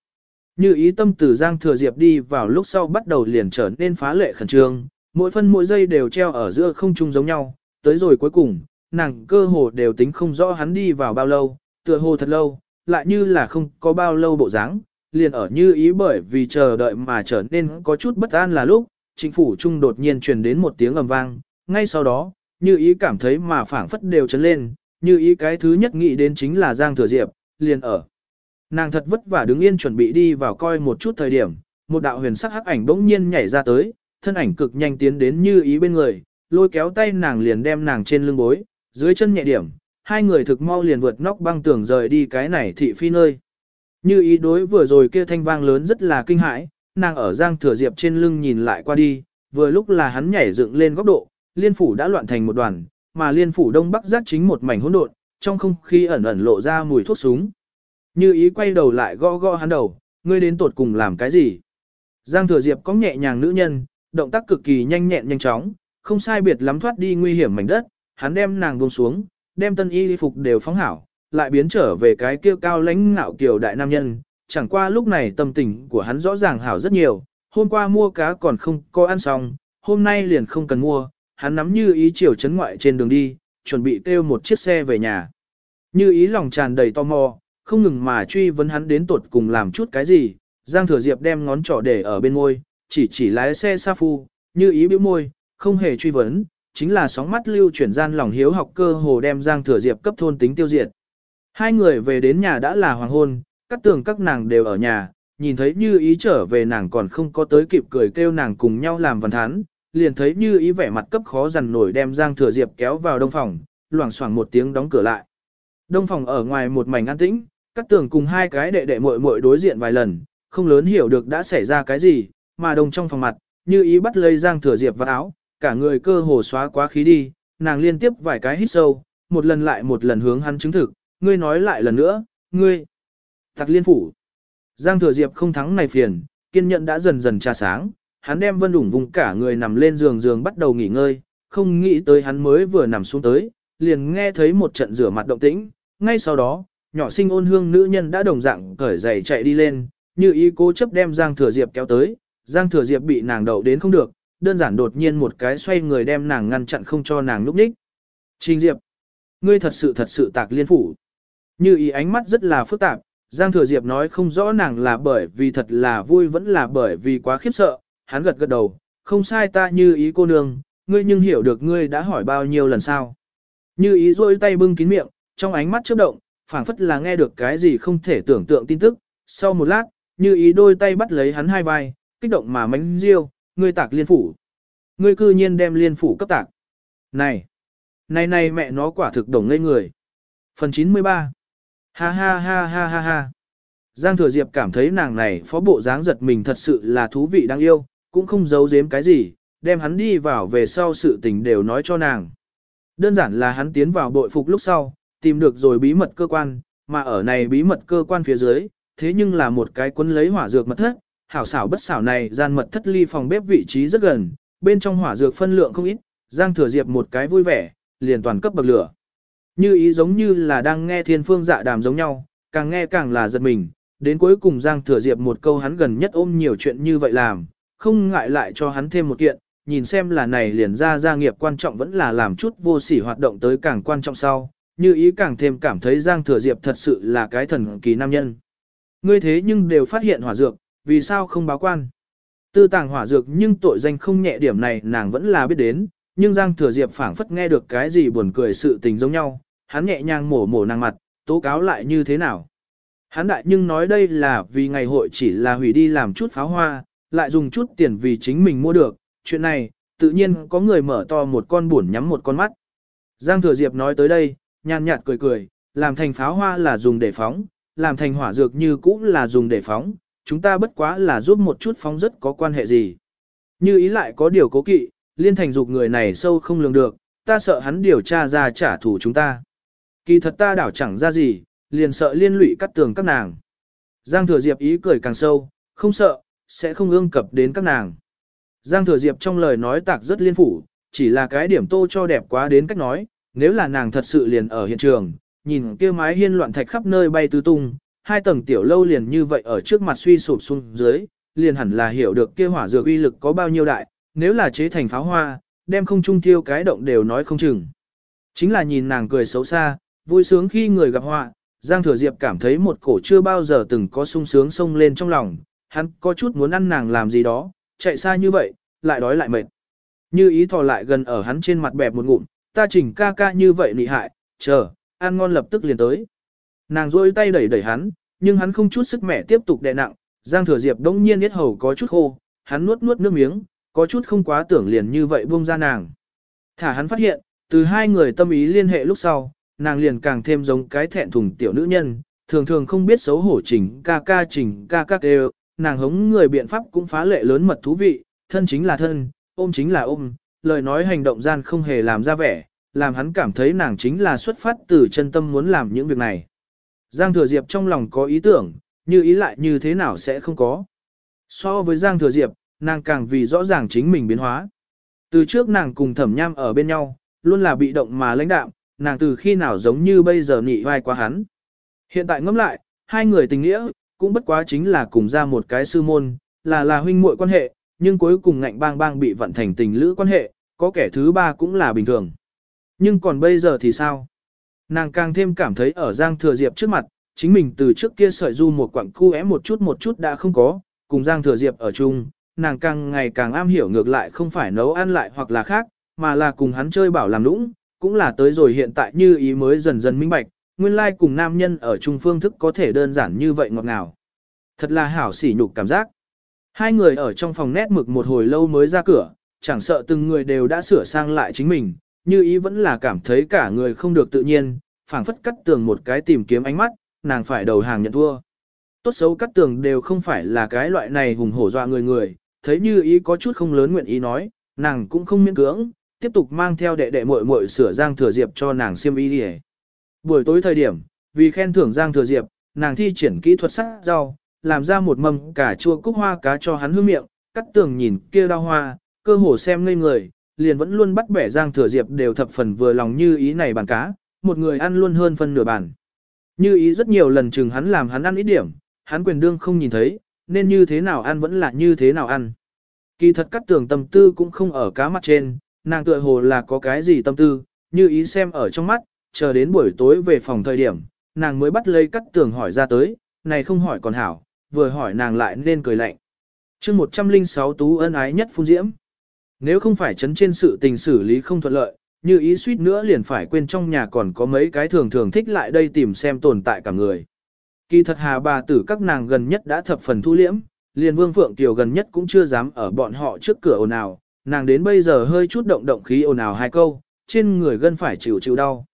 Như ý tâm từ Giang Thừa Diệp đi vào lúc sau bắt đầu liền trở nên phá lệ khẩn trương, mỗi phân mỗi giây đều treo ở giữa không trung giống nhau, tới rồi cuối cùng, nàng cơ hồ đều tính không rõ hắn đi vào bao lâu, tựa hồ thật lâu, lại như là không có bao lâu bộ dáng, liền ở như ý bởi vì chờ đợi mà trở nên có chút bất an là lúc, chính phủ trung đột nhiên truyền đến một tiếng ầm vang, ngay sau đó, như ý cảm thấy mà phảng phất đều chấn lên, như ý cái thứ nhất nghĩ đến chính là Giang Thừa Diệp, liền ở. Nàng thật vất vả đứng yên chuẩn bị đi vào coi một chút thời điểm, một đạo huyền sắc hắc ảnh bỗng nhiên nhảy ra tới, thân ảnh cực nhanh tiến đến như ý bên người, lôi kéo tay nàng liền đem nàng trên lưng bối, dưới chân nhẹ điểm, hai người thực mau liền vượt nóc băng tường rời đi cái này thị phi nơi. Như ý đối vừa rồi kia thanh vang lớn rất là kinh hãi, nàng ở giang thừa diệp trên lưng nhìn lại qua đi, vừa lúc là hắn nhảy dựng lên góc độ, liên phủ đã loạn thành một đoàn, mà liên phủ đông bắc giác chính một mảnh hỗn độn, trong không khí ẩn ẩn lộ ra mùi thuốc súng. Như ý quay đầu lại gõ gõ hắn đầu, ngươi đến tột cùng làm cái gì? Giang thừa diệp có nhẹ nhàng nữ nhân, động tác cực kỳ nhanh nhẹn nhanh chóng, không sai biệt lắm thoát đi nguy hiểm mảnh đất, hắn đem nàng buông xuống, đem tân y phục đều phóng hảo, lại biến trở về cái kia cao lãnh ngạo kiều đại nam nhân, chẳng qua lúc này tâm tình của hắn rõ ràng hảo rất nhiều, hôm qua mua cá còn không có ăn xong, hôm nay liền không cần mua, hắn nắm như ý chiều chấn ngoại trên đường đi, chuẩn bị kêu một chiếc xe về nhà. Như ý lòng tràn đầy tò mò, không ngừng mà truy vấn hắn đến tuột cùng làm chút cái gì, Giang Thừa Diệp đem ngón trỏ để ở bên môi, chỉ chỉ lái xe xa phu, như ý bĩu môi, không hề truy vấn, chính là sóng mắt lưu chuyển gian lòng hiếu học cơ hồ đem Giang Thừa Diệp cấp thôn tính tiêu diệt. Hai người về đến nhà đã là hoàng hôn, các tường các nàng đều ở nhà, nhìn thấy như ý trở về nàng còn không có tới kịp cười kêu nàng cùng nhau làm văn thán, liền thấy như ý vẻ mặt cấp khó dằn nổi đem Giang Thừa Diệp kéo vào đông phòng, loảng xoảng một tiếng đóng cửa lại. Đông phòng ở ngoài một mảnh an tĩnh, các tường cùng hai cái đệ đệ muội muội đối diện vài lần, không lớn hiểu được đã xảy ra cái gì, mà đồng trong phòng mặt, như ý bắt lấy Giang Thừa Diệp vào áo, cả người cơ hồ xóa quá khí đi, nàng liên tiếp vài cái hít sâu, một lần lại một lần hướng hắn chứng thực, ngươi nói lại lần nữa, ngươi. Tặc liên phủ. Giang thừa diệp không thắng này phiền, kiên nhẫn đã dần dần trà sáng, hắn đem vân đủng vùng cả người nằm lên giường giường bắt đầu nghỉ ngơi, không nghĩ tới hắn mới vừa nằm xuống tới, liền nghe thấy một trận rửa mặt động tĩnh, ngay sau đó, nhỏ sinh ôn hương nữ nhân đã đồng dạng cởi giày chạy đi lên, như ý cố chấp đem Giang Thừa Diệp kéo tới, Giang Thừa Diệp bị nàng đậu đến không được, đơn giản đột nhiên một cái xoay người đem nàng ngăn chặn không cho nàng núp ních. Trình Diệp, ngươi thật sự thật sự tạc liên phủ. Như ý ánh mắt rất là phức tạp, Giang Thừa Diệp nói không rõ nàng là bởi vì thật là vui vẫn là bởi vì quá khiếp sợ, hắn gật gật đầu, không sai ta như ý cô nương, ngươi nhưng hiểu được ngươi đã hỏi bao nhiêu lần sao. Như ý rôi tay bưng kín miệng, trong ánh mắt chớp động, phảng phất là nghe được cái gì không thể tưởng tượng tin tức, sau một lát, như ý đôi tay bắt lấy hắn hai vai, kích động mà mánh riêu, ngươi tạc liên phủ. Ngươi cư nhiên đem liên phủ cấp tạc. Này, này này mẹ nó quả thực đồng ngây người. Phần 93 Ha ha ha ha ha ha. Giang Thừa Diệp cảm thấy nàng này phó bộ dáng giật mình thật sự là thú vị đáng yêu, cũng không giấu giếm cái gì, đem hắn đi vào về sau sự tình đều nói cho nàng. Đơn giản là hắn tiến vào bội phục lúc sau, tìm được rồi bí mật cơ quan, mà ở này bí mật cơ quan phía dưới, thế nhưng là một cái quân lấy hỏa dược mật thất, hảo xảo bất xảo này gian mật thất ly phòng bếp vị trí rất gần, bên trong hỏa dược phân lượng không ít, Giang Thừa Diệp một cái vui vẻ, liền toàn cấp bậc lửa. Như ý giống như là đang nghe thiên phương dạ đàm giống nhau, càng nghe càng là giật mình, đến cuối cùng Giang Thừa Diệp một câu hắn gần nhất ôm nhiều chuyện như vậy làm, không ngại lại cho hắn thêm một kiện, nhìn xem là này liền ra gia nghiệp quan trọng vẫn là làm chút vô sỉ hoạt động tới càng quan trọng sau, như ý càng thêm cảm thấy Giang Thừa Diệp thật sự là cái thần kỳ nam nhân. Ngươi thế nhưng đều phát hiện hỏa dược, vì sao không báo quan? Tư tàng hỏa dược nhưng tội danh không nhẹ điểm này nàng vẫn là biết đến, nhưng Giang Thừa Diệp phảng phất nghe được cái gì buồn cười sự tình giống nhau, hắn nhẹ nhàng mổ mổ nàng mặt, tố cáo lại như thế nào. Hắn đại nhưng nói đây là vì ngày hội chỉ là hủy đi làm chút pháo hoa, lại dùng chút tiền vì chính mình mua được, chuyện này, tự nhiên có người mở to một con buồn nhắm một con mắt. Giang Thừa Diệp nói tới đây, nhàn nhạt cười cười, làm thành pháo hoa là dùng để phóng, làm thành hỏa dược như cũ là dùng để phóng, chúng ta bất quá là giúp một chút phóng rất có quan hệ gì. Như ý lại có điều cố kỵ, liên thành dục người này sâu không lường được, ta sợ hắn điều tra ra trả thù chúng ta. Kỳ thật ta đảo chẳng ra gì, liền sợ liên lụy cắt tường các nàng. Giang Thừa Diệp ý cười càng sâu, không sợ, sẽ không ương cập đến các nàng. Giang Thừa Diệp trong lời nói tạc rất liên phủ, chỉ là cái điểm tô cho đẹp quá đến cách nói, nếu là nàng thật sự liền ở hiện trường, nhìn kia mái hiên loạn thạch khắp nơi bay tứ tung, hai tầng tiểu lâu liền như vậy ở trước mặt suy sụp xuống dưới, liền hẳn là hiểu được kia hỏa dược uy lực có bao nhiêu đại, nếu là chế thành pháo hoa, đem không trung thiêu cái động đều nói không chừng. Chính là nhìn nàng cười xấu xa, vui sướng khi người gặp họa, Giang Thừa Diệp cảm thấy một cổ chưa bao giờ từng có sung sướng sông lên trong lòng, hắn có chút muốn ăn nàng làm gì đó, chạy xa như vậy, lại đói lại mệt. Như ý thò lại gần ở hắn trên mặt bẹp một ngụm, ta chỉnh ca ca như vậy nị hại, chờ, ăn ngon lập tức liền tới. Nàng rôi tay đẩy đẩy hắn, nhưng hắn không chút sức mẻ tiếp tục đè nặng, Giang Thừa Diệp đống nhiên biết hầu có chút khô, hắn nuốt nuốt nước miếng, có chút không quá tưởng liền như vậy buông ra nàng. Thả hắn phát hiện, từ hai người tâm ý liên hệ lúc sau, nàng liền càng thêm giống cái thẹn thùng tiểu nữ nhân, thường thường không biết xấu hổ chỉnh ca ca chỉnh ca ca đều, nàng hống người biện pháp cũng phá lệ lớn mật thú vị, thân chính là thân, ôm chính là ôm, lời nói hành động gian không hề làm ra vẻ, làm hắn cảm thấy nàng chính là xuất phát từ chân tâm muốn làm những việc này. Giang Thừa Diệp trong lòng có ý tưởng, như ý lại như thế nào sẽ không có. So với Giang Thừa Diệp, nàng càng vì rõ ràng chính mình biến hóa. Từ trước nàng cùng thẩm nham ở bên nhau, luôn là bị động mà lãnh đạm, nàng từ khi nào giống như bây giờ nị vai quá hắn. Hiện tại ngẫm lại, hai người tình nghĩa, cũng bất quá chính là cùng ra một cái sư môn, là là huynh muội quan hệ, nhưng cuối cùng ngạnh bang bang bị vận thành tình lữ quan hệ, có kẻ thứ ba cũng là bình thường. Nhưng còn bây giờ thì sao? Nàng càng thêm cảm thấy ở Giang Thừa Diệp trước mặt, chính mình từ trước kia sợi du một quặng cu é một chút một chút đã không có, cùng Giang Thừa Diệp ở chung, nàng càng ngày càng am hiểu ngược lại không phải nấu ăn lại hoặc là khác, mà là cùng hắn chơi bảo làm lũng, cũng là tới rồi hiện tại như ý mới dần dần minh bạch, nguyên lai cùng nam nhân ở chung phương thức có thể đơn giản như vậy ngọt ngào. Thật là hảo sỉ nhục cảm giác. Hai người ở trong phòng nét mực một hồi lâu mới ra cửa, chẳng sợ từng người đều đã sửa sang lại chính mình, như ý vẫn là cảm thấy cả người không được tự nhiên, phảng phất cắt tường một cái tìm kiếm ánh mắt, nàng phải đầu hàng nhận thua. Tốt xấu cắt tường đều không phải là cái loại này hùng hổ dọa người người, thấy như ý có chút không lớn nguyện ý nói, nàng cũng không miễn cưỡng, tiếp tục mang theo đệ đệ muội muội sửa Giang Thừa Diệp cho nàng xiêm y đi Buổi tối thời điểm, vì khen thưởng Giang Thừa Diệp, nàng thi triển kỹ thuật sắc rau, làm ra một mâm cà chua cúc hoa cá cho hắn hương miệng, cắt tường nhìn kia đau hoa, cơ hồ xem ngây người, liền vẫn luôn bắt bẻ Giang Thừa Diệp đều thập phần vừa lòng như ý này bàn cá, một người ăn luôn hơn phân nửa bàn. Như ý rất nhiều lần chừng hắn làm hắn ăn ít điểm, hắn quyền đương không nhìn thấy, nên như thế nào ăn vẫn là như thế nào ăn. Kỳ thật cắt tường tâm tư cũng không ở cá mặt trên, nàng tựa hồ là có cái gì tâm tư, như ý xem ở trong mắt, chờ đến buổi tối về phòng thời điểm, nàng mới bắt lấy cắt tường hỏi ra tới, này không hỏi còn hảo, vừa hỏi nàng lại nên cười lạnh. chương 106 tú ân ái nhất phun diễm. Nếu không phải chấn trên sự tình xử lý không thuận lợi, như ý suýt nữa liền phải quên trong nhà còn có mấy cái thường thường thích lại đây tìm xem tồn tại cả người. Kỳ thật hà bà tử các nàng gần nhất đã thập phần thu liễm, liền vương phượng tiểu gần nhất cũng chưa dám ở bọn họ trước cửa ồn ào, nàng đến bây giờ hơi chút động động khí ồn ào hai câu, trên người gân phải chịu chịu đau.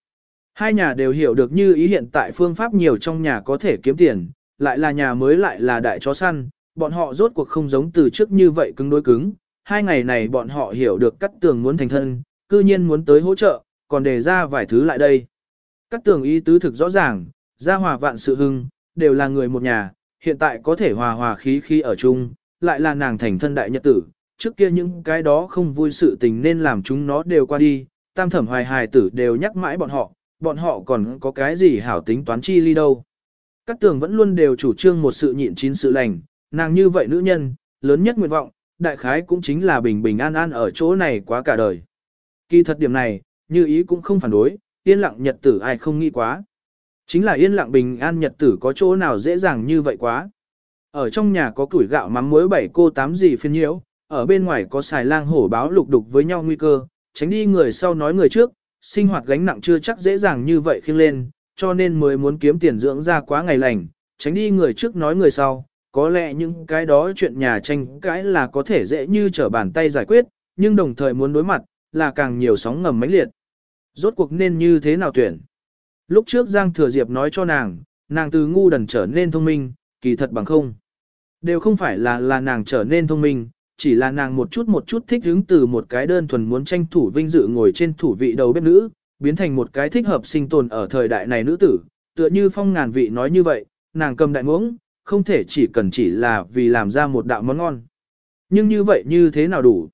Hai nhà đều hiểu được như ý hiện tại phương pháp nhiều trong nhà có thể kiếm tiền, lại là nhà mới lại là đại chó săn, bọn họ rốt cuộc không giống từ trước như vậy cứng đối cứng. Hai ngày này bọn họ hiểu được cắt tường muốn thành thân, cư nhiên muốn tới hỗ trợ, còn đề ra vài thứ lại đây. Cắt tường ý tứ thực rõ ràng, gia hòa vạn sự hưng, đều là người một nhà, hiện tại có thể hòa hòa khí khí ở chung, lại là nàng thành thân đại nhật tử, trước kia những cái đó không vui sự tình nên làm chúng nó đều qua đi, tam thẩm hoài hài tử đều nhắc mãi bọn họ, bọn họ còn có cái gì hảo tính toán chi ly đâu. Các tường vẫn luôn đều chủ trương một sự nhịn chín sự lành, nàng như vậy nữ nhân, lớn nhất nguyện vọng, đại khái cũng chính là bình bình an an ở chỗ này quá cả đời. Kỳ thật điểm này, như ý cũng không phản đối, yên lặng nhật tử ai không nghĩ quá. Chính là yên lặng bình an nhật tử có chỗ nào dễ dàng như vậy quá. Ở trong nhà có củi gạo mắm muối bảy cô tám gì phiên nhiễu, ở bên ngoài có xài lang hổ báo lục đục với nhau nguy cơ, tránh đi người sau nói người trước, sinh hoạt gánh nặng chưa chắc dễ dàng như vậy khiêng lên, cho nên mới muốn kiếm tiền dưỡng ra quá ngày lành, tránh đi người trước nói người sau, có lẽ những cái đó chuyện nhà tranh cãi là có thể dễ như trở bàn tay giải quyết, nhưng đồng thời muốn đối mặt, là càng nhiều sóng ngầm mãnh liệt. Rốt cuộc nên như thế nào tuyển? Lúc trước Giang Thừa Diệp nói cho nàng, nàng từ ngu đần trở nên thông minh, kỳ thật bằng không. Đều không phải là là nàng trở nên thông minh, chỉ là nàng một chút một chút thích hứng từ một cái đơn thuần muốn tranh thủ vinh dự ngồi trên thủ vị đầu bếp nữ, biến thành một cái thích hợp sinh tồn ở thời đại này nữ tử, tựa như phong ngàn vị nói như vậy, nàng cầm đại muỗng, không thể chỉ cần chỉ là vì làm ra một đạo món ngon. Nhưng như vậy như thế nào đủ?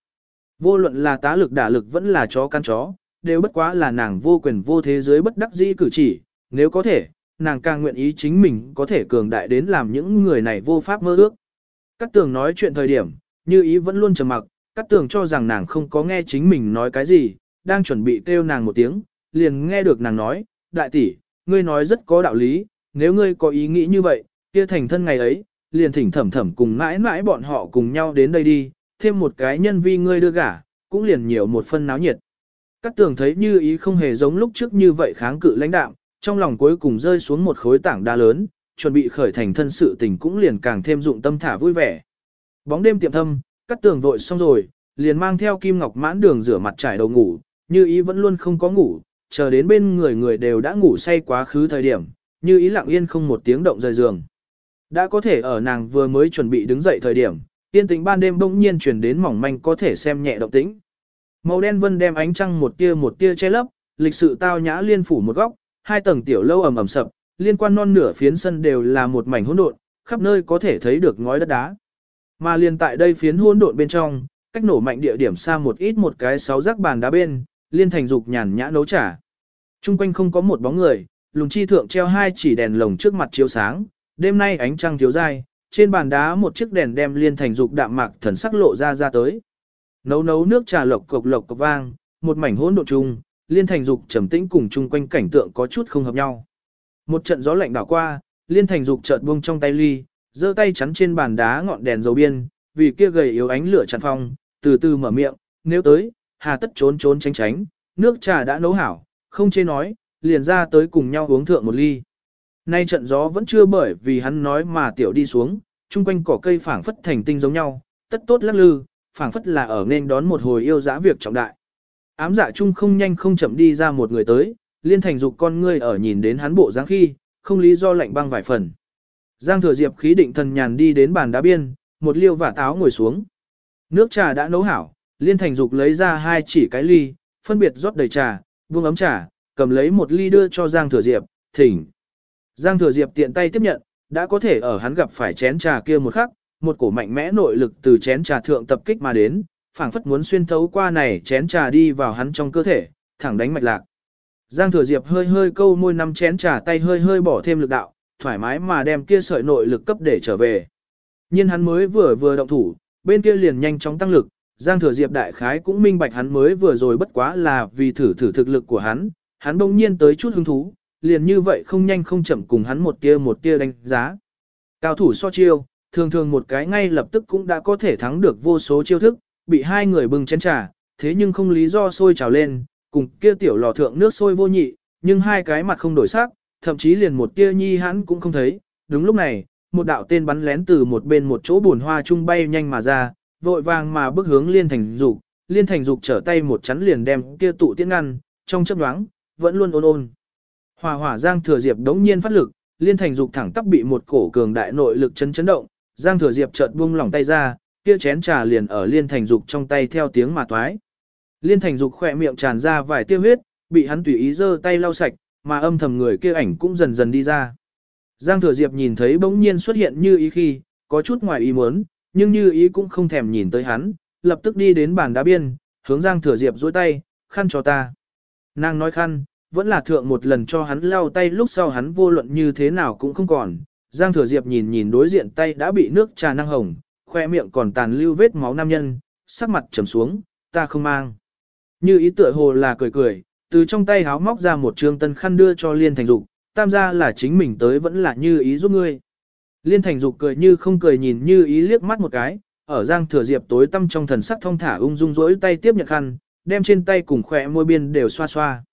Vô luận là tá lực đả lực vẫn là chó căn chó, đều bất quá là nàng vô quyền vô thế giới bất đắc dĩ cử chỉ, nếu có thể, nàng càng nguyện ý chính mình có thể cường đại đến làm những người này vô pháp mơ ước. Cát tường nói chuyện thời điểm, như ý vẫn luôn trầm mặc, Cát tường cho rằng nàng không có nghe chính mình nói cái gì, đang chuẩn bị kêu nàng một tiếng, liền nghe được nàng nói, đại tỷ, ngươi nói rất có đạo lý, nếu ngươi có ý nghĩ như vậy, kia thành thân ngày ấy, liền thỉnh thẩm thẩm cùng mãi mãi bọn họ cùng nhau đến đây đi, thêm một cái nhân vi ngươi đưa gả, cũng liền nhiều một phân náo nhiệt. Các tường thấy như ý không hề giống lúc trước như vậy kháng cự lãnh đạm, trong lòng cuối cùng rơi xuống một khối tảng đa lớn, chuẩn bị khởi thành thân sự tình cũng liền càng thêm dụng tâm thả vui vẻ. Bóng đêm tiệm thâm, Cát tường vội xong rồi, liền mang theo kim ngọc mãn đường rửa mặt trải đầu ngủ, như ý vẫn luôn không có ngủ, chờ đến bên người người đều đã ngủ say quá khứ thời điểm, như ý lặng yên không một tiếng động rời giường. Đã có thể ở nàng vừa mới chuẩn bị đứng dậy thời điểm, yên tĩnh ban đêm bỗng nhiên truyền đến mỏng manh có thể xem nhẹ động tĩnh. Màu đen vân đem ánh trăng một tia một tia che lấp, lịch sự tao nhã liên phủ một góc, hai tầng tiểu lâu ẩm ẩm sập, liên quan non nửa phiến sân đều là một mảnh hỗn độn, khắp nơi có thể thấy được ngói đất đá. Mà liền tại đây phiến hỗn độn bên trong, cách nổ mạnh địa điểm xa một ít một cái sáu rác bàn đá bên, liên thành dục nhàn nhã nấu trà. Trung quanh không có một bóng người, lùng chi thượng treo hai chỉ đèn lồng trước mặt chiếu sáng, đêm nay ánh trăng thiếu dai, trên bàn đá một chiếc đèn đem liên thành dục đạm mạc thần sắc lộ ra ra tới. Nấu nấu nước trà lộc cộc lộc cộc vang, một mảnh hỗn độn chung, liên thành dục trầm tĩnh cùng chung quanh cảnh tượng có chút không hợp nhau. Một trận gió lạnh đảo qua, liên thành dục chợt buông trong tay ly, giơ tay chắn trên bàn đá ngọn đèn dầu biên, vì kia gầy yếu ánh lửa chặn phong, từ từ mở miệng, nếu tới, hà tất trốn trốn tránh tránh, nước trà đã nấu hảo, không chê nói, liền ra tới cùng nhau uống thượng một ly. Nay trận gió vẫn chưa bởi vì hắn nói mà tiểu đi xuống, chung quanh cỏ cây phảng phất thành tinh giống nhau, tất tốt lắc lư, phảng phất là ở nên đón một hồi yêu dã việc trọng đại. Ám dạ chung không nhanh không chậm đi ra một người tới, liên thành dục con ngươi ở nhìn đến hắn bộ dáng khi, không lý do lạnh băng vài phần. Giang thừa diệp khí định thần nhàn đi đến bàn đá biên, một liêu và táo ngồi xuống. Nước trà đã nấu hảo, liên thành dục lấy ra hai chỉ cái ly, phân biệt rót đầy trà, buông ấm trà, cầm lấy một ly đưa cho Giang thừa diệp, thỉnh. Giang thừa diệp tiện tay tiếp nhận, đã có thể ở hắn gặp phải chén trà kia một khắc, một cổ mạnh mẽ nội lực từ chén trà thượng tập kích mà đến, phảng phất muốn xuyên thấu qua này chén trà đi vào hắn trong cơ thể, thẳng đánh mạch lạc. Giang Thừa Diệp hơi hơi câu môi năm chén trà tay hơi hơi bỏ thêm lực đạo, thoải mái mà đem kia sợi nội lực cấp để trở về. Nhưng hắn mới vừa vừa động thủ, bên kia liền nhanh chóng tăng lực, Giang Thừa Diệp đại khái cũng minh bạch hắn mới vừa rồi bất quá là vì thử thử thực lực của hắn, hắn bỗng nhiên tới chút hứng thú, liền như vậy không nhanh không chậm cùng hắn một tia một tia đánh giá. Cao thủ so chiêu, thường thường một cái ngay lập tức cũng đã có thể thắng được vô số chiêu thức, bị hai người bưng chén trà, thế nhưng không lý do sôi trào lên, cùng kia tiểu lò thượng nước sôi vô nhị, nhưng hai cái mặt không đổi sắc, thậm chí liền một tia nhi hắn cũng không thấy, đúng lúc này, một đạo tên bắn lén từ một bên một chỗ buồn hoa trung bay nhanh mà ra, vội vàng mà bước hướng Liên Thành Dục, Liên Thành Dục trở tay một chắn liền đem kia tụ tiễn ngăn, trong chớp nhoáng, vẫn luôn ôn ôn. Hỏa hỏa Giang Thừa Diệp đống nhiên phát lực, Liên Thành Dục thẳng tắp bị một cổ cường đại nội lực chấn chấn động, Giang Thừa Diệp chợt buông lỏng tay ra, kia chén trà liền ở Liên Thành Dục trong tay theo tiếng mà toái. Liên Thành Dục khỏe miệng tràn ra vài tiêu huyết, bị hắn tùy ý giơ tay lau sạch, mà âm thầm người kia ảnh cũng dần dần đi ra. Giang Thừa Diệp nhìn thấy bỗng nhiên xuất hiện như ý khi, có chút ngoài ý muốn, nhưng như ý cũng không thèm nhìn tới hắn, lập tức đi đến bàn đá biên, hướng Giang Thừa Diệp duỗi tay, khăn cho ta. Nàng nói khăn, vẫn là thượng một lần cho hắn lau tay lúc sau hắn vô luận như thế nào cũng không còn. Giang Thừa Diệp nhìn nhìn đối diện tay đã bị nước trà năng hồng, khoe miệng còn tàn lưu vết máu nam nhân, sắc mặt trầm xuống, ta không mang. Như ý tựa hồ là cười cười, từ trong tay háo móc ra một trương tân khăn đưa cho Liên Thành Dục, tam gia là chính mình tới vẫn là như ý giúp ngươi. Liên Thành Dục cười như không cười nhìn như ý liếc mắt một cái, ở Giang Thừa Diệp tối tâm trong thần sắc thông thả ung dung rỗi tay tiếp nhận khăn, đem trên tay cùng khỏe môi biên đều xoa xoa.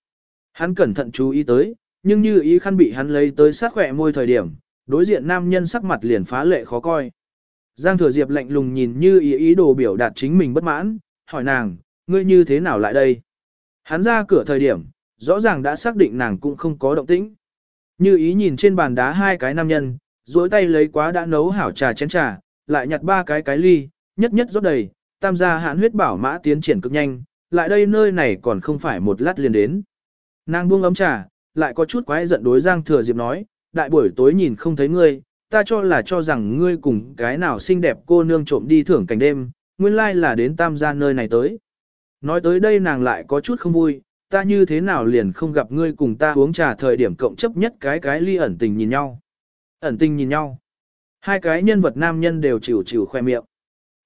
Hắn cẩn thận chú ý tới, nhưng như ý khăn bị hắn lấy tới sát khỏe môi thời điểm, đối diện nam nhân sắc mặt liền phá lệ khó coi. Giang Thừa Diệp lạnh lùng nhìn như ý ý đồ biểu đạt chính mình bất mãn, hỏi nàng, ngươi như thế nào lại đây? Hắn ra cửa thời điểm, rõ ràng đã xác định nàng cũng không có động tĩnh. Như ý nhìn trên bàn đá hai cái nam nhân, duỗi tay lấy quá đã nấu hảo trà chén trà, lại nhặt ba cái cái ly, nhất nhất rót đầy, tam gia hạn huyết bảo mã tiến triển cực nhanh, lại đây nơi này còn không phải một lát liền đến. Nàng buông ấm trà, lại có chút quái giận đối Giang Thừa Diệp nói, đại buổi tối nhìn không thấy ngươi, ta cho là cho rằng ngươi cùng cái nào xinh đẹp cô nương trộm đi thưởng cảnh đêm, nguyên lai là đến tam gia nơi này tới. Nói tới đây nàng lại có chút không vui, ta như thế nào liền không gặp ngươi cùng ta uống trà thời điểm cộng chấp nhất cái cái ly ẩn tình nhìn nhau. Ẩn tình nhìn nhau. Hai cái nhân vật nam nhân đều chịu chịu khoe miệng.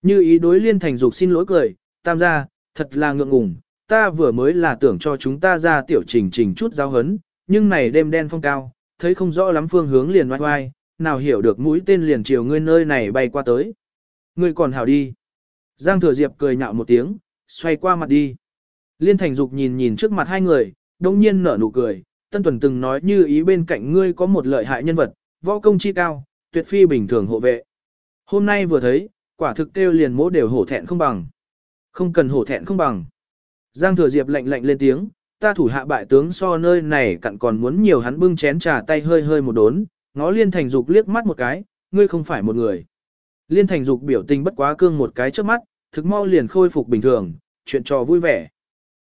Như ý đối liên thành dục xin lỗi cười, tam gia, thật là ngượng ngùng, ta vừa mới là tưởng cho chúng ta ra tiểu trình trình chút giáo hấn, nhưng này đêm đen phong cao, thấy không rõ lắm phương hướng liền oai oai, nào hiểu được mũi tên liền chiều ngươi nơi này bay qua tới. Ngươi còn hảo đi. Giang thừa diệp cười nhạo một tiếng, xoay qua mặt đi. Liên thành dục nhìn nhìn trước mặt hai người, đông nhiên nở nụ cười, Tân Tuần từng nói như ý bên cạnh ngươi có một lợi hại nhân vật, võ công chi cao, tuyệt phi bình thường hộ vệ. Hôm nay vừa thấy, quả thực kêu liền mỗ đều hổ thẹn không bằng. Không cần hổ thẹn không bằng. Giang Thừa Diệp lạnh lạnh lên tiếng, ta thủ hạ bại tướng so nơi này cặn còn muốn nhiều hắn bưng chén trà tay hơi hơi một đốn, ngó Liên Thành Dục liếc mắt một cái, ngươi không phải một người. Liên Thành Dục biểu tình bất quá cương một cái trước mắt, thực mau liền khôi phục bình thường, chuyện trò vui vẻ.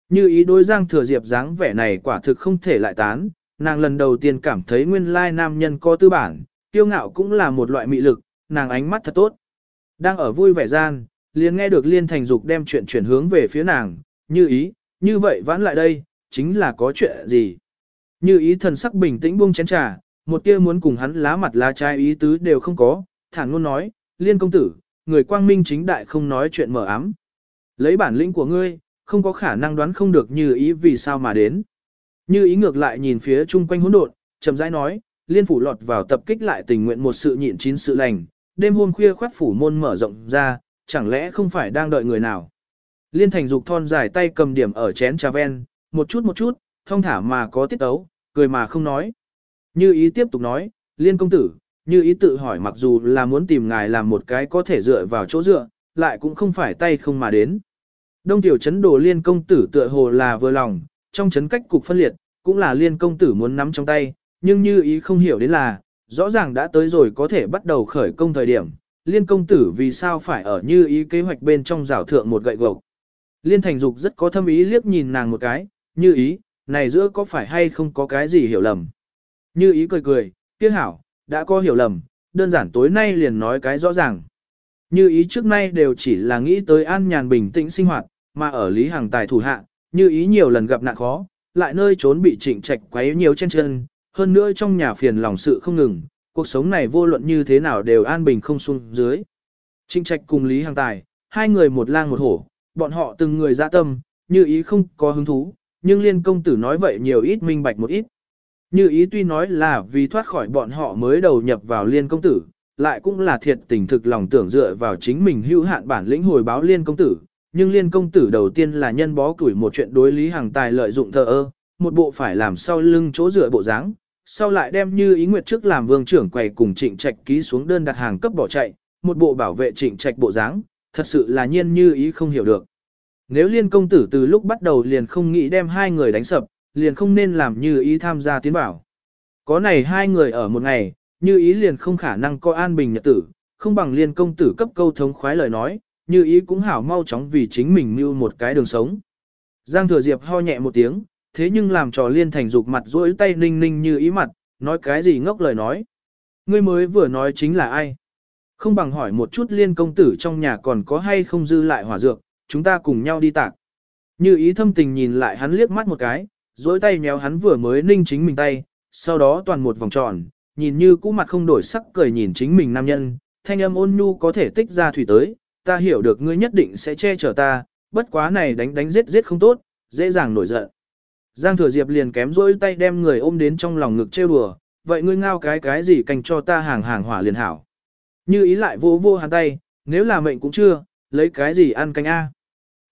Như ý đối Giang Thừa Diệp dáng vẻ này quả thực không thể lại tán, nàng lần đầu tiên cảm thấy nguyên lai nam nhân có tư bản, tiêu ngạo cũng là một loại mị lực, nàng ánh mắt thật tốt. Đang ở vui vẻ gian, liền nghe được Liên Thành Dục đem chuyện chuyển hướng về phía nàng, như ý, như vậy vãn lại đây, chính là có chuyện gì. Như ý thần sắc bình tĩnh buông chén trà, một tia muốn cùng hắn lá mặt lá trái ý tứ đều không có, thản ngôn nói, Liên công tử, người quang minh chính đại không nói chuyện mở ám. Lấy bản lĩnh của ngươi, không có khả năng đoán không được như ý vì sao mà đến. Như ý ngược lại nhìn phía chung quanh hỗn độn, chậm rãi nói, liên phủ lọt vào tập kích lại tình nguyện một sự nhịn chín sự lành, đêm hôm khuya khoát phủ môn mở rộng ra, chẳng lẽ không phải đang đợi người nào. Liên thành dục thon dài tay cầm điểm ở chén trà ven, một chút một chút, thông thả mà có tiết ấu, cười mà không nói. Như ý tiếp tục nói, liên công tử, như ý tự hỏi mặc dù là muốn tìm ngài làm một cái có thể dựa vào chỗ dựa, lại cũng không phải tay không mà đến. Đông tiểu chấn đồ liên công tử tựa hồ là vừa lòng, trong chấn cách cục phân liệt, cũng là liên công tử muốn nắm trong tay, nhưng như ý không hiểu đến là, rõ ràng đã tới rồi có thể bắt đầu khởi công thời điểm, liên công tử vì sao phải ở như ý kế hoạch bên trong rào thượng một gậy gộc. Liên thành dục rất có thâm ý liếc nhìn nàng một cái, như ý, này giữa có phải hay không có cái gì hiểu lầm. Như ý cười cười, kia hảo, đã có hiểu lầm, đơn giản tối nay liền nói cái rõ ràng. Như ý trước nay đều chỉ là nghĩ tới an nhàn bình tĩnh sinh hoạt, mà ở Lý Hằng tài thủ hạ, như ý nhiều lần gặp nạn khó, lại nơi trốn bị trịnh trạch quấy nhiều trên chân, hơn nữa trong nhà phiền lòng sự không ngừng, cuộc sống này vô luận như thế nào đều an bình không xuống dưới. Trịnh trạch cùng Lý Hằng tài, hai người một lang một hổ, bọn họ từng người dạ tâm, như ý không có hứng thú, nhưng liên công tử nói vậy nhiều ít minh bạch một ít. Như ý tuy nói là vì thoát khỏi bọn họ mới đầu nhập vào liên công tử, lại cũng là thiệt tình thực lòng tưởng dựa vào chính mình hữu hạn bản lĩnh hồi báo liên công tử, nhưng liên công tử đầu tiên là nhân bó tuổi một chuyện đối lý hàng tài lợi dụng thờ ơ, một bộ phải làm sau lưng chỗ dựa bộ dáng, sau lại đem như ý nguyệt trước làm vương trưởng quầy cùng trịnh trạch ký xuống đơn đặt hàng cấp bỏ chạy, một bộ bảo vệ trịnh trạch bộ dáng, thật sự là nhiên như ý không hiểu được. Nếu liên công tử từ lúc bắt đầu liền không nghĩ đem hai người đánh sập, liền không nên làm như ý tham gia tiến bảo. Có này hai người ở một ngày, như ý liền không khả năng có an bình nhật tử, không bằng liên công tử cấp câu thống khoái lời nói, như ý cũng hảo mau chóng vì chính mình mưu một cái đường sống. Giang thừa diệp ho nhẹ một tiếng, thế nhưng làm trò liên thành dục mặt rỗi tay ninh ninh như ý mặt, nói cái gì ngốc lời nói. Ngươi mới vừa nói chính là ai? Không bằng hỏi một chút liên công tử trong nhà còn có hay không dư lại hỏa dược, chúng ta cùng nhau đi tạc. Như ý thâm tình nhìn lại hắn liếc mắt một cái, dối tay méo hắn vừa mới ninh chính mình tay, sau đó toàn một vòng tròn, nhìn như cũ mặt không đổi sắc cười nhìn chính mình nam nhân, thanh âm ôn nhu có thể tích ra thủy tới, ta hiểu được ngươi nhất định sẽ che chở ta, bất quá này đánh đánh giết giết không tốt, dễ dàng nổi giận. Giang thừa diệp liền kém dối tay đem người ôm đến trong lòng ngực trêu đùa, vậy ngươi ngao cái cái gì cành cho ta hàng hàng hỏa liền hảo. Như ý lại vô vô hắn tay, nếu là mệnh cũng chưa, lấy cái gì ăn canh A.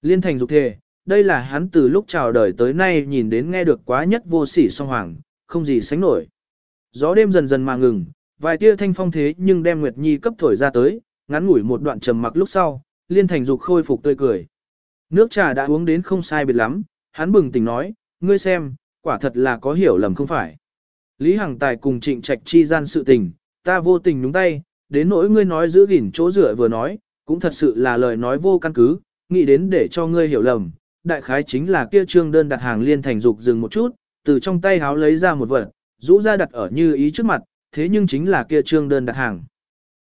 Liên thành dục thề, đây là hắn từ lúc chào đời tới nay nhìn đến nghe được quá nhất vô sỉ song hoàng, không gì sánh nổi. Gió đêm dần dần mà ngừng, vài tia thanh phong thế nhưng đem Nguyệt Nhi cấp thổi ra tới, ngắn ngủi một đoạn trầm mặc lúc sau, Liên Thành Dục khôi phục tươi cười. Nước trà đã uống đến không sai biệt lắm, hắn bừng tỉnh nói, ngươi xem, quả thật là có hiểu lầm không phải. Lý Hằng Tài cùng trịnh trạch chi gian sự tình, ta vô tình nhúng tay, đến nỗi ngươi nói giữ gìn chỗ rửa vừa nói, cũng thật sự là lời nói vô căn cứ, nghĩ đến để cho ngươi hiểu lầm. Đại khái chính là kia trương đơn đặt hàng liên thành dục dừng một chút, từ trong tay háo lấy ra một vật, rũ ra đặt ở như ý trước mặt, thế nhưng chính là kia trương đơn đặt hàng.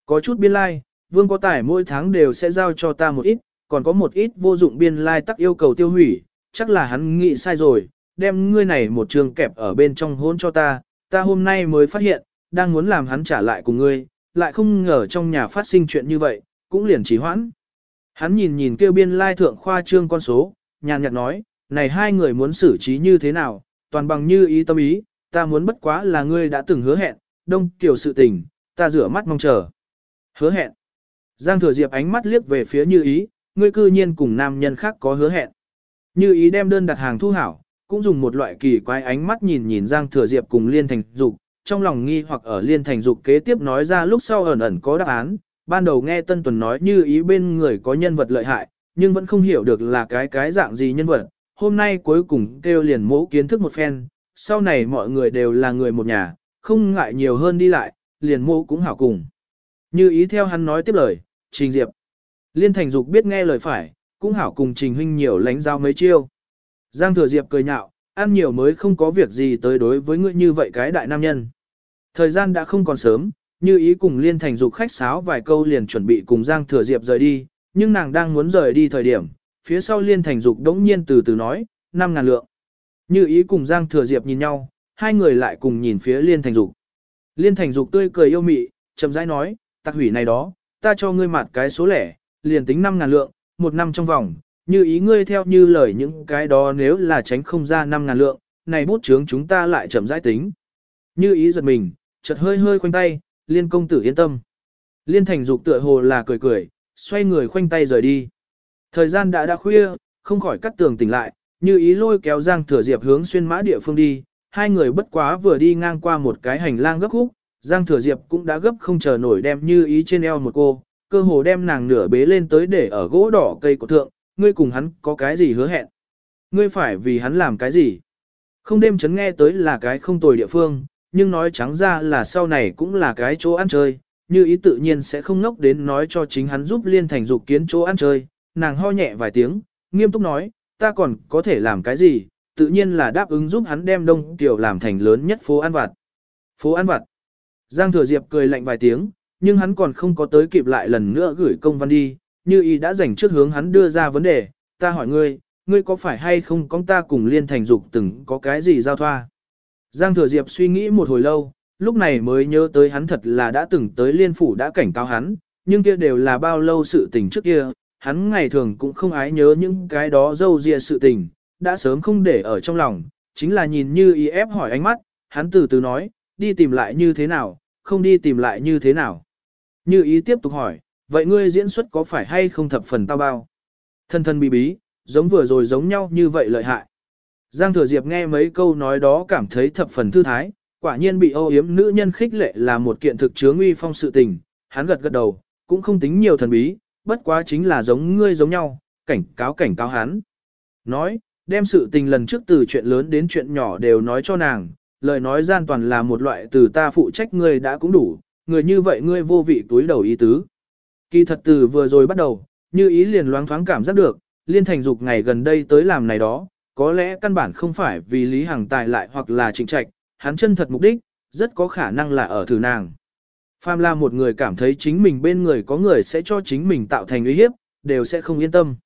Có chút biên lai, like, vương có tài mỗi tháng đều sẽ giao cho ta một ít, còn có một ít vô dụng biên lai like tắc yêu cầu tiêu hủy, chắc là hắn nghĩ sai rồi, đem ngươi này một trường kẹp ở bên trong hôn cho ta, ta hôm nay mới phát hiện, đang muốn làm hắn trả lại cùng ngươi, lại không ngờ trong nhà phát sinh chuyện như vậy, cũng liền trì hoãn. Hắn nhìn nhìn kêu biên lai thượng khoa trương con số, nhàn nhạt nói, này hai người muốn xử trí như thế nào, toàn bằng như ý tâm ý, ta muốn bất quá là ngươi đã từng hứa hẹn, đông kiểu sự tình, ta rửa mắt mong chờ. Hứa hẹn. Giang thừa diệp ánh mắt liếc về phía như ý, ngươi cư nhiên cùng nam nhân khác có hứa hẹn. Như ý đem đơn đặt hàng thu hảo, cũng dùng một loại kỳ quái ánh mắt nhìn nhìn Giang thừa diệp cùng liên thành dục, trong lòng nghi hoặc ở liên thành dục kế tiếp nói ra lúc sau ẩn ẩn có đáp án, ban đầu nghe Tân Tuần nói như ý bên người có nhân vật lợi hại, nhưng vẫn không hiểu được là cái cái dạng gì nhân vật, hôm nay cuối cùng kêu liền mẫu kiến thức một phen, sau này mọi người đều là người một nhà, không ngại nhiều hơn đi lại, liền mẫu cũng hảo cùng. Như ý theo hắn nói tiếp lời, Trình Diệp. Liên Thành Dục biết nghe lời phải, cũng hảo cùng Trình Huynh nhiều lánh giao mấy chiêu. Giang Thừa Diệp cười nhạo, ăn nhiều mới không có việc gì tới đối với ngươi như vậy cái đại nam nhân. Thời gian đã không còn sớm, như ý cùng Liên Thành Dục khách sáo vài câu liền chuẩn bị cùng Giang Thừa Diệp rời đi, nhưng nàng đang muốn rời đi thời điểm, phía sau Liên Thành Dục đống nhiên từ từ nói, năm ngàn lượng. Như ý cùng Giang Thừa Diệp nhìn nhau, hai người lại cùng nhìn phía Liên Thành Dục. Liên Thành Dục tươi cười yêu mị, chậm rãi nói, tạc hủy này đó, ta cho ngươi mặt cái số lẻ, liền tính năm ngàn lượng, một năm trong vòng, như ý ngươi theo như lời những cái đó nếu là tránh không ra năm ngàn lượng, này bút chướng chúng ta lại chậm rãi tính. Như ý giật mình, chợt hơi hơi khoanh tay, liên công tử yên tâm. Liên thành dục tựa hồ là cười cười, xoay người khoanh tay rời đi. Thời gian đã đã khuya, không khỏi cắt tường tỉnh lại, như ý lôi kéo Giang Thừa Diệp hướng xuyên mã địa phương đi, hai người bất quá vừa đi ngang qua một cái hành lang gấp khúc, Giang Thừa Diệp cũng đã gấp không chờ nổi đem như ý trên eo một cô, cơ hồ đem nàng nửa bế lên tới để ở gỗ đỏ cây của thượng, ngươi cùng hắn có cái gì hứa hẹn? Ngươi phải vì hắn làm cái gì? Không đêm chấn nghe tới là cái không tồi địa phương, nhưng nói trắng ra là sau này cũng là cái chỗ ăn chơi, như ý tự nhiên sẽ không ngốc đến nói cho chính hắn giúp liên thành dục kiến chỗ ăn chơi, nàng ho nhẹ vài tiếng, nghiêm túc nói, ta còn có thể làm cái gì, tự nhiên là đáp ứng giúp hắn đem đông tiểu làm thành lớn nhất phố ăn vặt. Phố ăn vặt. Giang Thừa Diệp cười lạnh vài tiếng, nhưng hắn còn không có tới kịp lại lần nữa gửi công văn đi, như ý đã dành trước hướng hắn đưa ra vấn đề, ta hỏi ngươi, ngươi có phải hay không con ta cùng liên thành dục từng có cái gì giao thoa? Giang Thừa Diệp suy nghĩ một hồi lâu, lúc này mới nhớ tới hắn thật là đã từng tới liên phủ đã cảnh cáo hắn, nhưng kia đều là bao lâu sự tình trước kia, hắn ngày thường cũng không ái nhớ những cái đó dâu dịa sự tình, đã sớm không để ở trong lòng, chính là nhìn như y ép hỏi ánh mắt, hắn từ từ nói, đi tìm lại như thế nào, không đi tìm lại như thế nào. Như ý tiếp tục hỏi, vậy ngươi diễn xuất có phải hay không thập phần tao bao? Thân thân bí bí, giống vừa rồi giống nhau như vậy lợi hại. Giang Thừa Diệp nghe mấy câu nói đó cảm thấy thập phần thư thái, Quả nhiên bị ô yếm nữ nhân khích lệ là một kiện thực chứa nguy phong sự tình, hắn gật gật đầu, cũng không tính nhiều thần bí, bất quá chính là giống ngươi giống nhau, cảnh cáo cảnh cáo hắn. Nói, đem sự tình lần trước từ chuyện lớn đến chuyện nhỏ đều nói cho nàng, lời nói gian toàn là một loại từ ta phụ trách ngươi đã cũng đủ, người như vậy ngươi vô vị túi đầu ý tứ. Kỳ thật từ vừa rồi bắt đầu, như ý liền loáng thoáng cảm giác được, liên thành dục ngày gần đây tới làm này đó, có lẽ căn bản không phải vì Lý Hằng tài lại hoặc là trịnh trạch, hắn chân thật mục đích, rất có khả năng là ở thử nàng. Phàm là một người cảm thấy chính mình bên người có người sẽ cho chính mình tạo thành uy hiếp, đều sẽ không yên tâm.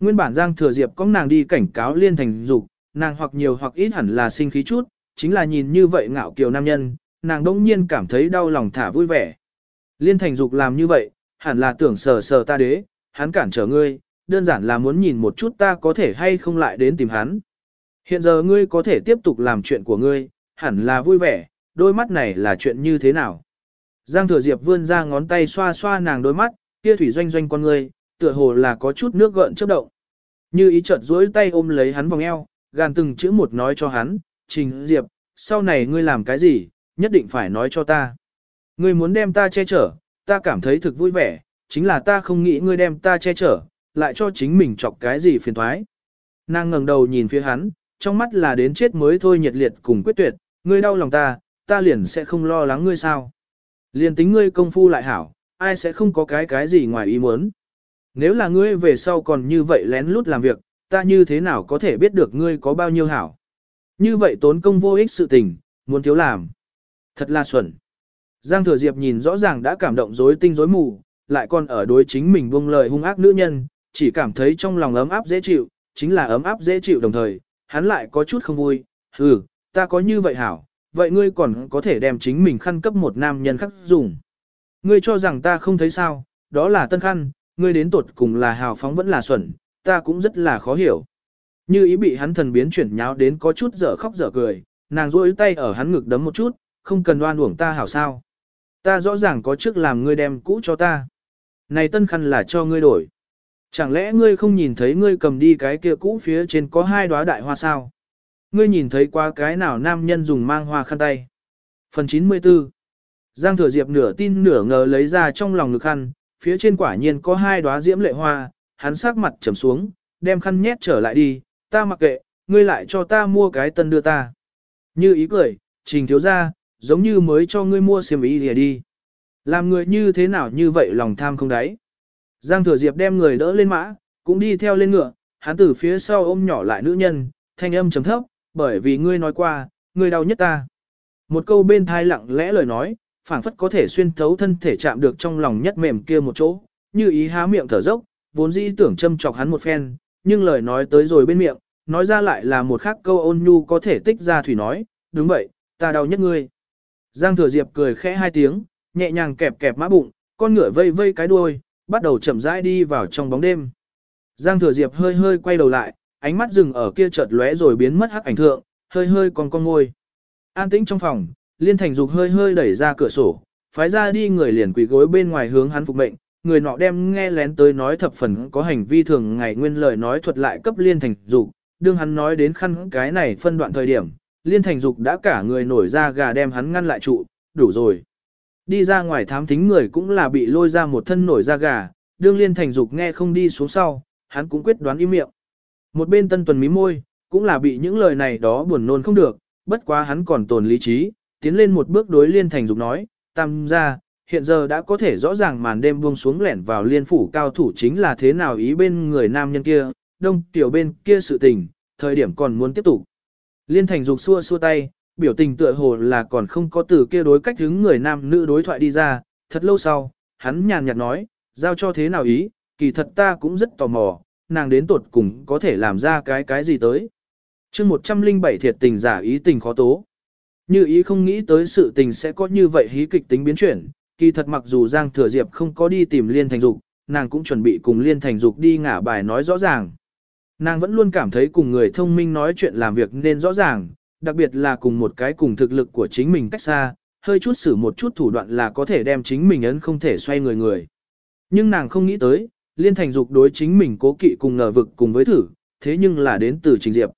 Nguyên bản Giang Thừa Diệp có nàng đi cảnh cáo liên thành dục, nàng hoặc nhiều hoặc ít hẳn là sinh khí chút, chính là nhìn như vậy ngạo kiều nam nhân, nàng đông nhiên cảm thấy đau lòng thả vui vẻ. Liên thành dục làm như vậy, hẳn là tưởng sờ sờ ta đế, hắn cản trở ngươi, đơn giản là muốn nhìn một chút ta có thể hay không lại đến tìm hắn. Hiện giờ ngươi có thể tiếp tục làm chuyện của ngươi, hẳn là vui vẻ, đôi mắt này là chuyện như thế nào. Giang thừa diệp vươn ra ngón tay xoa xoa nàng đôi mắt, kia thủy doanh doanh con ngươi, tựa hồ là có chút nước gợn chớp động. Như ý chợt duỗi tay ôm lấy hắn vòng eo, gàn từng chữ một nói cho hắn, trình diệp, sau này ngươi làm cái gì, nhất định phải nói cho ta. Ngươi muốn đem ta che chở, ta cảm thấy thực vui vẻ, chính là ta không nghĩ ngươi đem ta che chở, lại cho chính mình chọc cái gì phiền thoái. Nàng ngẩng đầu nhìn phía hắn, trong mắt là đến chết mới thôi nhiệt liệt cùng quyết tuyệt, ngươi đau lòng ta, ta liền sẽ không lo lắng ngươi sao. Liền tính ngươi công phu lại hảo, ai sẽ không có cái cái gì ngoài ý muốn. Nếu là ngươi về sau còn như vậy lén lút làm việc, ta như thế nào có thể biết được ngươi có bao nhiêu hảo. Như vậy tốn công vô ích sự tình, muốn thiếu làm. Thật là xuẩn. Giang Thừa Diệp nhìn rõ ràng đã cảm động rối tinh rối mù, lại còn ở đối chính mình buông lời hung ác nữ nhân, chỉ cảm thấy trong lòng ấm áp dễ chịu, chính là ấm áp dễ chịu đồng thời, hắn lại có chút không vui, ừ, ta có như vậy hảo, vậy ngươi còn có thể đem chính mình khăn cấp một nam nhân khác dùng. Ngươi cho rằng ta không thấy sao, đó là tân khăn, ngươi đến tột cùng là hào phóng vẫn là xuẩn, ta cũng rất là khó hiểu. Như ý bị hắn thần biến chuyển nháo đến có chút dở khóc dở cười, nàng rôi tay ở hắn ngực đấm một chút, không cần đoan uổng ta hảo sao. Ta rõ ràng có trước làm ngươi đem cũ cho ta. Này tân khăn là cho ngươi đổi. Chẳng lẽ ngươi không nhìn thấy ngươi cầm đi cái kia cũ phía trên có hai đóa đại hoa sao? Ngươi nhìn thấy qua cái nào nam nhân dùng mang hoa khăn tay? Phần 94 Giang Thừa Diệp nửa tin nửa ngờ lấy ra trong lòng ngực khăn, phía trên quả nhiên có hai đóa diễm lệ hoa, hắn sắc mặt trầm xuống, đem khăn nhét trở lại đi, ta mặc kệ, ngươi lại cho ta mua cái tân đưa ta. Như ý cười, trình thiếu ra, giống như mới cho ngươi mua xiêm y lìa đi. Làm người như thế nào như vậy lòng tham không đáy. Giang Thừa Diệp đem người đỡ lên mã, cũng đi theo lên ngựa, hắn từ phía sau ôm nhỏ lại nữ nhân, thanh âm trầm thấp, bởi vì ngươi nói qua, ngươi đau nhất ta. Một câu bên thai lặng lẽ lời nói, phảng phất có thể xuyên thấu thân thể chạm được trong lòng nhất mềm kia một chỗ, như ý há miệng thở dốc, vốn dĩ tưởng châm chọc hắn một phen, nhưng lời nói tới rồi bên miệng, nói ra lại là một khác câu ôn nhu có thể tích ra thủy nói, đúng vậy, ta đau nhất ngươi. Giang Thừa Diệp cười khẽ hai tiếng, nhẹ nhàng kẹp kẹp mã bụng, con ngựa vây vây cái đuôi, bắt đầu chậm rãi đi vào trong bóng đêm. Giang Thừa Diệp hơi hơi quay đầu lại, ánh mắt dừng ở kia chợt lóe rồi biến mất hắc ảnh thượng, hơi hơi còn con ngôi. An tĩnh trong phòng, Liên Thành Dục hơi hơi đẩy ra cửa sổ, phái ra đi người liền quỳ gối bên ngoài hướng hắn phục mệnh, người nọ đem nghe lén tới nói thập phần có hành vi thường ngày nguyên lời nói thuật lại cấp Liên Thành Dục, đương hắn nói đến khăn cái này phân đoạn thời điểm, Liên Thành Dục đã cả người nổi ra gà đem hắn ngăn lại trụ, đủ rồi. Đi ra ngoài thám thính người cũng là bị lôi ra một thân nổi da gà, đương liên thành dục nghe không đi xuống sau, hắn cũng quyết đoán im miệng. Một bên tân tuần mí môi, cũng là bị những lời này đó buồn nôn không được, bất quá hắn còn tồn lý trí, tiến lên một bước đối liên thành dục nói, tam ra, hiện giờ đã có thể rõ ràng màn đêm buông xuống lẻn vào liên phủ cao thủ chính là thế nào ý bên người nam nhân kia, đông tiểu bên kia sự tình, thời điểm còn muốn tiếp tục. Liên thành dục xua xua tay, biểu tình tựa hồ là còn không có từ kia đối cách hứng người nam nữ đối thoại đi ra, thật lâu sau, hắn nhàn nhạt nói, giao cho thế nào ý, kỳ thật ta cũng rất tò mò, nàng đến tột cùng có thể làm ra cái cái gì tới. chương 107 thiệt tình giả ý tình khó tố. Như ý không nghĩ tới sự tình sẽ có như vậy hí kịch tính biến chuyển, kỳ thật mặc dù Giang Thừa Diệp không có đi tìm Liên Thành Dục, nàng cũng chuẩn bị cùng Liên Thành Dục đi ngả bài nói rõ ràng. Nàng vẫn luôn cảm thấy cùng người thông minh nói chuyện làm việc nên rõ ràng, đặc biệt là cùng một cái cùng thực lực của chính mình cách xa, hơi chút xử một chút thủ đoạn là có thể đem chính mình ấn không thể xoay người người. Nhưng nàng không nghĩ tới, liên thành dục đối chính mình cố kỵ cùng ngờ vực cùng với thử, thế nhưng là đến từ trình diệp.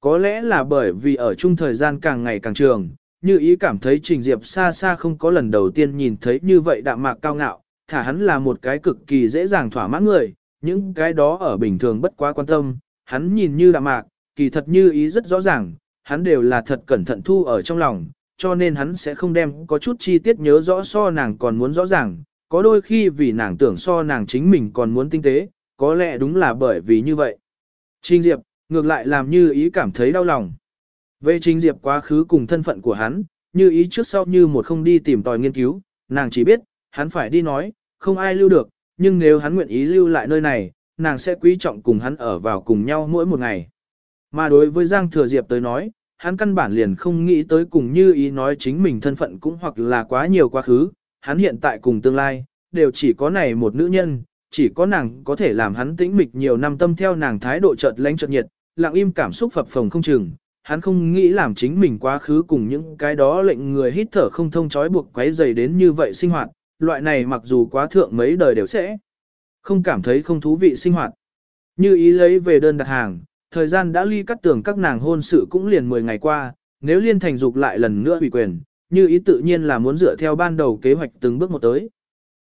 Có lẽ là bởi vì ở chung thời gian càng ngày càng trường, như ý cảm thấy Trình Diệp xa xa không có lần đầu tiên nhìn thấy như vậy đạm mạc cao ngạo, thả hắn là một cái cực kỳ dễ dàng thỏa mãn người, những cái đó ở bình thường bất quá quan tâm, hắn nhìn như đạm mạc, kỳ thật như ý rất rõ ràng, hắn đều là thật cẩn thận thu ở trong lòng, cho nên hắn sẽ không đem có chút chi tiết nhớ rõ so nàng còn muốn rõ ràng, có đôi khi vì nàng tưởng so nàng chính mình còn muốn tinh tế, có lẽ đúng là bởi vì như vậy. Trình Diệp, ngược lại làm như ý cảm thấy đau lòng. Về Trình Diệp quá khứ cùng thân phận của hắn, như ý trước sau như một không đi tìm tòi nghiên cứu, nàng chỉ biết, hắn phải đi nói, không ai lưu được, nhưng nếu hắn nguyện ý lưu lại nơi này, nàng sẽ quý trọng cùng hắn ở vào cùng nhau mỗi một ngày. Mà đối với Giang Thừa Diệp tới nói, hắn căn bản liền không nghĩ tới cùng như ý nói chính mình thân phận cũng hoặc là quá nhiều quá khứ, hắn hiện tại cùng tương lai, đều chỉ có này một nữ nhân, chỉ có nàng có thể làm hắn tĩnh mịch nhiều năm tâm theo nàng thái độ chợt lánh chợt nhiệt, lặng im cảm xúc phập phồng không chừng. Hắn không nghĩ làm chính mình quá khứ cùng những cái đó lệnh người hít thở không thông chói buộc quấy dày đến như vậy sinh hoạt, loại này mặc dù quá thượng mấy đời đều sẽ không cảm thấy không thú vị sinh hoạt. Như ý lấy về đơn đặt hàng, thời gian đã ly cắt tường các nàng hôn sự cũng liền 10 ngày qua, nếu liên thành dục lại lần nữa ủy quyền, như ý tự nhiên là muốn dựa theo ban đầu kế hoạch từng bước một tới.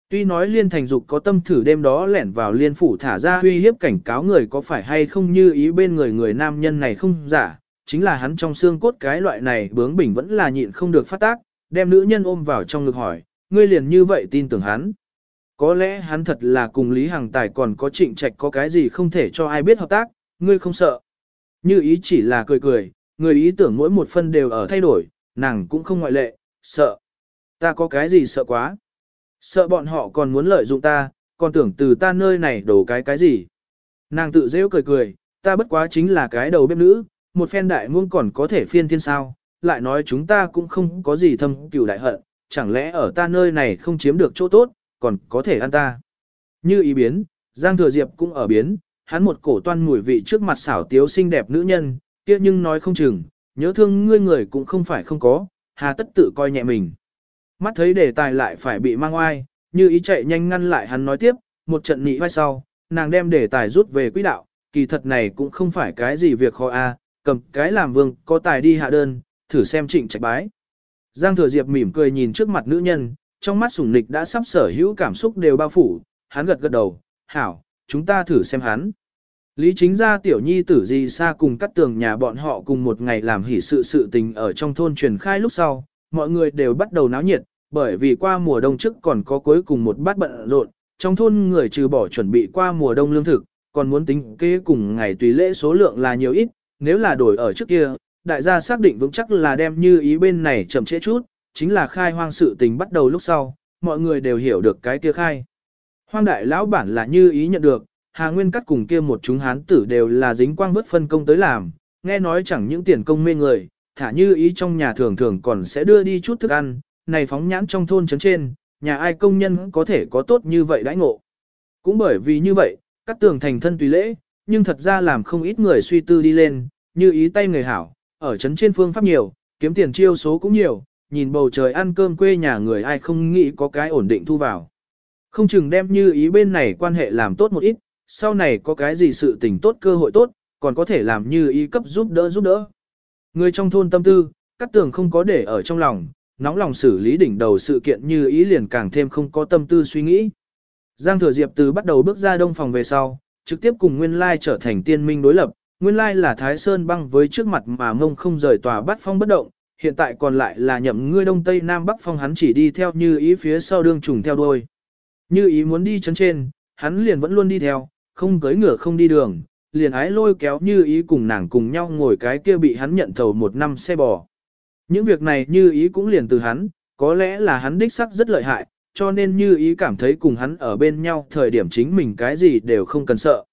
Tuy nói liên thành dục có tâm thử đêm đó lẻn vào liên phủ thả ra uy hiếp cảnh cáo người có phải hay không như ý bên người người nam nhân này không giả, chính là hắn trong xương cốt cái loại này bướng bỉnh vẫn là nhịn không được phát tác, đem nữ nhân ôm vào trong ngực hỏi, ngươi liền như vậy tin tưởng hắn. Có lẽ hắn thật là cùng Lý Hằng Tài còn có trịnh trạch có cái gì không thể cho ai biết hợp tác, ngươi không sợ. Như ý chỉ là cười cười, người ý tưởng mỗi một phân đều ở thay đổi, nàng cũng không ngoại lệ, sợ. Ta có cái gì sợ quá. Sợ bọn họ còn muốn lợi dụng ta, còn tưởng từ ta nơi này đổ cái cái gì. Nàng tự dễ cười cười, ta bất quá chính là cái đầu bếp nữ, một phen đại muôn còn có thể phiên thiên sao, lại nói chúng ta cũng không có gì thâm cửu đại hận, chẳng lẽ ở ta nơi này không chiếm được chỗ tốt, còn có thể ăn ta. Như ý biến, Giang Thừa Diệp cũng ở biến, hắn một cổ toan mùi vị trước mặt xảo tiếu xinh đẹp nữ nhân, kia nhưng nói không chừng, nhớ thương ngươi người cũng không phải không có, hà tất tự coi nhẹ mình. Mắt thấy đề tài lại phải bị mang oai, như ý chạy nhanh ngăn lại hắn nói tiếp, một trận nị vai sau, nàng đem đề tài rút về quỹ đạo, kỳ thật này cũng không phải cái gì việc khó a, cầm cái làm vương, có tài đi hạ đơn, thử xem trịnh trạch bái. Giang thừa diệp mỉm cười nhìn trước mặt nữ nhân, trong mắt sủng nịch đã sắp sở hữu cảm xúc đều bao phủ, hắn gật gật đầu, hảo, chúng ta thử xem hắn. Lý chính gia tiểu nhi tử gì xa cùng cắt tường nhà bọn họ cùng một ngày làm hỷ sự sự tình ở trong thôn truyền khai lúc sau, mọi người đều bắt đầu náo nhiệt, bởi vì qua mùa đông trước còn có cuối cùng một bát bận rộn, trong thôn người trừ bỏ chuẩn bị qua mùa đông lương thực, còn muốn tính kế cùng ngày tùy lễ số lượng là nhiều ít, nếu là đổi ở trước kia, đại gia xác định vững chắc là đem như ý bên này chậm trễ chút, chính là khai hoang sự tình bắt đầu lúc sau, mọi người đều hiểu được cái kia khai. Hoang đại lão bản là như ý nhận được, Hà Nguyên cắt cùng kia một chúng hán tử đều là dính quang vất phân công tới làm, nghe nói chẳng những tiền công mê người, thả như ý trong nhà thường thường còn sẽ đưa đi chút thức ăn, này phóng nhãn trong thôn trấn trên, nhà ai công nhân có thể có tốt như vậy đãi ngộ. Cũng bởi vì như vậy, các tường thành thân tùy lễ, nhưng thật ra làm không ít người suy tư đi lên, như ý tay người hảo, ở trấn trên phương pháp nhiều, kiếm tiền chiêu số cũng nhiều, nhìn bầu trời ăn cơm quê nhà người ai không nghĩ có cái ổn định thu vào. Không chừng đem như ý bên này quan hệ làm tốt một ít, sau này có cái gì sự tình tốt cơ hội tốt, còn có thể làm như ý cấp giúp đỡ giúp đỡ. Người trong thôn tâm tư, các tường không có để ở trong lòng, nóng lòng xử lý đỉnh đầu sự kiện như ý liền càng thêm không có tâm tư suy nghĩ. Giang Thừa Diệp từ bắt đầu bước ra đông phòng về sau, trực tiếp cùng Nguyên Lai trở thành tiên minh đối lập, Nguyên Lai là Thái Sơn băng với trước mặt mà ngông không rời tòa bắt phong bất động, hiện tại còn lại là nhậm ngươi đông tây nam bắc phong hắn chỉ đi theo như ý phía sau đương trùng theo đuôi. Như ý muốn đi chấn trên, hắn liền vẫn luôn đi theo, không cưới ngựa không đi đường, liền ái lôi kéo như ý cùng nàng cùng nhau ngồi cái kia bị hắn nhận thầu một năm xe bò. Những việc này như ý cũng liền từ hắn, có lẽ là hắn đích sắc rất lợi hại, cho nên như ý cảm thấy cùng hắn ở bên nhau thời điểm chính mình cái gì đều không cần sợ.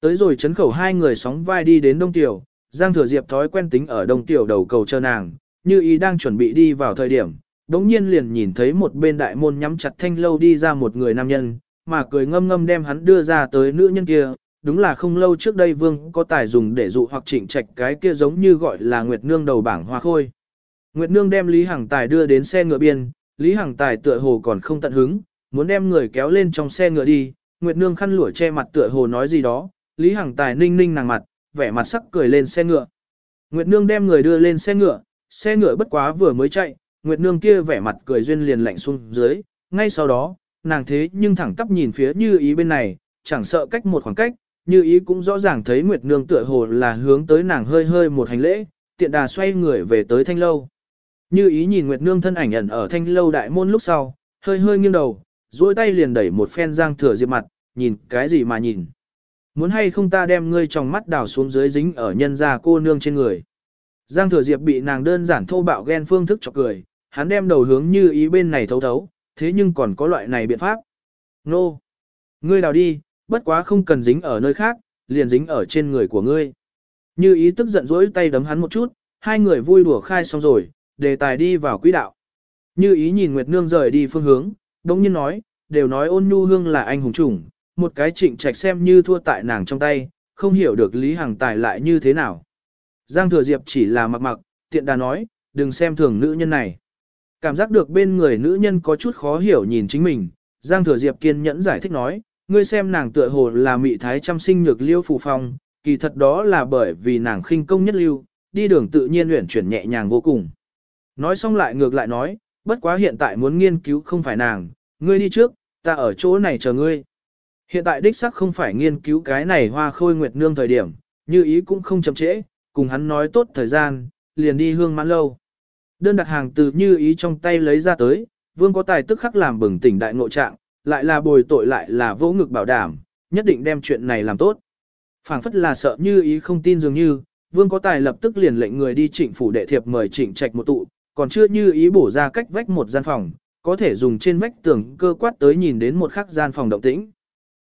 Tới rồi chấn khẩu hai người sóng vai đi đến Đông Tiểu, Giang Thừa Diệp thói quen tính ở Đông Tiểu đầu cầu chờ nàng, như ý đang chuẩn bị đi vào thời điểm, đống nhiên liền nhìn thấy một bên đại môn nhắm chặt thanh lâu đi ra một người nam nhân, mà cười ngâm ngâm đem hắn đưa ra tới nữ nhân kia, đúng là không lâu trước đây vương có tài dùng để dụ hoặc chỉnh trạch cái kia giống như gọi là Nguyệt Nương đầu bảng hoa khôi. Nguyệt Nương đem Lý Hằng Tài đưa đến xe ngựa biên, Lý Hằng Tài tựa hồ còn không tận hứng, muốn đem người kéo lên trong xe ngựa đi, Nguyệt Nương khăn lụa che mặt tựa hồ nói gì đó, Lý Hằng Tài ninh ninh nàng mặt, vẻ mặt sắc cười lên xe ngựa. Nguyệt Nương đem người đưa lên xe ngựa, xe ngựa bất quá vừa mới chạy, Nguyệt Nương kia vẻ mặt cười duyên liền lạnh xuống dưới, ngay sau đó, nàng thế nhưng thẳng tắp nhìn phía như ý bên này, chẳng sợ cách một khoảng cách, như ý cũng rõ ràng thấy Nguyệt Nương tựa hồ là hướng tới nàng hơi hơi một hành lễ, tiện đà xoay người về tới thanh lâu. Như ý nhìn Nguyệt Nương thân ảnh ẩn ở thanh lâu đại môn lúc sau, hơi hơi nghiêng đầu, duỗi tay liền đẩy một phen giang thừa diệp mặt, nhìn cái gì mà nhìn. Muốn hay không ta đem ngươi trong mắt đào xuống dưới dính ở nhân gia cô nương trên người. Giang thừa diệp bị nàng đơn giản thô bạo ghen phương thức chọc cười, hắn đem đầu hướng như ý bên này thấu thấu, thế nhưng còn có loại này biện pháp. Nô! Ngươi đào đi, bất quá không cần dính ở nơi khác, liền dính ở trên người của ngươi. Như ý tức giận dỗi tay đấm hắn một chút, hai người vui đùa khai xong rồi, đề tài đi vào quỹ đạo. Như ý nhìn Nguyệt Nương rời đi phương hướng, đống nhiên nói, đều nói ôn nhu hương là anh hùng chủng, một cái trịnh trạch xem như thua tại nàng trong tay, không hiểu được Lý Hằng Tài lại như thế nào. Giang Thừa Diệp chỉ là mặc mặc, tiện đà nói, đừng xem thường nữ nhân này. Cảm giác được bên người nữ nhân có chút khó hiểu nhìn chính mình, Giang Thừa Diệp kiên nhẫn giải thích nói, ngươi xem nàng tựa hồ là mị thái chăm sinh nhược liêu phù phong, kỳ thật đó là bởi vì nàng khinh công nhất lưu, đi đường tự nhiên luyện chuyển nhẹ nhàng vô cùng. Nói xong lại ngược lại nói, bất quá hiện tại muốn nghiên cứu không phải nàng, ngươi đi trước, ta ở chỗ này chờ ngươi. Hiện tại đích sắc không phải nghiên cứu cái này hoa khôi nguyệt nương thời điểm, như ý cũng không chậm trễ, cùng hắn nói tốt thời gian, liền đi hương mãn lâu. Đơn đặt hàng từ như ý trong tay lấy ra tới, vương có tài tức khắc làm bừng tỉnh đại ngộ trạng, lại là bồi tội lại là vỗ ngực bảo đảm, nhất định đem chuyện này làm tốt. phảng phất là sợ như ý không tin dường như, vương có tài lập tức liền lệnh người đi trịnh phủ đệ thiệp mời trịnh trạch một tụ, còn chưa như ý bổ ra cách vách một gian phòng, có thể dùng trên vách tường cơ quát tới nhìn đến một khắc gian phòng động tĩnh.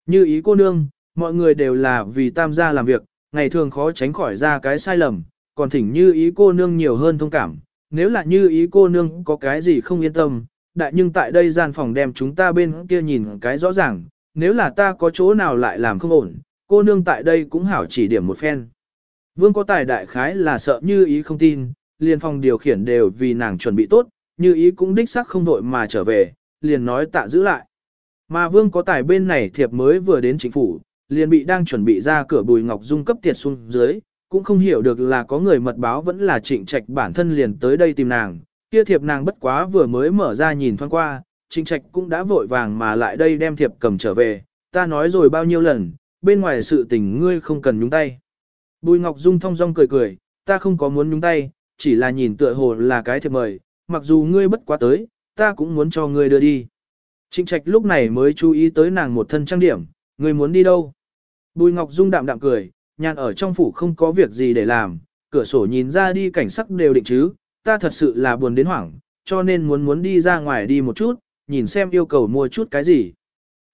Như ý cô nương, mọi người đều là vì tam gia làm việc, ngày thường khó tránh khỏi ra cái sai lầm, còn thỉnh như ý cô nương nhiều hơn thông cảm, nếu là như ý cô nương có cái gì không yên tâm, đại nhưng tại đây gian phòng đem chúng ta bên kia nhìn cái rõ ràng, nếu là ta có chỗ nào lại làm không ổn, cô nương tại đây cũng hảo chỉ điểm một phen. Vương có tài đại khái là sợ như ý không tin, liền phòng điều khiển đều vì nàng chuẩn bị tốt, như ý cũng đích xác không đội mà trở về, liền nói tạ giữ lại. Mà vương có tài bên này thiệp mới vừa đến chính phủ, liền bị đang chuẩn bị ra cửa bùi ngọc dung cấp tiệt xuống dưới, cũng không hiểu được là có người mật báo vẫn là trịnh trạch bản thân liền tới đây tìm nàng, kia thiệp nàng bất quá vừa mới mở ra nhìn thoáng qua, trịnh trạch cũng đã vội vàng mà lại đây đem thiệp cầm trở về, ta nói rồi bao nhiêu lần, bên ngoài sự tình ngươi không cần nhúng tay. Bùi ngọc dung thong dong cười cười, ta không có muốn nhúng tay, chỉ là nhìn tựa hồ là cái thiệp mời, mặc dù ngươi bất quá tới, ta cũng muốn cho ngươi đưa đi. Trịnh trạch lúc này mới chú ý tới nàng một thân trang điểm, ngươi muốn đi đâu? Bùi Ngọc Dung đạm đạm cười, nhàn ở trong phủ không có việc gì để làm, cửa sổ nhìn ra đi cảnh sắc đều định chứ, ta thật sự là buồn đến hoảng, cho nên muốn muốn đi ra ngoài đi một chút, nhìn xem yêu cầu mua chút cái gì.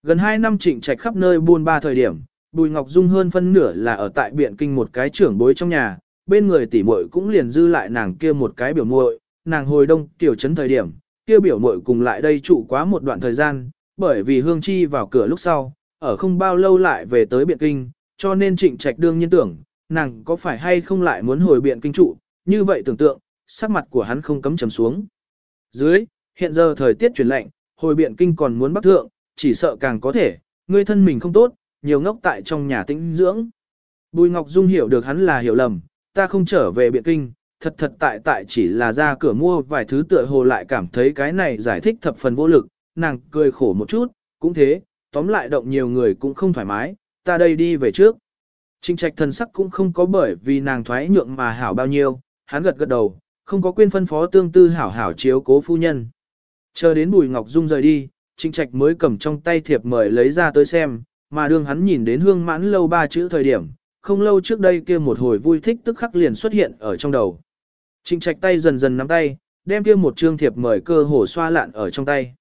Gần 2 năm trịnh trạch khắp nơi buôn ba thời điểm, Bùi Ngọc Dung hơn phân nửa là ở tại Biện Kinh một cái trưởng bối trong nhà, bên người tỷ muội cũng liền dư lại nàng kia một cái biểu muội, nàng hồi đông tiểu trấn thời điểm, kia biểu muội cùng lại đây trụ quá một đoạn thời gian, bởi vì Hương Chi vào cửa lúc sau, ở không bao lâu lại về tới Biện Kinh, cho nên Trịnh Trạch đương nhiên tưởng, nàng có phải hay không lại muốn hồi Biện Kinh trụ, như vậy tưởng tượng, sắc mặt của hắn không cấm trầm xuống. Dưới, hiện giờ thời tiết chuyển lạnh, hồi Biện Kinh còn muốn bắc thượng, chỉ sợ càng có thể, người thân mình không tốt, nhiều ngốc tại trong nhà tĩnh dưỡng. Bùi Ngọc Dung hiểu được hắn là hiểu lầm, ta không trở về Biện Kinh, thật thật tại tại chỉ là ra cửa mua vài thứ tựa hồ lại cảm thấy cái này giải thích thập phần vô lực, nàng cười khổ một chút, cũng thế, tóm lại động nhiều người cũng không thoải mái, ta đây đi về trước. Trình trạch thần sắc cũng không có bởi vì nàng thoái nhượng mà hảo bao nhiêu, hắn gật gật đầu, không có quên phân phó tương tư hảo hảo chiếu cố phu nhân. Chờ đến Bùi Ngọc Dung rời đi, Trình Trạch mới cầm trong tay thiệp mời lấy ra tới xem, mà đương hắn nhìn đến hương mãn lâu ba chữ thời điểm, không lâu trước đây kia một hồi vui thích tức khắc liền xuất hiện ở trong đầu. Trình Trạch tay dần dần nắm tay, đem kia một trương thiệp mời cơ hồ xoa lạn ở trong tay.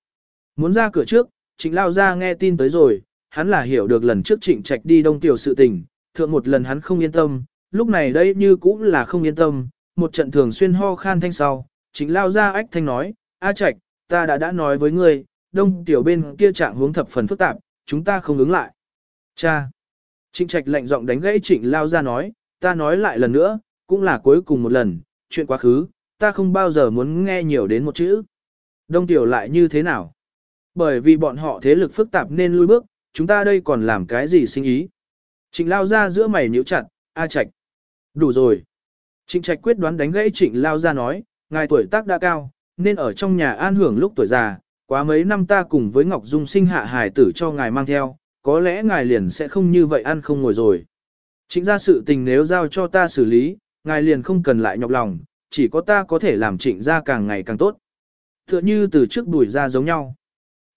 Muốn ra cửa trước, Trịnh Lao ra nghe tin tới rồi, hắn là hiểu được lần trước Trịnh Trạch đi đông tiểu sự tình, thượng một lần hắn không yên tâm, lúc này đây như cũng là không yên tâm, một trận thường xuyên ho khan thanh sau, Trịnh Lao ra ách thanh nói, A Trạch, ta đã đã nói với ngươi, đông tiểu bên kia trạng hướng thập phần phức tạp, chúng ta không ứng lại. Cha! Trịnh Trạch lạnh giọng đánh gãy Trịnh Lao ra nói, ta nói lại lần nữa, cũng là cuối cùng một lần, chuyện quá khứ, ta không bao giờ muốn nghe nhiều đến một chữ. Đông tiểu lại như thế nào? Bởi vì bọn họ thế lực phức tạp nên lui bước, chúng ta đây còn làm cái gì sinh ý? Trịnh lao ra giữa mày nhíu chặt, A Trạch. Đủ rồi. Trịnh Trạch quyết đoán đánh gãy Trịnh lao ra nói, Ngài tuổi tác đã cao, nên ở trong nhà an hưởng lúc tuổi già, quá mấy năm ta cùng với Ngọc Dung sinh hạ hài tử cho ngài mang theo, có lẽ ngài liền sẽ không như vậy ăn không ngồi rồi. Chính ra sự tình nếu giao cho ta xử lý, ngài liền không cần lại nhọc lòng, chỉ có ta có thể làm trịnh ra càng ngày càng tốt. Tựa như từ trước đuổi ra giống nhau.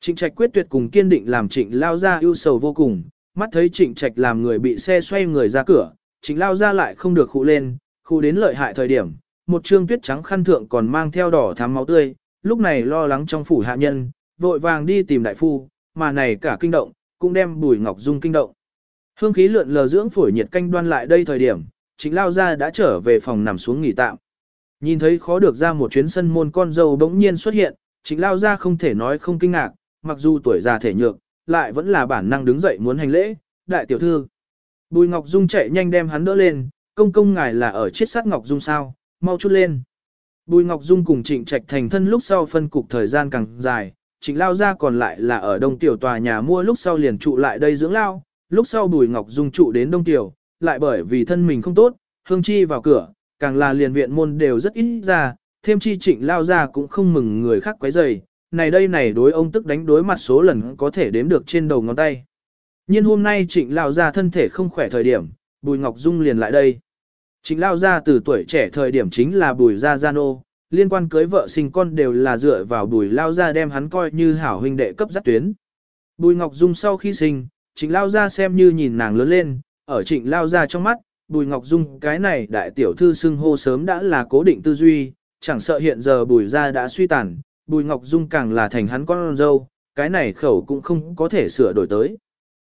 Trịnh trạch quyết tuyệt cùng kiên định làm trịnh lao ra ưu sầu vô cùng, mắt thấy trịnh trạch làm người bị xe xoay người ra cửa, trịnh lao ra lại không được khụ lên, khụ đến lợi hại thời điểm, một trương tuyết trắng khăn thượng còn mang theo đỏ thắm máu tươi, lúc này lo lắng trong phủ hạ nhân, vội vàng đi tìm đại phu, mà này cả kinh động, cũng đem bùi ngọc dung kinh động. Hương khí lượn lờ dưỡng phổi nhiệt canh đoan lại đây thời điểm, Trịnh lao ra đã trở về phòng nằm xuống nghỉ tạm. Nhìn thấy khó được ra một chuyến sân môn con dâu bỗng nhiên xuất hiện, Trịnh lao ra không thể nói không kinh ngạc, mặc dù tuổi già thể nhược, lại vẫn là bản năng đứng dậy muốn hành lễ, đại tiểu thư. Bùi Ngọc Dung chạy nhanh đem hắn đỡ lên, công công ngài là ở chiết sát Ngọc Dung sao, mau chút lên. Bùi Ngọc Dung cùng trịnh trạch thành thân lúc sau phân cục thời gian càng dài, trịnh lao ra còn lại là ở đông tiểu tòa nhà mua lúc sau liền trụ lại đây dưỡng lao, lúc sau Bùi Ngọc Dung trụ đến đông tiểu, lại bởi vì thân mình không tốt, hương chi vào cửa, càng là liền viện môn đều rất ít ra, thêm chi trịnh lao ra cũng không mừng người khác quấy rầy, này đây này đối ông tức đánh đối mặt số lần có thể đếm được trên đầu ngón tay. Nhưng hôm nay trịnh lao ra thân thể không khỏe thời điểm, Bùi Ngọc Dung liền lại đây. Trịnh lao ra từ tuổi trẻ thời điểm chính là Bùi Gia Gia Nô, liên quan cưới vợ sinh con đều là dựa vào Bùi lao ra đem hắn coi như hảo huynh đệ cấp dắt tuyến. Bùi Ngọc Dung sau khi sinh, trịnh lao ra xem như nhìn nàng lớn lên, ở trịnh lao ra trong mắt, Bùi Ngọc Dung cái này đại tiểu thư xưng hô sớm đã là cố định tư duy, chẳng sợ hiện giờ Bùi gia đã suy tàn, Bùi Ngọc Dung càng là thành hắn con dâu, cái này khẩu cũng không có thể sửa đổi tới.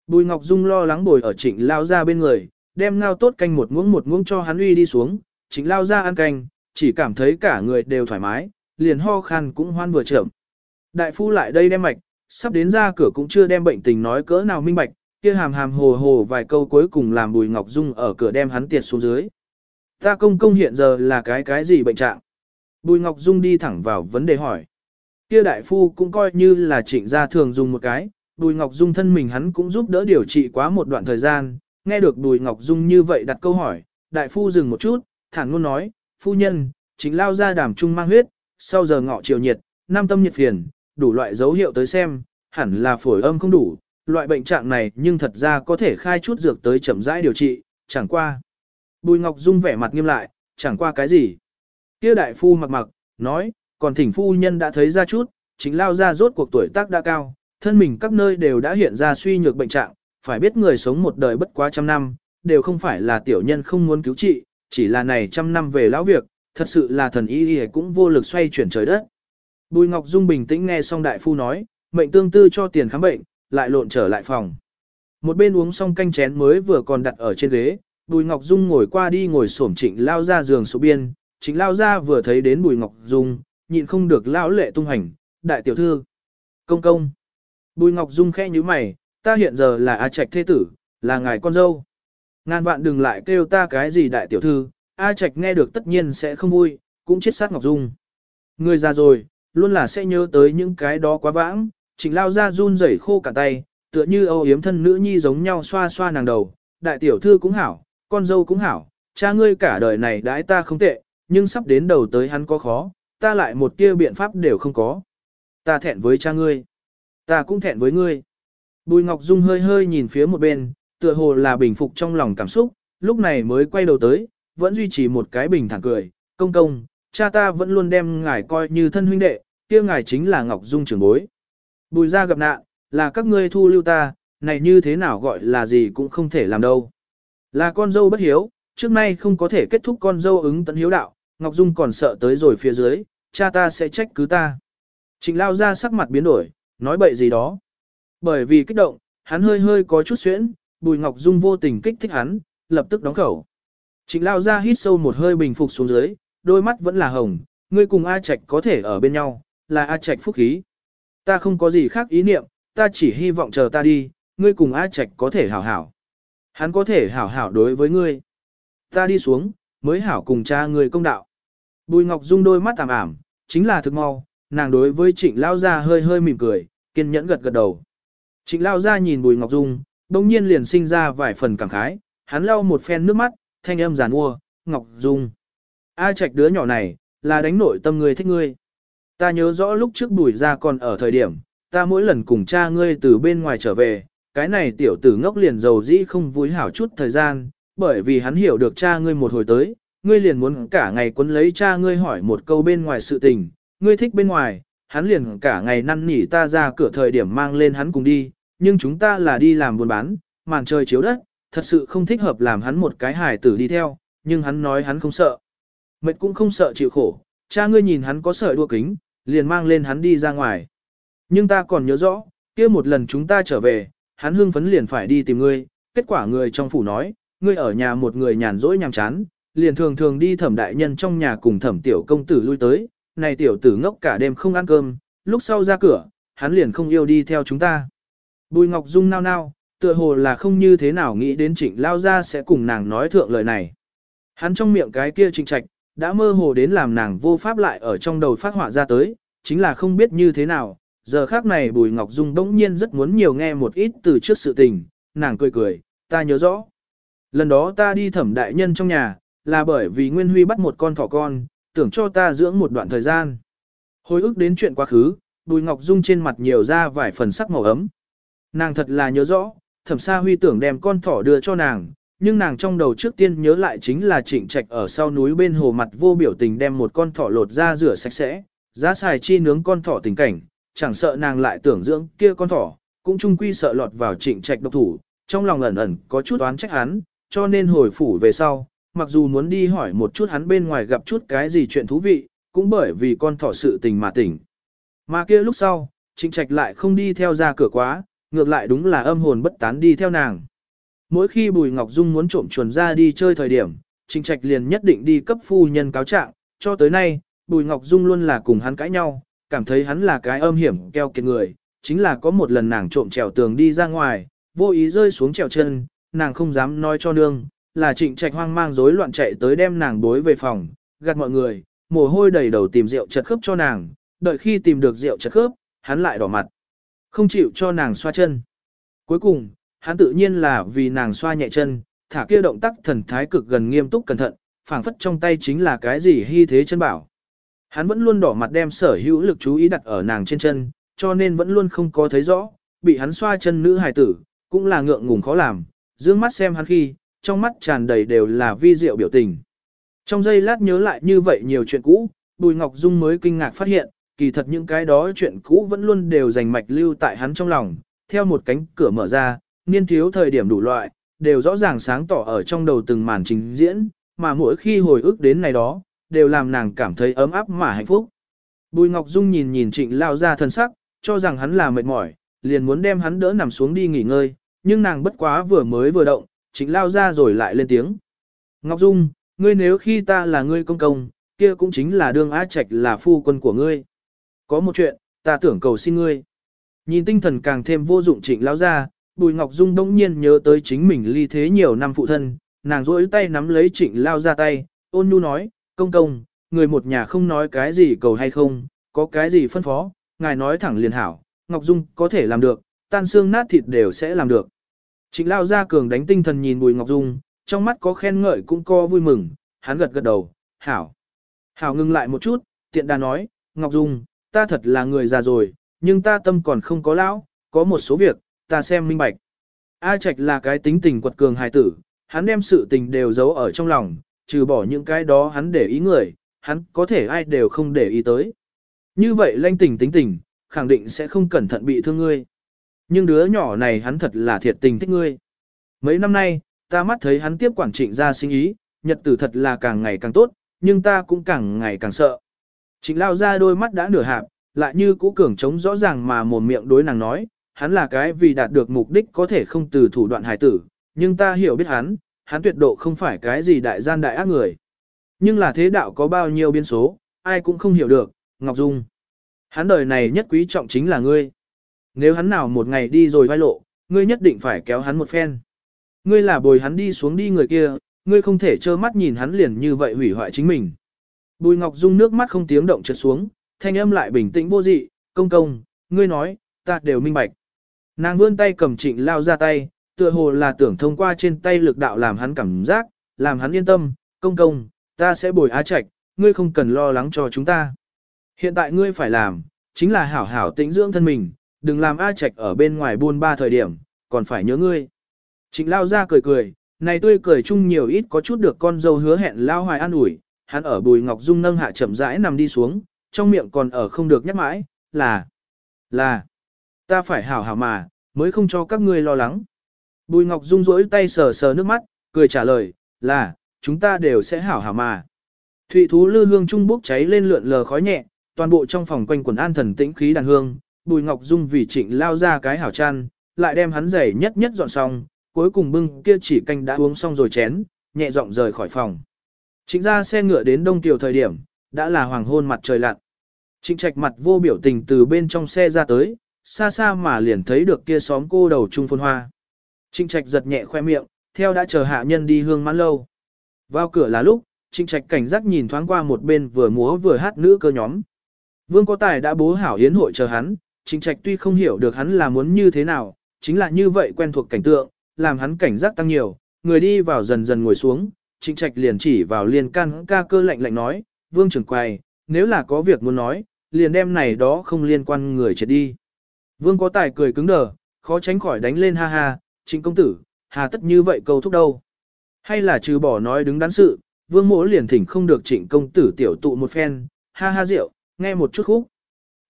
Bùi Ngọc Dung lo lắng bồi ở trịnh lao ra bên người, đem ngao tốt canh một muỗng một muỗng cho hắn uy đi xuống, trịnh lao ra ăn canh, chỉ cảm thấy cả người đều thoải mái, liền ho khan cũng hoan vừa chậm. Đại phu lại đây đem mạch, sắp đến ra cửa cũng chưa đem bệnh tình nói cỡ nào minh bạch, kia hàm hàm hồ hồ vài câu cuối cùng làm Bùi Ngọc Dung ở cửa đem hắn tiệt xuống dưới. Ta công công hiện giờ là cái cái gì bệnh trạng? Bùi Ngọc Dung đi thẳng vào vấn đề hỏi. Kia đại phu cũng coi như là trịnh gia thường dùng một cái, Bùi Ngọc Dung thân mình hắn cũng giúp đỡ điều trị quá một đoạn thời gian, nghe được Bùi Ngọc Dung như vậy đặt câu hỏi, đại phu dừng một chút, thản luôn nói, phu nhân, chính lao ra đàm trung mang huyết, sau giờ ngọ chiều nhiệt, nam tâm nhiệt phiền, đủ loại dấu hiệu tới xem, hẳn là phổi âm không đủ, loại bệnh trạng này nhưng thật ra có thể khai chút dược tới chậm rãi điều trị, chẳng qua. Bùi Ngọc Dung vẻ mặt nghiêm lại, chẳng qua cái gì. Kia đại phu mặc mặc, nói, còn thỉnh phu nhân đã thấy ra chút, chính lao ra rốt cuộc tuổi tác đã cao, thân mình các nơi đều đã hiện ra suy nhược bệnh trạng, phải biết người sống một đời bất quá trăm năm, đều không phải là tiểu nhân không muốn cứu trị, chỉ là này trăm năm về lão việc, thật sự là thần y y cũng vô lực xoay chuyển trời đất. Bùi Ngọc Dung bình tĩnh nghe xong đại phu nói, mệnh tương tư cho tiền khám bệnh, lại lộn trở lại phòng. Một bên uống xong canh chén mới vừa còn đặt ở trên ghế, Bùi Ngọc Dung ngồi qua đi ngồi xổm trịnh lao ra giường số biên, trịnh lao ra vừa thấy đến Bùi Ngọc Dung, nhịn không được lão lệ tung hành, đại tiểu thư. Công công. Bùi Ngọc Dung khẽ như mày, ta hiện giờ là A Trạch thế tử, là ngài con dâu. Ngàn vạn đừng lại kêu ta cái gì đại tiểu thư, A Trạch nghe được tất nhiên sẽ không vui, cũng chết sát Ngọc Dung. Người già rồi, luôn là sẽ nhớ tới những cái đó quá vãng, Trịnh lao ra run rẩy khô cả tay, tựa như âu yếm thân nữ nhi giống nhau xoa xoa nàng đầu, đại tiểu thư cũng hảo, con dâu cũng hảo, cha ngươi cả đời này đãi ta không tệ, nhưng sắp đến đầu tới hắn có khó, ta lại một tia biện pháp đều không có. Ta thẹn với cha ngươi, ta cũng thẹn với ngươi. Bùi Ngọc Dung hơi hơi nhìn phía một bên, tựa hồ là bình phục trong lòng cảm xúc, lúc này mới quay đầu tới, vẫn duy trì một cái bình thản cười, công công, cha ta vẫn luôn đem ngài coi như thân huynh đệ, kia ngài chính là Ngọc Dung trưởng bối. Bùi ra gặp nạn, là các ngươi thu lưu ta, này như thế nào gọi là gì cũng không thể làm đâu. Là con dâu bất hiếu, trước nay không có thể kết thúc con dâu ứng tận hiếu đạo, Ngọc Dung còn sợ tới rồi phía dưới, cha ta sẽ trách cứ ta. Trịnh lao ra sắc mặt biến đổi, nói bậy gì đó. Bởi vì kích động, hắn hơi hơi có chút xuyễn, bùi Ngọc Dung vô tình kích thích hắn, lập tức đóng khẩu. Trịnh lao ra hít sâu một hơi bình phục xuống dưới, đôi mắt vẫn là hồng, ngươi cùng A Trạch có thể ở bên nhau, là A Trạch phúc khí. Ta không có gì khác ý niệm, ta chỉ hy vọng chờ ta đi, ngươi cùng A Trạch có thể hảo hảo. Hắn có thể hảo hảo đối với ngươi. Ta đi xuống, mới hảo cùng cha ngươi công đạo. Bùi Ngọc Dung đôi mắt tạm ảm, chính là thực mau, nàng đối với trịnh lao Gia hơi hơi mỉm cười, kiên nhẫn gật gật đầu. Trịnh lao Gia nhìn Bùi Ngọc Dung, đông nhiên liền sinh ra vài phần cảm khái, hắn lau một phen nước mắt, thanh âm giàn ua: Ngọc Dung. A Trạch đứa nhỏ này, là đánh nội tâm ngươi thích ngươi. Ta nhớ rõ lúc trước bùi gia còn ở thời điểm, ta mỗi lần cùng cha ngươi từ bên ngoài trở về, cái này tiểu tử ngốc liền giàu dĩ không vui hảo chút thời gian, bởi vì hắn hiểu được cha ngươi một hồi tới, ngươi liền muốn cả ngày quấn lấy cha ngươi hỏi một câu bên ngoài sự tình, ngươi thích bên ngoài, hắn liền cả ngày năn nỉ ta ra cửa thời điểm mang lên hắn cùng đi, nhưng chúng ta là đi làm buôn bán, màn trời chiếu đất, thật sự không thích hợp làm hắn một cái hài tử đi theo, nhưng hắn nói hắn không sợ. Mệt cũng không sợ chịu khổ, cha ngươi nhìn hắn có sợi đua kính, liền mang lên hắn đi ra ngoài. Nhưng ta còn nhớ rõ, kia một lần chúng ta trở về, hắn hưng phấn liền phải đi tìm ngươi, kết quả người trong phủ nói, ngươi ở nhà một người nhàn rỗi nhàm chán, liền thường thường đi thẩm đại nhân trong nhà cùng thẩm tiểu công tử lui tới, này tiểu tử ngốc cả đêm không ăn cơm, lúc sau ra cửa, hắn liền không yêu đi theo chúng ta. Bùi Ngọc Dung nao nao, tựa hồ là không như thế nào nghĩ đến trịnh lao ra sẽ cùng nàng nói thượng lời này. Hắn trong miệng cái kia trịnh trạch, đã mơ hồ đến làm nàng vô pháp lại ở trong đầu phát họa ra tới, chính là không biết như thế nào, giờ khác này Bùi Ngọc Dung bỗng nhiên rất muốn nhiều nghe một ít từ trước sự tình, nàng cười cười, ta nhớ rõ. Lần đó ta đi thẩm đại nhân trong nhà, là bởi vì Nguyên Huy bắt một con thỏ con, tưởng cho ta dưỡng một đoạn thời gian. Hồi ức đến chuyện quá khứ, Bùi Ngọc Dung trên mặt nhiều ra vài phần sắc màu ấm. Nàng thật là nhớ rõ, thẩm sa huy tưởng đem con thỏ đưa cho nàng, nhưng nàng trong đầu trước tiên nhớ lại chính là trịnh trạch ở sau núi bên hồ mặt vô biểu tình đem một con thỏ lột ra rửa sạch sẽ, giá xài chi nướng con thỏ tình cảnh, chẳng sợ nàng lại tưởng dưỡng kia con thỏ, cũng chung quy sợ lọt vào trịnh trạch độc thủ, trong lòng ẩn ẩn có chút oán trách hắn, cho nên hồi phủ về sau, mặc dù muốn đi hỏi một chút hắn bên ngoài gặp chút cái gì chuyện thú vị, cũng bởi vì con thỏ sự tình mà tỉnh. Mà kia lúc sau, trịnh trạch lại không đi theo ra cửa quá, ngược lại đúng là âm hồn bất tán đi theo nàng. Mỗi khi Bùi Ngọc Dung muốn trộm chuồn ra đi chơi thời điểm, Trịnh Trạch liền nhất định đi cấp phu nhân cáo trạng, cho tới nay, Bùi Ngọc Dung luôn là cùng hắn cãi nhau, cảm thấy hắn là cái âm hiểm keo kiệt người, chính là có một lần nàng trộm trèo tường đi ra ngoài, vô ý rơi xuống trèo chân, nàng không dám nói cho nương, là Trịnh Trạch hoang mang rối loạn chạy tới đem nàng bối về phòng, gạt mọi người, mồ hôi đầy đầu tìm rượu chật khớp cho nàng, đợi khi tìm được rượu chật khớp, hắn lại đỏ mặt. Không chịu cho nàng xoa chân. Cuối cùng, hắn tự nhiên là vì nàng xoa nhẹ chân, thả kia động tác thần thái cực gần nghiêm túc cẩn thận, phảng phất trong tay chính là cái gì hy thế chân bảo. Hắn vẫn luôn đỏ mặt đem sở hữu lực chú ý đặt ở nàng trên chân, cho nên vẫn luôn không có thấy rõ, bị hắn xoa chân nữ hài tử, cũng là ngượng ngùng khó làm, dương mắt xem hắn khi, trong mắt tràn đầy đều là vi diệu biểu tình. Trong giây lát nhớ lại như vậy nhiều chuyện cũ, Bùi Ngọc Dung mới kinh ngạc phát hiện, kỳ thật những cái đó chuyện cũ vẫn luôn đều dành mạch lưu tại hắn trong lòng, theo một cánh cửa mở ra, niên thiếu thời điểm đủ loại, đều rõ ràng sáng tỏ ở trong đầu từng màn trình diễn, mà mỗi khi hồi ức đến này đó, đều làm nàng cảm thấy ấm áp mà hạnh phúc. Bùi Ngọc Dung nhìn nhìn trịnh lao ra thân sắc, cho rằng hắn là mệt mỏi, liền muốn đem hắn đỡ nằm xuống đi nghỉ ngơi, nhưng nàng bất quá vừa mới vừa động, trịnh lao ra rồi lại lên tiếng. Ngọc Dung, ngươi nếu khi ta là ngươi công công, kia cũng chính là đương á trạch là phu quân của ngươi. Có một chuyện, ta tưởng cầu xin ngươi. Nhìn tinh thần càng thêm vô dụng trịnh lao ra, Bùi Ngọc Dung đông nhiên nhớ tới chính mình ly thế nhiều năm phụ thân, nàng rỗi tay nắm lấy trịnh lao ra tay, ôn nhu nói, công công, người một nhà không nói cái gì cầu hay không, có cái gì phân phó, ngài nói thẳng liền hảo, Ngọc Dung có thể làm được, tan xương nát thịt đều sẽ làm được. Trịnh lao ra cường đánh tinh thần nhìn Bùi Ngọc Dung, trong mắt có khen ngợi cũng có vui mừng, hắn gật gật đầu, hảo. Hảo ngừng lại một chút, tiện đà nói, Ngọc Dung, ta thật là người già rồi, nhưng ta tâm còn không có lão, có một số việc, ta xem minh bạch. A Trạch là cái tính tình quật cường hài tử, hắn đem sự tình đều giấu ở trong lòng, trừ bỏ những cái đó hắn để ý người, hắn có thể ai đều không để ý tới. Như vậy lanh tình tính tình, khẳng định sẽ không cẩn thận bị thương ngươi. Nhưng đứa nhỏ này hắn thật là thiệt tình thích ngươi. Mấy năm nay, ta mắt thấy hắn tiếp quản trịnh ra sinh ý, nhật tử thật là càng ngày càng tốt, nhưng ta cũng càng ngày càng sợ. Trịnh lao ra đôi mắt đã nửa hạp, lại như cũ cường trống rõ ràng mà mồm miệng đối nàng nói, hắn là cái vì đạt được mục đích có thể không từ thủ đoạn hài tử, nhưng ta hiểu biết hắn, hắn tuyệt độ không phải cái gì đại gian đại ác người. Nhưng là thế đạo có bao nhiêu biến số, ai cũng không hiểu được, Ngọc Dung. Hắn đời này nhất quý trọng chính là ngươi. Nếu hắn nào một ngày đi rồi vai lộ, ngươi nhất định phải kéo hắn một phen. Ngươi là bồi hắn đi xuống đi người kia, ngươi không thể trơ mắt nhìn hắn liền như vậy hủy hoại chính mình. Bùi Ngọc Dung nước mắt không tiếng động trượt xuống, thanh âm lại bình tĩnh vô dị, công công, ngươi nói, ta đều minh bạch. Nàng vươn tay cầm trịnh lao ra tay, tựa hồ là tưởng thông qua trên tay lực đạo làm hắn cảm giác, làm hắn yên tâm, công công, ta sẽ bồi á trạch, ngươi không cần lo lắng cho chúng ta. Hiện tại ngươi phải làm, chính là hảo hảo tĩnh dưỡng thân mình, đừng làm A Trạch ở bên ngoài buôn ba thời điểm, còn phải nhớ ngươi. Trịnh lao ra cười cười, này tươi cười chung nhiều ít có chút được con dâu hứa hẹn lao hoài an ủi, hắn ở bùi ngọc dung nâng hạ chậm rãi nằm đi xuống, trong miệng còn ở không được nhắc mãi, là, là, ta phải hảo hảo mà, mới không cho các ngươi lo lắng. Bùi ngọc dung rỗi tay sờ sờ nước mắt, cười trả lời, là, chúng ta đều sẽ hảo hảo mà. Thụy thú lư hương trung bốc cháy lên lượn lờ khói nhẹ, toàn bộ trong phòng quanh quần an thần tĩnh khí đàn hương, Bùi Ngọc Dung vì trịnh lao ra cái hảo chăn, lại đem hắn giày nhất nhất dọn xong, cuối cùng bưng kia chỉ canh đã uống xong rồi chén, nhẹ giọng rời khỏi phòng. Trịnh ra xe ngựa đến đông tiểu thời điểm, đã là hoàng hôn mặt trời lặn. Trịnh trạch mặt vô biểu tình từ bên trong xe ra tới, xa xa mà liền thấy được kia xóm cô đầu trung phôn hoa. Trịnh trạch giật nhẹ khoe miệng, theo đã chờ hạ nhân đi hương mãn lâu. Vào cửa là lúc, trịnh trạch cảnh giác nhìn thoáng qua một bên vừa múa vừa hát nữ cơ nhóm. Vương có tài đã bố hảo hiến hội chờ hắn, trịnh trạch tuy không hiểu được hắn là muốn như thế nào, chính là như vậy quen thuộc cảnh tượng, làm hắn cảnh giác tăng nhiều, người đi vào dần dần ngồi xuống, trịnh trạch liền chỉ vào liên can ca cơ lạnh lạnh nói, vương trưởng quầy, nếu là có việc muốn nói, liền đem này đó không liên quan người chết đi. Vương có tài cười cứng đờ, khó tránh khỏi đánh lên ha ha, trịnh công tử, hà tất như vậy câu thúc đâu. Hay là trừ bỏ nói đứng đắn sự, vương mỗ liền thỉnh không được trịnh công tử tiểu tụ một phen, ha ha rượu, nghe một chút khúc.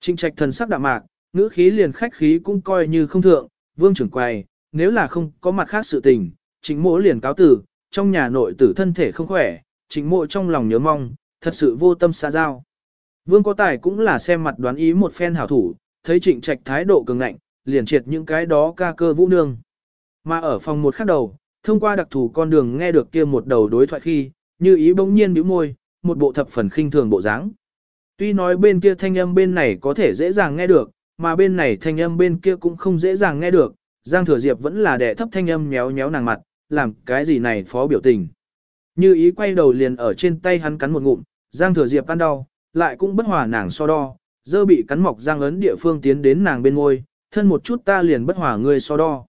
Trịnh trạch thần sắc đạm mạc, ngữ khí liền khách khí cũng coi như không thượng, vương trưởng quầy, nếu là không có mặt khác sự tình, trịnh mộ liền cáo tử, trong nhà nội tử thân thể không khỏe, trịnh mộ trong lòng nhớ mong, thật sự vô tâm xa giao. Vương có tài cũng là xem mặt đoán ý một phen hảo thủ, thấy trịnh trạch thái độ cường ngạnh, liền triệt những cái đó ca cơ vũ nương. Mà ở phòng một khắc đầu, thông qua đặc thù con đường nghe được kia một đầu đối thoại khi, như ý bỗng nhiên bĩu môi, một bộ thập phần khinh thường bộ dáng. Tuy nói bên kia thanh âm bên này có thể dễ dàng nghe được, mà bên này thanh âm bên kia cũng không dễ dàng nghe được, Giang Thừa Diệp vẫn là đẻ thấp thanh âm nhéo nhéo nàng mặt, làm cái gì này phó biểu tình. Như ý quay đầu liền ở trên tay hắn cắn một ngụm, Giang Thừa Diệp ăn đau, lại cũng bất hòa nàng so đo, dơ bị cắn mọc Giang ấn địa phương tiến đến nàng bên môi, thân một chút ta liền bất hòa ngươi so đo.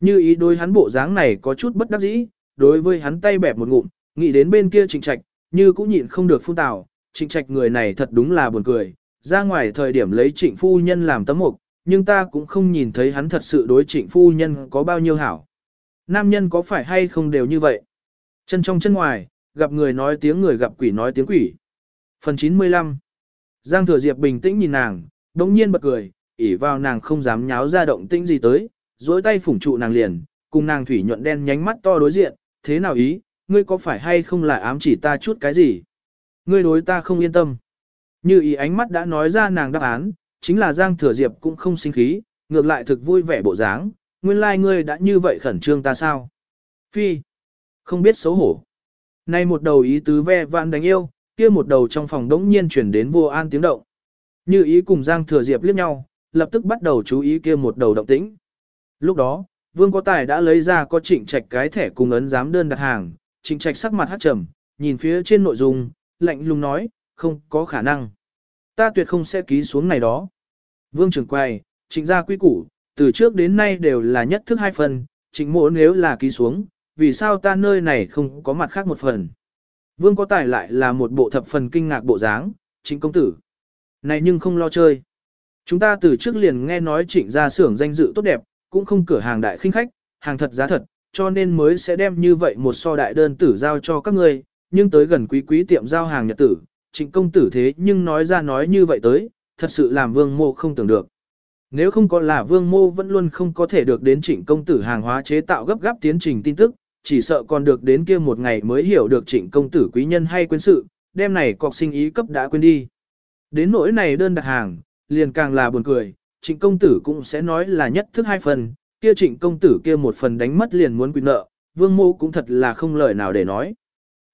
Như ý đối hắn bộ dáng này có chút bất đắc dĩ, đối với hắn tay bẹp một ngụm, nghĩ đến bên kia trịnh trạch, như cũng nhịn không được phun tào, trịnh trạch người này thật đúng là buồn cười, ra ngoài thời điểm lấy trịnh phu nhân làm tấm mục, nhưng ta cũng không nhìn thấy hắn thật sự đối trịnh phu nhân có bao nhiêu hảo. Nam nhân có phải hay không đều như vậy? Chân trong chân ngoài, gặp người nói tiếng người gặp quỷ nói tiếng quỷ. Phần 95 Giang Thừa Diệp bình tĩnh nhìn nàng, đống nhiên bật cười, ỉ vào nàng không dám nháo ra động tĩnh gì tới, dối tay phủng trụ nàng liền, cùng nàng thủy nhuận đen nhánh mắt to đối diện, thế nào ý, ngươi có phải hay không lại ám chỉ ta chút cái gì? Ngươi đối ta không yên tâm. Như ý ánh mắt đã nói ra nàng đáp án, chính là Giang Thừa Diệp cũng không sinh khí, ngược lại thực vui vẻ bộ dáng, nguyên lai like ngươi đã như vậy khẩn trương ta sao? Phi, không biết xấu hổ. Nay một đầu ý tứ ve vạn đánh yêu, kia một đầu trong phòng đống nhiên chuyển đến vô an tiếng động. Như ý cùng Giang Thừa Diệp liếc nhau, lập tức bắt đầu chú ý kia một đầu động tĩnh. Lúc đó, Vương Có Tài đã lấy ra có trịnh trạch cái thẻ cùng ấn giám đơn đặt hàng, trịnh trạch sắc mặt hát trầm, nhìn phía trên nội dung, lạnh lùng nói, không có khả năng. Ta tuyệt không sẽ ký xuống này đó. Vương trưởng quay, trịnh gia quy củ, từ trước đến nay đều là nhất thức hai phần, trịnh mộ nếu là ký xuống, vì sao ta nơi này không có mặt khác một phần. Vương có tài lại là một bộ thập phần kinh ngạc bộ dáng, trịnh công tử. Này nhưng không lo chơi. Chúng ta từ trước liền nghe nói trịnh gia xưởng danh dự tốt đẹp, cũng không cửa hàng đại khinh khách, hàng thật giá thật, cho nên mới sẽ đem như vậy một so đại đơn tử giao cho các ngươi, nhưng tới gần quý quý tiệm giao hàng nhật tử, trịnh công tử thế nhưng nói ra nói như vậy tới, thật sự làm vương mô không tưởng được. Nếu không có là vương mô vẫn luôn không có thể được đến trịnh công tử hàng hóa chế tạo gấp gáp tiến trình tin tức, chỉ sợ còn được đến kia một ngày mới hiểu được trịnh công tử quý nhân hay quên sự, đêm này cọc sinh ý cấp đã quên đi. Đến nỗi này đơn đặt hàng, liền càng là buồn cười, trịnh công tử cũng sẽ nói là nhất thức hai phần, kia trịnh công tử kia một phần đánh mất liền muốn quy nợ, vương mô cũng thật là không lời nào để nói.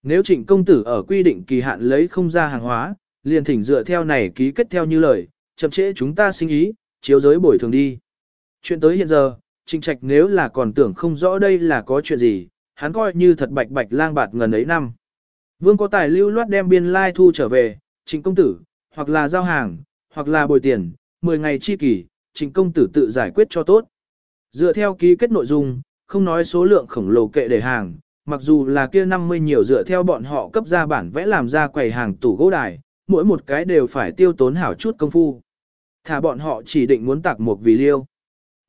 Nếu trịnh công tử ở quy định kỳ hạn lấy không ra hàng hóa, liền thỉnh dựa theo này ký kết theo như lời, chậm trễ chúng ta sinh ý, chiếu giới bồi thường đi. Chuyện tới hiện giờ, trịnh trạch nếu là còn tưởng không rõ đây là có chuyện gì, hắn coi như thật bạch bạch lang bạt ngần ấy năm. Vương có tài lưu loát đem biên lai thu trở về, trịnh công tử, hoặc là giao hàng, hoặc là bồi tiền, 10 ngày chi kỳ, trịnh công tử tự giải quyết cho tốt. Dựa theo ký kết nội dung, không nói số lượng khổng lồ kệ để hàng, mặc dù là kia 50 nhiều dựa theo bọn họ cấp ra bản vẽ làm ra quầy hàng tủ gỗ đài, mỗi một cái đều phải tiêu tốn hảo chút công phu. Thả bọn họ chỉ định muốn tạc một vì liêu.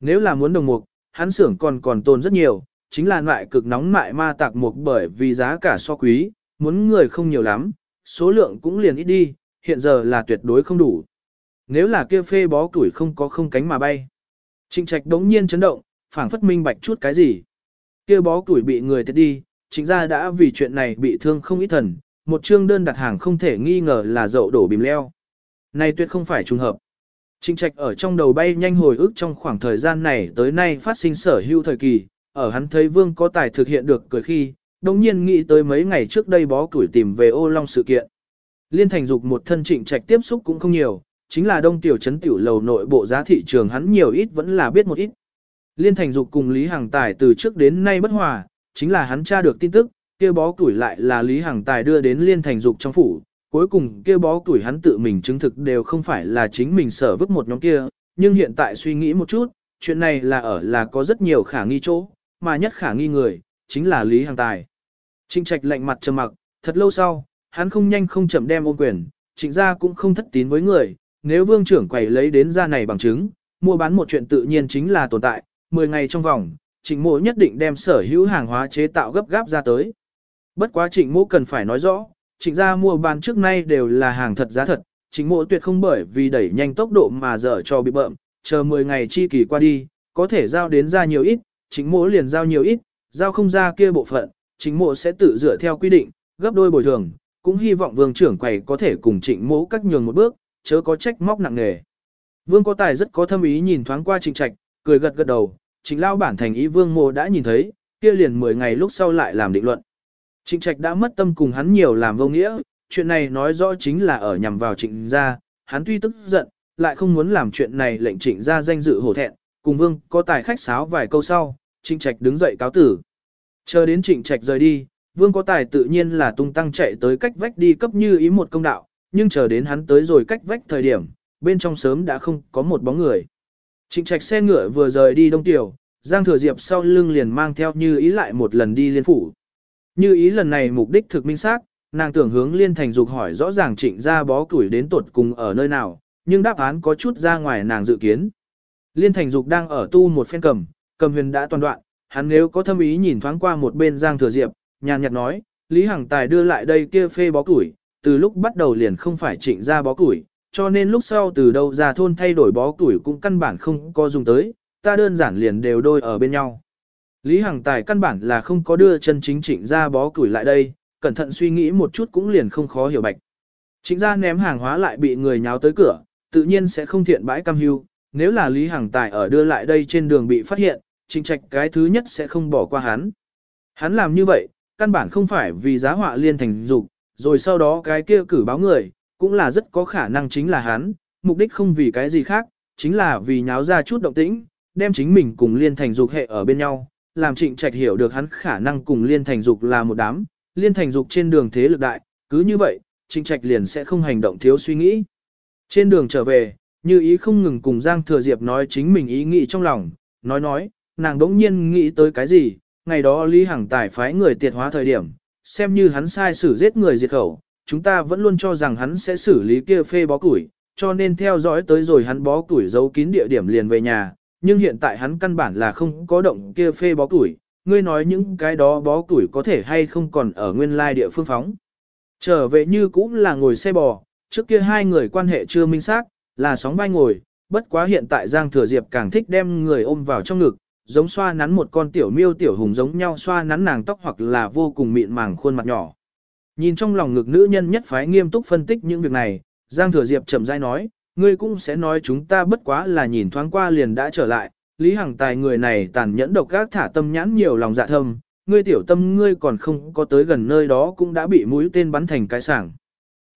Nếu là muốn đồng mục, hắn xưởng còn còn tồn rất nhiều, chính là loại cực nóng mại ma tạc mục bởi vì giá cả so quý, muốn người không nhiều lắm, số lượng cũng liền ít đi, hiện giờ là tuyệt đối không đủ. Nếu là kia phê bó tuổi không có không cánh mà bay. Trịnh trạch đống nhiên chấn động, phảng phất minh bạch chút cái gì. Kia bó tuổi bị người thiệt đi, chính gia đã vì chuyện này bị thương không ít thần, một chương đơn đặt hàng không thể nghi ngờ là dậu đổ bìm leo. Này tuyệt không phải trùng hợp. Trịnh trạch ở trong đầu bay nhanh hồi ức trong khoảng thời gian này tới nay phát sinh sở hữu thời kỳ, ở hắn thấy vương có tài thực hiện được cười khi, đồng nhiên nghĩ tới mấy ngày trước đây bó tuổi tìm về ô long sự kiện. Liên thành dục một thân trịnh trạch tiếp xúc cũng không nhiều, chính là đông tiểu trấn tiểu lầu nội bộ giá thị trường hắn nhiều ít vẫn là biết một ít. Liên thành dục cùng Lý Hằng Tài từ trước đến nay bất hòa, chính là hắn tra được tin tức, kia bó tuổi lại là Lý Hằng Tài đưa đến Liên thành dục trong phủ, cuối cùng kia bó tuổi hắn tự mình chứng thực đều không phải là chính mình sở vứt một nhóm kia, nhưng hiện tại suy nghĩ một chút, chuyện này là ở là có rất nhiều khả nghi chỗ, mà nhất khả nghi người, chính là Lý Hằng Tài. Trịnh trạch lạnh mặt trầm mặc, thật lâu sau, hắn không nhanh không chậm đem ôn quyền, trịnh gia cũng không thất tín với người, nếu vương trưởng quầy lấy đến ra này bằng chứng, mua bán một chuyện tự nhiên chính là tồn tại, 10 ngày trong vòng, trịnh mộ nhất định đem sở hữu hàng hóa chế tạo gấp gáp ra tới. Bất quá trịnh mộ cần phải nói rõ, trịnh gia mua bán trước nay đều là hàng thật giá thật, trịnh mộ tuyệt không bởi vì đẩy nhanh tốc độ mà dở cho bị bợm, chờ 10 ngày chi kỳ qua đi, có thể giao đến ra nhiều ít, trịnh mộ liền giao nhiều ít, giao không ra kia bộ phận, trịnh mộ sẽ tự dựa theo quy định, gấp đôi bồi thường, cũng hy vọng vương trưởng quầy có thể cùng trịnh mộ cách nhường một bước, chớ có trách móc nặng nề. Vương có tài rất có thâm ý nhìn thoáng qua trịnh trạch, cười gật gật đầu, trịnh lao bản thành ý vương Mô đã nhìn thấy, kia liền 10 ngày lúc sau lại làm định luận. Trịnh trạch đã mất tâm cùng hắn nhiều làm vô nghĩa, chuyện này nói rõ chính là ở nhằm vào trịnh gia, hắn tuy tức giận, lại không muốn làm chuyện này lệnh trịnh gia danh dự hổ thẹn, cùng vương có tài khách sáo vài câu sau, trịnh trạch đứng dậy cáo tử. Chờ đến trịnh trạch rời đi, vương có tài tự nhiên là tung tăng chạy tới cách vách đi cấp như ý một công đạo, nhưng chờ đến hắn tới rồi cách vách thời điểm, bên trong sớm đã không có một bóng người. Trịnh trạch xe ngựa vừa rời đi đông tiểu, Giang Thừa Diệp sau lưng liền mang theo như ý lại một lần đi liên phủ. Như ý lần này mục đích thực minh xác, nàng tưởng hướng liên thành dục hỏi rõ ràng trịnh ra bó củi đến tuột cùng ở nơi nào, nhưng đáp án có chút ra ngoài nàng dự kiến. Liên thành dục đang ở tu một phen cầm, cầm huyền đã toàn đoạn, hắn nếu có thâm ý nhìn thoáng qua một bên Giang Thừa Diệp, nhàn nhạt nói, Lý Hằng Tài đưa lại đây kia phê bó củi, từ lúc bắt đầu liền không phải trịnh ra bó củi, cho nên lúc sau từ đâu ra thôn thay đổi bó củi cũng căn bản không có dùng tới, ta đơn giản liền đều đôi ở bên nhau. Lý Hằng Tài căn bản là không có đưa chân chính trịnh ra bó củi lại đây, cẩn thận suy nghĩ một chút cũng liền không khó hiểu bạch. Trịnh ra ném hàng hóa lại bị người nháo tới cửa, tự nhiên sẽ không thiện bãi cam hưu, nếu là Lý Hằng Tài ở đưa lại đây trên đường bị phát hiện, trịnh trạch cái thứ nhất sẽ không bỏ qua hắn. Hắn làm như vậy, căn bản không phải vì giá họa liên thành dục, rồi sau đó cái kia cử báo người, cũng là rất có khả năng chính là hắn, mục đích không vì cái gì khác, chính là vì nháo ra chút động tĩnh, đem chính mình cùng liên thành dục hệ ở bên nhau, làm trịnh trạch hiểu được hắn khả năng cùng liên thành dục là một đám, liên thành dục trên đường thế lực đại, cứ như vậy, trịnh trạch liền sẽ không hành động thiếu suy nghĩ. Trên đường trở về, như ý không ngừng cùng Giang Thừa Diệp nói chính mình ý nghĩ trong lòng, nói nói, nàng đỗng nhiên nghĩ tới cái gì, ngày đó Lý Hằng Tài phái người tiệt hóa thời điểm, xem như hắn sai xử giết người diệt khẩu, chúng ta vẫn luôn cho rằng hắn sẽ xử lý kia phê bó củi, cho nên theo dõi tới rồi hắn bó củi giấu kín địa điểm liền về nhà, nhưng hiện tại hắn căn bản là không có động kia phê bó củi, ngươi nói những cái đó bó củi có thể hay không còn ở nguyên lai địa phương phóng. Trở về như cũng là ngồi xe bò, trước kia hai người quan hệ chưa minh xác, là sóng vai ngồi, bất quá hiện tại Giang Thừa Diệp càng thích đem người ôm vào trong ngực, giống xoa nắn một con tiểu miêu tiểu hùng giống nhau xoa nắn nàng tóc hoặc là vô cùng mịn màng khuôn mặt nhỏ. Nhìn trong lòng ngực nữ nhân nhất phái nghiêm túc phân tích những việc này, Giang Thừa Diệp chậm rãi nói, ngươi cũng sẽ nói chúng ta bất quá là nhìn thoáng qua liền đã trở lại, Lý Hằng Tài người này tàn nhẫn độc ác thả tâm nhãn nhiều lòng dạ thâm, ngươi tiểu tâm ngươi còn không có tới gần nơi đó cũng đã bị mũi tên bắn thành cái sảng.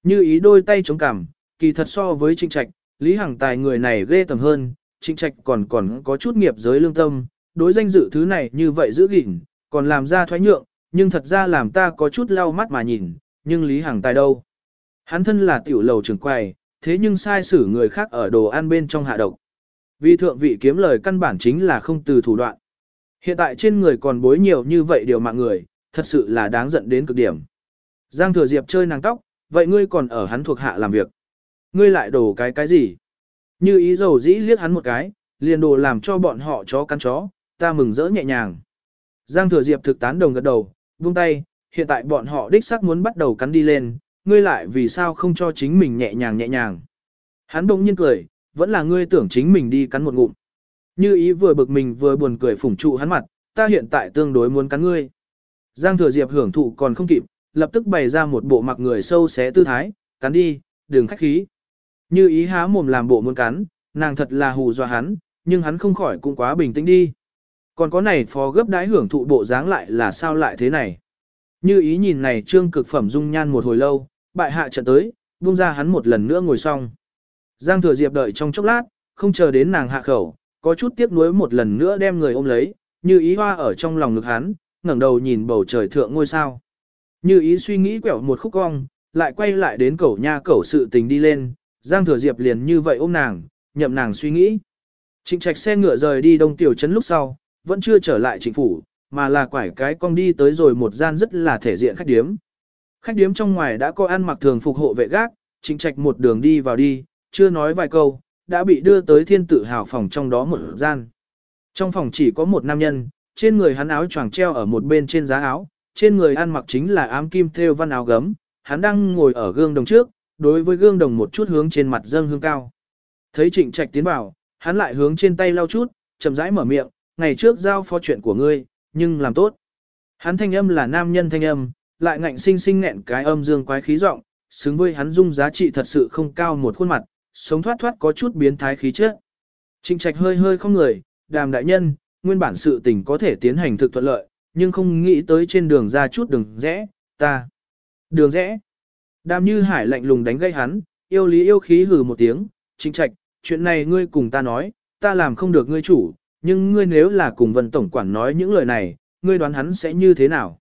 Như ý đôi tay chống cằm, kỳ thật so với Trịnh Trạch, Lý Hằng Tài người này ghê tầm hơn, Trịnh Trạch còn còn có chút nghiệp giới lương tâm, đối danh dự thứ này như vậy giữ gìn, còn làm ra thoái nhượng, nhưng thật ra làm ta có chút lau mắt mà nhìn, nhưng Lý Hằng Tài đâu. Hắn thân là tiểu lầu trưởng quầy, thế nhưng sai xử người khác ở đồ ăn bên trong hạ độc. Vì thượng vị kiếm lời căn bản chính là không từ thủ đoạn. Hiện tại trên người còn bối nhiều như vậy điều mạng người, thật sự là đáng giận đến cực điểm. Giang Thừa Diệp chơi nàng tóc, vậy ngươi còn ở hắn thuộc hạ làm việc. Ngươi lại đổ cái cái gì? Như ý dầu dĩ liếc hắn một cái, liền đồ làm cho bọn họ chó cắn chó, ta mừng rỡ nhẹ nhàng. Giang Thừa Diệp thực tán đồng gật đầu, buông tay, hiện tại bọn họ đích xác muốn bắt đầu cắn đi lên, ngươi lại vì sao không cho chính mình nhẹ nhàng nhẹ nhàng. Hắn bỗng nhiên cười, vẫn là ngươi tưởng chính mình đi cắn một ngụm. Như ý vừa bực mình vừa buồn cười phủng trụ hắn mặt, ta hiện tại tương đối muốn cắn ngươi. Giang Thừa Diệp hưởng thụ còn không kịp, lập tức bày ra một bộ mặt người sâu xé tư thái, cắn đi, đừng khách khí. Như ý há mồm làm bộ muốn cắn, nàng thật là hù dọa hắn, nhưng hắn không khỏi cũng quá bình tĩnh đi. Còn có này phó gấp đái hưởng thụ bộ dáng lại là sao lại thế này. Như ý nhìn này trương cực phẩm dung nhan một hồi lâu, bại hạ trận tới, buông ra hắn một lần nữa ngồi xong. Giang thừa diệp đợi trong chốc lát, không chờ đến nàng hạ khẩu, có chút tiếc nuối một lần nữa đem người ôm lấy, như ý hoa ở trong lòng ngực hắn, ngẩng đầu nhìn bầu trời thượng ngôi sao. Như ý suy nghĩ quẹo một khúc cong, lại quay lại đến cẩu nha cẩu sự tình đi lên, Giang thừa diệp liền như vậy ôm nàng, nhậm nàng suy nghĩ. Trịnh trạch xe ngựa rời đi đông tiểu trấn lúc sau, vẫn chưa trở lại chính phủ, mà là quải cái cong đi tới rồi một gian rất là thể diện khách điếm. Khách điếm trong ngoài đã có ăn mặc thường phục hộ vệ gác, trịnh trạch một đường đi vào đi, chưa nói vài câu, đã bị đưa tới thiên tự hào phòng trong đó một gian. Trong phòng chỉ có một nam nhân, trên người hắn áo choàng treo ở một bên trên giá áo, trên người ăn mặc chính là ám kim thêu văn áo gấm, hắn đang ngồi ở gương đồng trước, đối với gương đồng một chút hướng trên mặt dâng hương cao. Thấy trịnh trạch tiến vào, hắn lại hướng trên tay lau chút, chậm rãi mở miệng, ngày trước giao phó chuyện của ngươi, nhưng làm tốt. Hắn thanh âm là nam nhân thanh âm, lại ngạnh sinh sinh nghẹn cái âm dương quái khí giọng, xứng với hắn dung giá trị thật sự không cao một khuôn mặt, sống thoát thoát có chút biến thái khí chất. Trịnh trạch hơi hơi không người, đàm đại nhân, nguyên bản sự tình có thể tiến hành thực thuận lợi, nhưng không nghĩ tới trên đường ra chút đường rẽ, ta. Đường rẽ. Đàm như hải lạnh lùng đánh gây hắn, yêu lý yêu khí hừ một tiếng, trịnh trạch, chuyện này ngươi cùng ta nói, ta làm không được ngươi chủ, nhưng ngươi nếu là cùng vân tổng quản nói những lời này, ngươi đoán hắn sẽ như thế nào?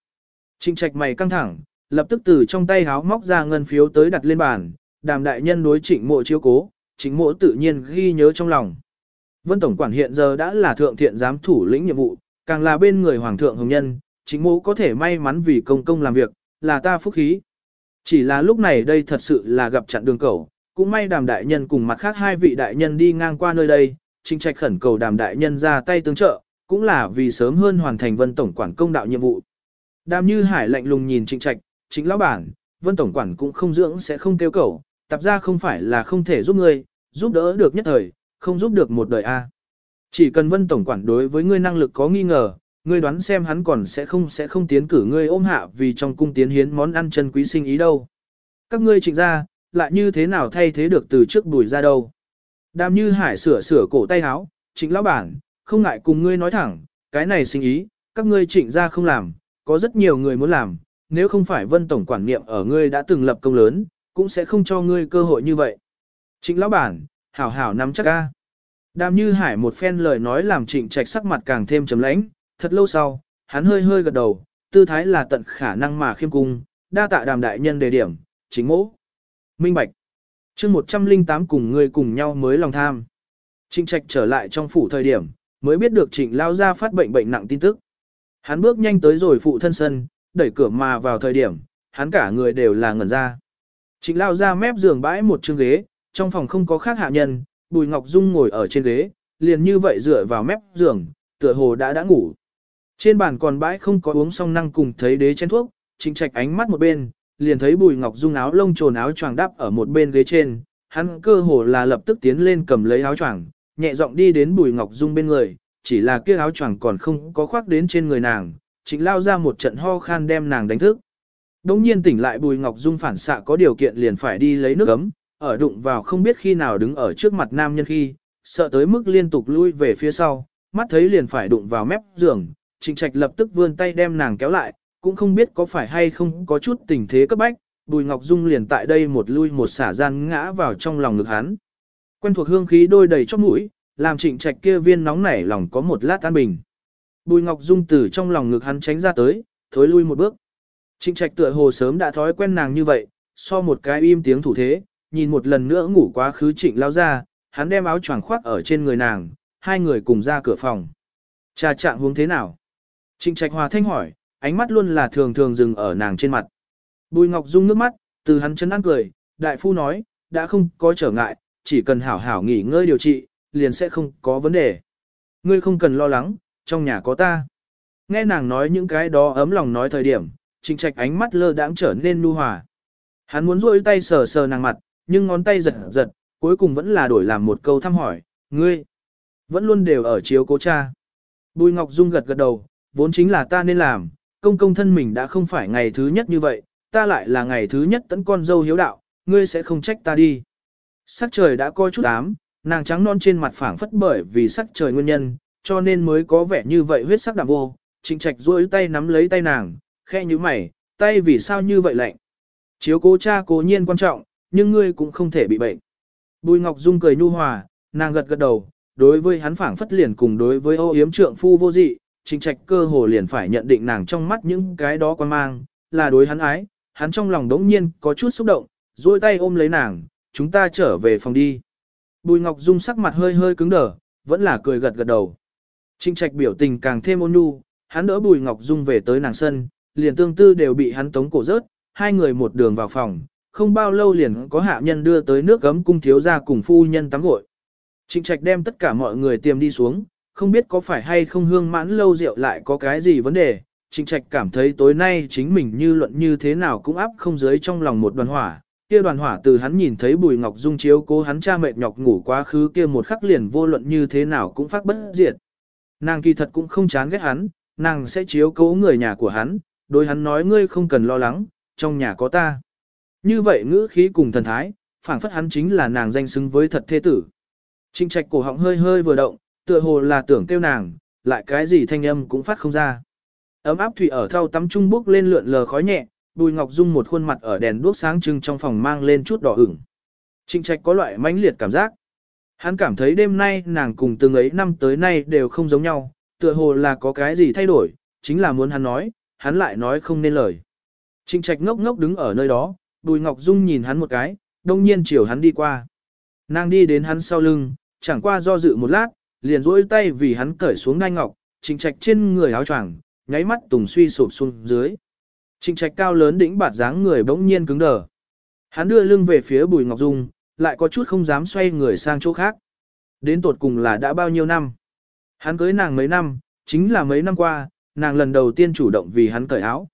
Trịnh trạch mày căng thẳng, lập tức từ trong tay háo móc ra ngân phiếu tới đặt lên bàn, đàm đại nhân đối trịnh mộ chiếu cố, trịnh mộ tự nhiên ghi nhớ trong lòng. Vân tổng quản hiện giờ đã là thượng thiện giám thủ lĩnh nhiệm vụ, càng là bên người hoàng thượng hồng nhân, trịnh mộ có thể may mắn vì công công làm việc, là ta phúc khí. Chỉ là lúc này đây thật sự là gặp chặn đường cầu, cũng may đàm đại nhân cùng mặt khác hai vị đại nhân đi ngang qua nơi đây, Trình trạch khẩn cầu đàm đại nhân ra tay tương trợ, cũng là vì sớm hơn hoàn thành vân tổng quản công đạo nhiệm vụ. Đàm như hải lạnh lùng nhìn Trình trạch, chính lão bản, vân tổng quản cũng không dưỡng sẽ không kêu cầu, tập ra không phải là không thể giúp ngươi, giúp đỡ được nhất thời, không giúp được một đời a. Chỉ cần vân tổng quản đối với ngươi năng lực có nghi ngờ, ngươi đoán xem hắn còn sẽ không sẽ không tiến cử ngươi ôm hạ vì trong cung tiến hiến món ăn chân quý sinh ý đâu. Các ngươi trịnh ra, lại như thế nào thay thế được từ trước bùi ra đâu. Đàm như hải sửa sửa cổ tay áo, trịnh lão bản, không ngại cùng ngươi nói thẳng, cái này sinh ý, các ngươi trịnh ra không làm, có rất nhiều người muốn làm, nếu không phải vân tổng quản niệm ở ngươi đã từng lập công lớn, cũng sẽ không cho ngươi cơ hội như vậy. Trịnh lão bản, hảo hảo nắm chắc ca. Đàm như hải một phen lời nói làm trịnh trạch sắc mặt càng thêm trầm lãnh, thật lâu sau, hắn hơi hơi gật đầu, tư thái là tận khả năng mà khiêm cung, đa tạ đàm đại nhân đề điểm, chính mỗ. Minh Bạch chương 108 cùng người cùng nhau mới lòng tham. Trịnh trạch trở lại trong phủ thời điểm, mới biết được trịnh lao ra phát bệnh bệnh nặng tin tức. Hắn bước nhanh tới rồi phụ thân sân, đẩy cửa mà vào thời điểm, hắn cả người đều là ngẩn ra. Trịnh lao ra mép giường bãi một chương ghế, trong phòng không có khác hạ nhân, Bùi Ngọc Dung ngồi ở trên ghế, liền như vậy dựa vào mép giường, tựa hồ đã đã ngủ. Trên bàn còn bãi không có uống xong năng cùng thấy đế chén thuốc, trịnh trạch ánh mắt một bên, liền thấy Bùi Ngọc Dung áo lông trồn áo choàng đắp ở một bên ghế trên, hắn cơ hồ là lập tức tiến lên cầm lấy áo choàng, nhẹ giọng đi đến Bùi Ngọc Dung bên người, chỉ là kia áo choàng còn không có khoác đến trên người nàng, trịnh lao ra một trận ho khan đem nàng đánh thức. Đống nhiên tỉnh lại Bùi Ngọc Dung phản xạ có điều kiện liền phải đi lấy nước ấm, ở đụng vào không biết khi nào đứng ở trước mặt nam nhân khi, sợ tới mức liên tục lui về phía sau, mắt thấy liền phải đụng vào mép giường, trịnh trạch lập tức vươn tay đem nàng kéo lại, cũng không biết có phải hay không có chút tình thế cấp bách, Bùi Ngọc Dung liền tại đây một lui một xả gian ngã vào trong lòng ngực hắn. Quen thuộc hương khí đôi đầy chóp mũi, làm trịnh trạch kia viên nóng nảy lòng có một lát an bình. Bùi Ngọc Dung từ trong lòng ngực hắn tránh ra tới, thối lui một bước. Trịnh trạch tựa hồ sớm đã thói quen nàng như vậy, so một cái im tiếng thủ thế, nhìn một lần nữa ngủ quá khứ trịnh lao ra, hắn đem áo choàng khoác ở trên người nàng, hai người cùng ra cửa phòng. Cha trạng hướng thế nào? Trịnh trạch hòa thanh hỏi, ánh mắt luôn là thường thường dừng ở nàng trên mặt. Bùi Ngọc Dung nước mắt, từ hắn chân ăn cười, đại phu nói, đã không có trở ngại, chỉ cần hảo hảo nghỉ ngơi điều trị, liền sẽ không có vấn đề. Ngươi không cần lo lắng, trong nhà có ta. Nghe nàng nói những cái đó ấm lòng nói thời điểm, trịnh trạch ánh mắt lơ đãng trở nên nu hòa. Hắn muốn duỗi tay sờ sờ nàng mặt, nhưng ngón tay giật giật, cuối cùng vẫn là đổi làm một câu thăm hỏi, ngươi, vẫn luôn đều ở chiếu cố cha. Bùi Ngọc Dung gật gật đầu, vốn chính là ta nên làm, công công thân mình đã không phải ngày thứ nhất như vậy, ta lại là ngày thứ nhất tấn con dâu hiếu đạo, ngươi sẽ không trách ta đi. Sắc trời đã coi chút ám, nàng trắng non trên mặt phẳng phất bởi vì sắc trời nguyên nhân, cho nên mới có vẻ như vậy huyết sắc đạm vô. Trịnh trạch duỗi tay nắm lấy tay nàng, khe như mày, tay vì sao như vậy lạnh. Chiếu cố cha cố nhiên quan trọng, nhưng ngươi cũng không thể bị bệnh. Bùi Ngọc Dung cười nhu hòa, nàng gật gật đầu, đối với hắn phảng phất liền cùng đối với ô yếm trượng phu vô dị, trịnh trạch cơ hồ liền phải nhận định nàng trong mắt những cái đó quan mang, là đối hắn ái, hắn trong lòng đống nhiên có chút xúc động, duỗi tay ôm lấy nàng, chúng ta trở về phòng đi. Bùi Ngọc Dung sắc mặt hơi hơi cứng đờ, vẫn là cười gật gật đầu. Trịnh trạch biểu tình càng thêm ôn nhu, hắn đỡ Bùi Ngọc Dung về tới nàng sân, liền tương tư đều bị hắn tống cổ rớt, hai người một đường vào phòng, không bao lâu liền có hạ nhân đưa tới nước gấm cung thiếu ra cùng phu nhân tắm gội. Trịnh trạch đem tất cả mọi người tiêm đi xuống, không biết có phải hay không hương mãn lâu rượu lại có cái gì vấn đề. Trịnh trạch cảm thấy tối nay chính mình như luận như thế nào cũng áp không dưới trong lòng một đoàn hỏa. Kia đoàn hỏa từ hắn nhìn thấy Bùi Ngọc Dung chiếu cố hắn cha mệt nhọc ngủ quá khứ kia một khắc liền vô luận như thế nào cũng phát bất diệt. Nàng kỳ thật cũng không chán ghét hắn, nàng sẽ chiếu cố người nhà của hắn, đối hắn nói ngươi không cần lo lắng, trong nhà có ta. Như vậy ngữ khí cùng thần thái, phảng phất hắn chính là nàng danh xứng với thật thế tử. Trịnh trạch cổ họng hơi hơi vừa động, tựa hồ là tưởng kêu nàng, lại cái gì thanh âm cũng phát không ra. Ấm áp thủy ở thau tắm trung bốc lên lượn lờ khói nhẹ, Bùi Ngọc Dung một khuôn mặt ở đèn đuốc sáng trưng trong phòng mang lên chút đỏ ửng. trịnh trạch có loại mãnh liệt cảm giác. Hắn cảm thấy đêm nay nàng cùng từng ấy năm tới nay đều không giống nhau, tựa hồ là có cái gì thay đổi, chính là muốn hắn nói, hắn lại nói không nên lời. trịnh trạch ngốc ngốc đứng ở nơi đó, Bùi Ngọc Dung nhìn hắn một cái, đông nhiên chiều hắn đi qua. Nàng đi đến hắn sau lưng, chẳng qua do dự một lát, liền rỗi tay vì hắn cởi xuống đai ngọc, trịnh trạch trên người áo choàng, nháy mắt tùng suy sụp xuống dưới. Trịnh trạch cao lớn đỉnh bạt dáng người bỗng nhiên cứng đờ. Hắn đưa lưng về phía Bùi Ngọc Dung, lại có chút không dám xoay người sang chỗ khác. Đến tột cùng là đã bao nhiêu năm? Hắn cưới nàng mấy năm, chính là mấy năm qua, nàng lần đầu tiên chủ động vì hắn cởi áo.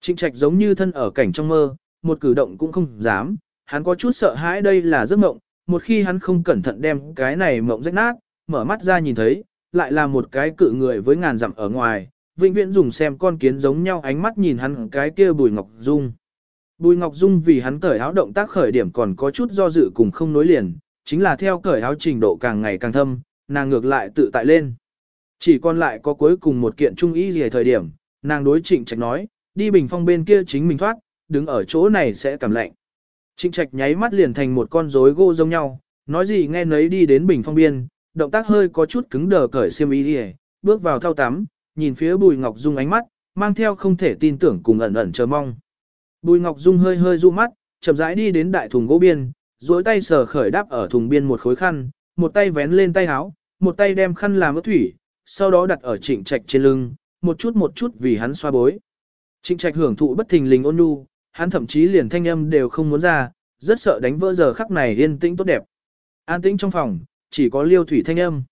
Trịnh trạch giống như thân ở cảnh trong mơ, một cử động cũng không dám, hắn có chút sợ hãi đây là giấc mộng, một khi hắn không cẩn thận đem cái này mộng rách nát, mở mắt ra nhìn thấy, lại là một cái cự người với ngàn dặm ở ngoài, vĩnh viễn dùng xem con kiến giống nhau ánh mắt nhìn hắn cái kia Bùi Ngọc Dung. Bùi Ngọc Dung vì hắn cởi áo động tác khởi điểm còn có chút do dự cùng không nối liền, chính là theo cởi áo trình độ càng ngày càng thâm, nàng ngược lại tự tại lên. Chỉ còn lại có cuối cùng một kiện trung ý gì thời điểm, nàng đối trịnh trạch nói, đi bình phong bên kia chính mình thoát, đứng ở chỗ này sẽ cảm lạnh. Trịnh trạch nháy mắt liền thành một con rối gỗ giống nhau, nói gì nghe nấy đi đến bình phong biên, động tác hơi có chút cứng đờ cởi xiêm y đi bước vào thao tắm, nhìn phía bùi ngọc dung ánh mắt, mang theo không thể tin tưởng cùng ẩn ẩn chờ mong. Bùi ngọc dung hơi hơi du mắt, chậm rãi đi đến đại thùng gỗ biên, duỗi tay sờ khởi đáp ở thùng biên một khối khăn, một tay vén lên tay áo, một tay đem khăn làm ướt thủy, sau đó đặt ở trịnh trạch trên lưng, một chút một chút vì hắn xoa bối. Trịnh trạch hưởng thụ bất thình lình ôn nhu, hắn thậm chí liền thanh âm đều không muốn ra, rất sợ đánh vỡ giờ khắc này yên tĩnh tốt đẹp. An tĩnh trong phòng, chỉ có liêu thủy thanh âm.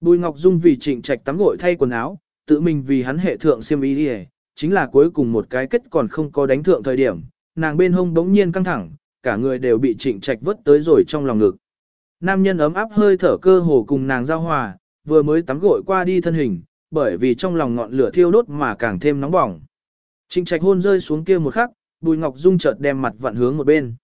Bùi Ngọc Dung vì trịnh trạch tắm gội thay quần áo, tự mình vì hắn hệ thượng xiêm y đi chính là cuối cùng một cái kết còn không có đánh thượng thời điểm, nàng bên hông bỗng nhiên căng thẳng, cả người đều bị trịnh trạch vớt tới rồi trong lòng ngực. Nam nhân ấm áp hơi thở cơ hồ cùng nàng giao hòa, vừa mới tắm gội qua đi thân hình, bởi vì trong lòng ngọn lửa thiêu đốt mà càng thêm nóng bỏng. Trịnh trạch hôn rơi xuống kia một khắc, Bùi Ngọc Dung chợt đem mặt vặn hướng một bên.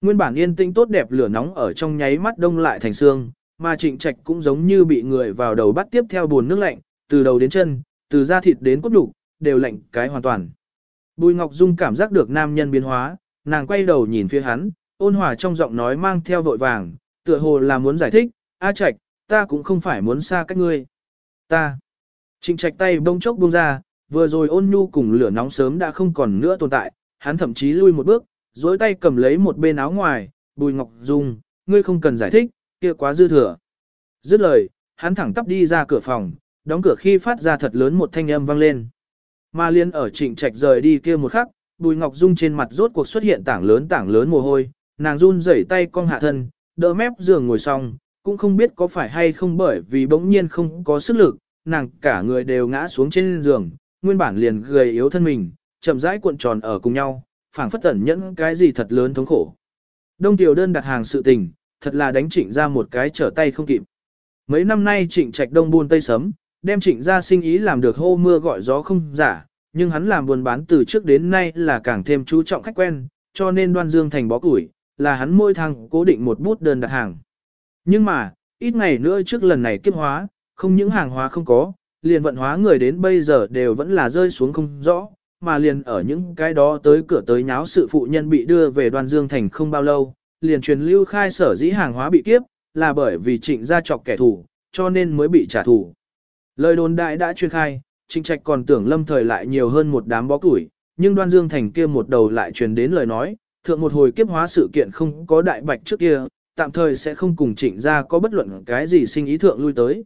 Nguyên bản yên tĩnh tốt đẹp lửa nóng ở trong nháy mắt đông lại thành xương, mà Trịnh Trạch cũng giống như bị người vào đầu bắt tiếp theo buồn nước lạnh, từ đầu đến chân, từ da thịt đến cốt đủ, đều lạnh cái hoàn toàn. Bùi Ngọc Dung cảm giác được nam nhân biến hóa, nàng quay đầu nhìn phía hắn, ôn hòa trong giọng nói mang theo vội vàng, tựa hồ là muốn giải thích, A Trạch, ta cũng không phải muốn xa cách ngươi. Ta. Trịnh Trạch tay bông chốc buông ra, vừa rồi ôn nhu cùng lửa nóng sớm đã không còn nữa tồn tại, hắn thậm chí lui một bước, dối tay cầm lấy một bên áo ngoài, bùi ngọc dung, ngươi không cần giải thích, kia quá dư thừa. Dứt lời, hắn thẳng tắp đi ra cửa phòng, đóng cửa khi phát ra thật lớn một thanh âm vang lên. Mà liên ở trịnh trạch rời đi kia một khắc, Bùi Ngọc Dung trên mặt rốt cuộc xuất hiện tảng lớn tảng lớn mồ hôi, nàng run rẩy tay cong hạ thân, đỡ mép giường ngồi xong, cũng không biết có phải hay không bởi vì bỗng nhiên không có sức lực, nàng cả người đều ngã xuống trên giường, nguyên bản liền gầy yếu thân mình, chậm rãi cuộn tròn ở cùng nhau, phảng phất tẩn nhẫn cái gì thật lớn thống khổ. Đông Tiểu đơn đặt hàng sự tình, thật là đánh trịnh ra một cái trở tay không kịp. Mấy năm nay trịnh trạch đông buôn tây sấm, đem trịnh ra sinh ý làm được hô mưa gọi gió không giả, nhưng hắn làm buôn bán từ trước đến nay là càng thêm chú trọng khách quen, cho nên đoan dương thành bó củi, là hắn môi thăng cố định một bút đơn đặt hàng. Nhưng mà, ít ngày nữa trước lần này kiếp hóa, không những hàng hóa không có, liền vận hóa người đến bây giờ đều vẫn là rơi xuống không rõ, mà liền ở những cái đó tới cửa tới nháo sự phụ nhân bị đưa về đoan dương thành không bao lâu, liền truyền lưu khai sở dĩ hàng hóa bị kiếp, là bởi vì trịnh gia chọc kẻ thù, cho nên mới bị trả thù. Lời đồn đại đã truyền khai, trịnh trạch còn tưởng lâm thời lại nhiều hơn một đám bó củi, nhưng đoan dương thành kia một đầu lại truyền đến lời nói, thượng một hồi kiếp hóa sự kiện không có đại bạch trước kia, tạm thời sẽ không cùng trịnh gia có bất luận cái gì sinh ý thượng lui tới.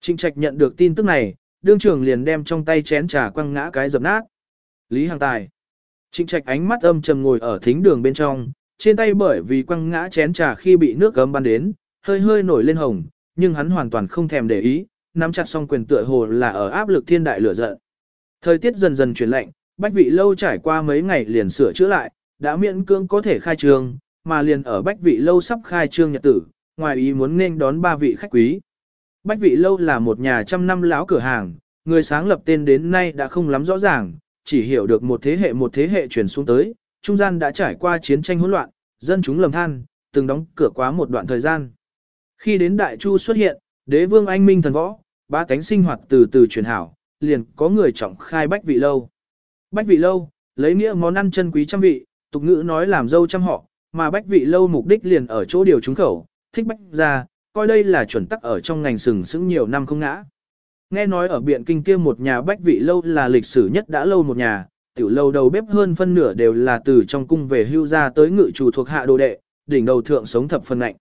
Trịnh trạch nhận được tin tức này, đương trưởng liền đem trong tay chén trà quăng ngã cái dập nát. Lý Hàng Tài. Trịnh trạch ánh mắt âm trầm ngồi ở thính đường bên trong, trên tay bởi vì quăng ngã chén trà khi bị nước gấm bắn đến, hơi hơi nổi lên hồng, nhưng hắn hoàn toàn không thèm để ý, nắm chặt song quyền tựa hồ là ở áp lực thiên đại lửa giận. Thời tiết dần dần chuyển lạnh, bách vị lâu trải qua mấy ngày liền sửa chữa lại, đã miễn cưỡng có thể khai trương, mà liền ở bách vị lâu sắp khai trương nhật tử, ngoài ý muốn nên đón ba vị khách quý. Bách vị lâu là một nhà trăm năm lão cửa hàng, người sáng lập tên đến nay đã không lắm rõ ràng, chỉ hiểu được một thế hệ một thế hệ truyền xuống tới, trung gian đã trải qua chiến tranh hỗn loạn, dân chúng lầm than, từng đóng cửa quá một đoạn thời gian. Khi đến Đại Chu xuất hiện, đế vương anh minh thần võ, ba cánh sinh hoạt từ từ truyền hảo, liền có người trọng khai bách vị lâu. Bách vị lâu, lấy nghĩa món ăn chân quý trăm vị, tục ngữ nói làm dâu trăm họ, mà bách vị lâu mục đích liền ở chỗ điều trúng khẩu, thích bách ra, coi đây là chuẩn tắc ở trong ngành sừng sững nhiều năm không ngã. Nghe nói ở biện kinh kia một nhà bách vị lâu là lịch sử nhất đã lâu một nhà, tiểu lâu đầu bếp hơn phân nửa đều là từ trong cung về hưu ra tới ngự chủ thuộc hạ đồ đệ, đỉnh đầu thượng sống thập phần lạnh.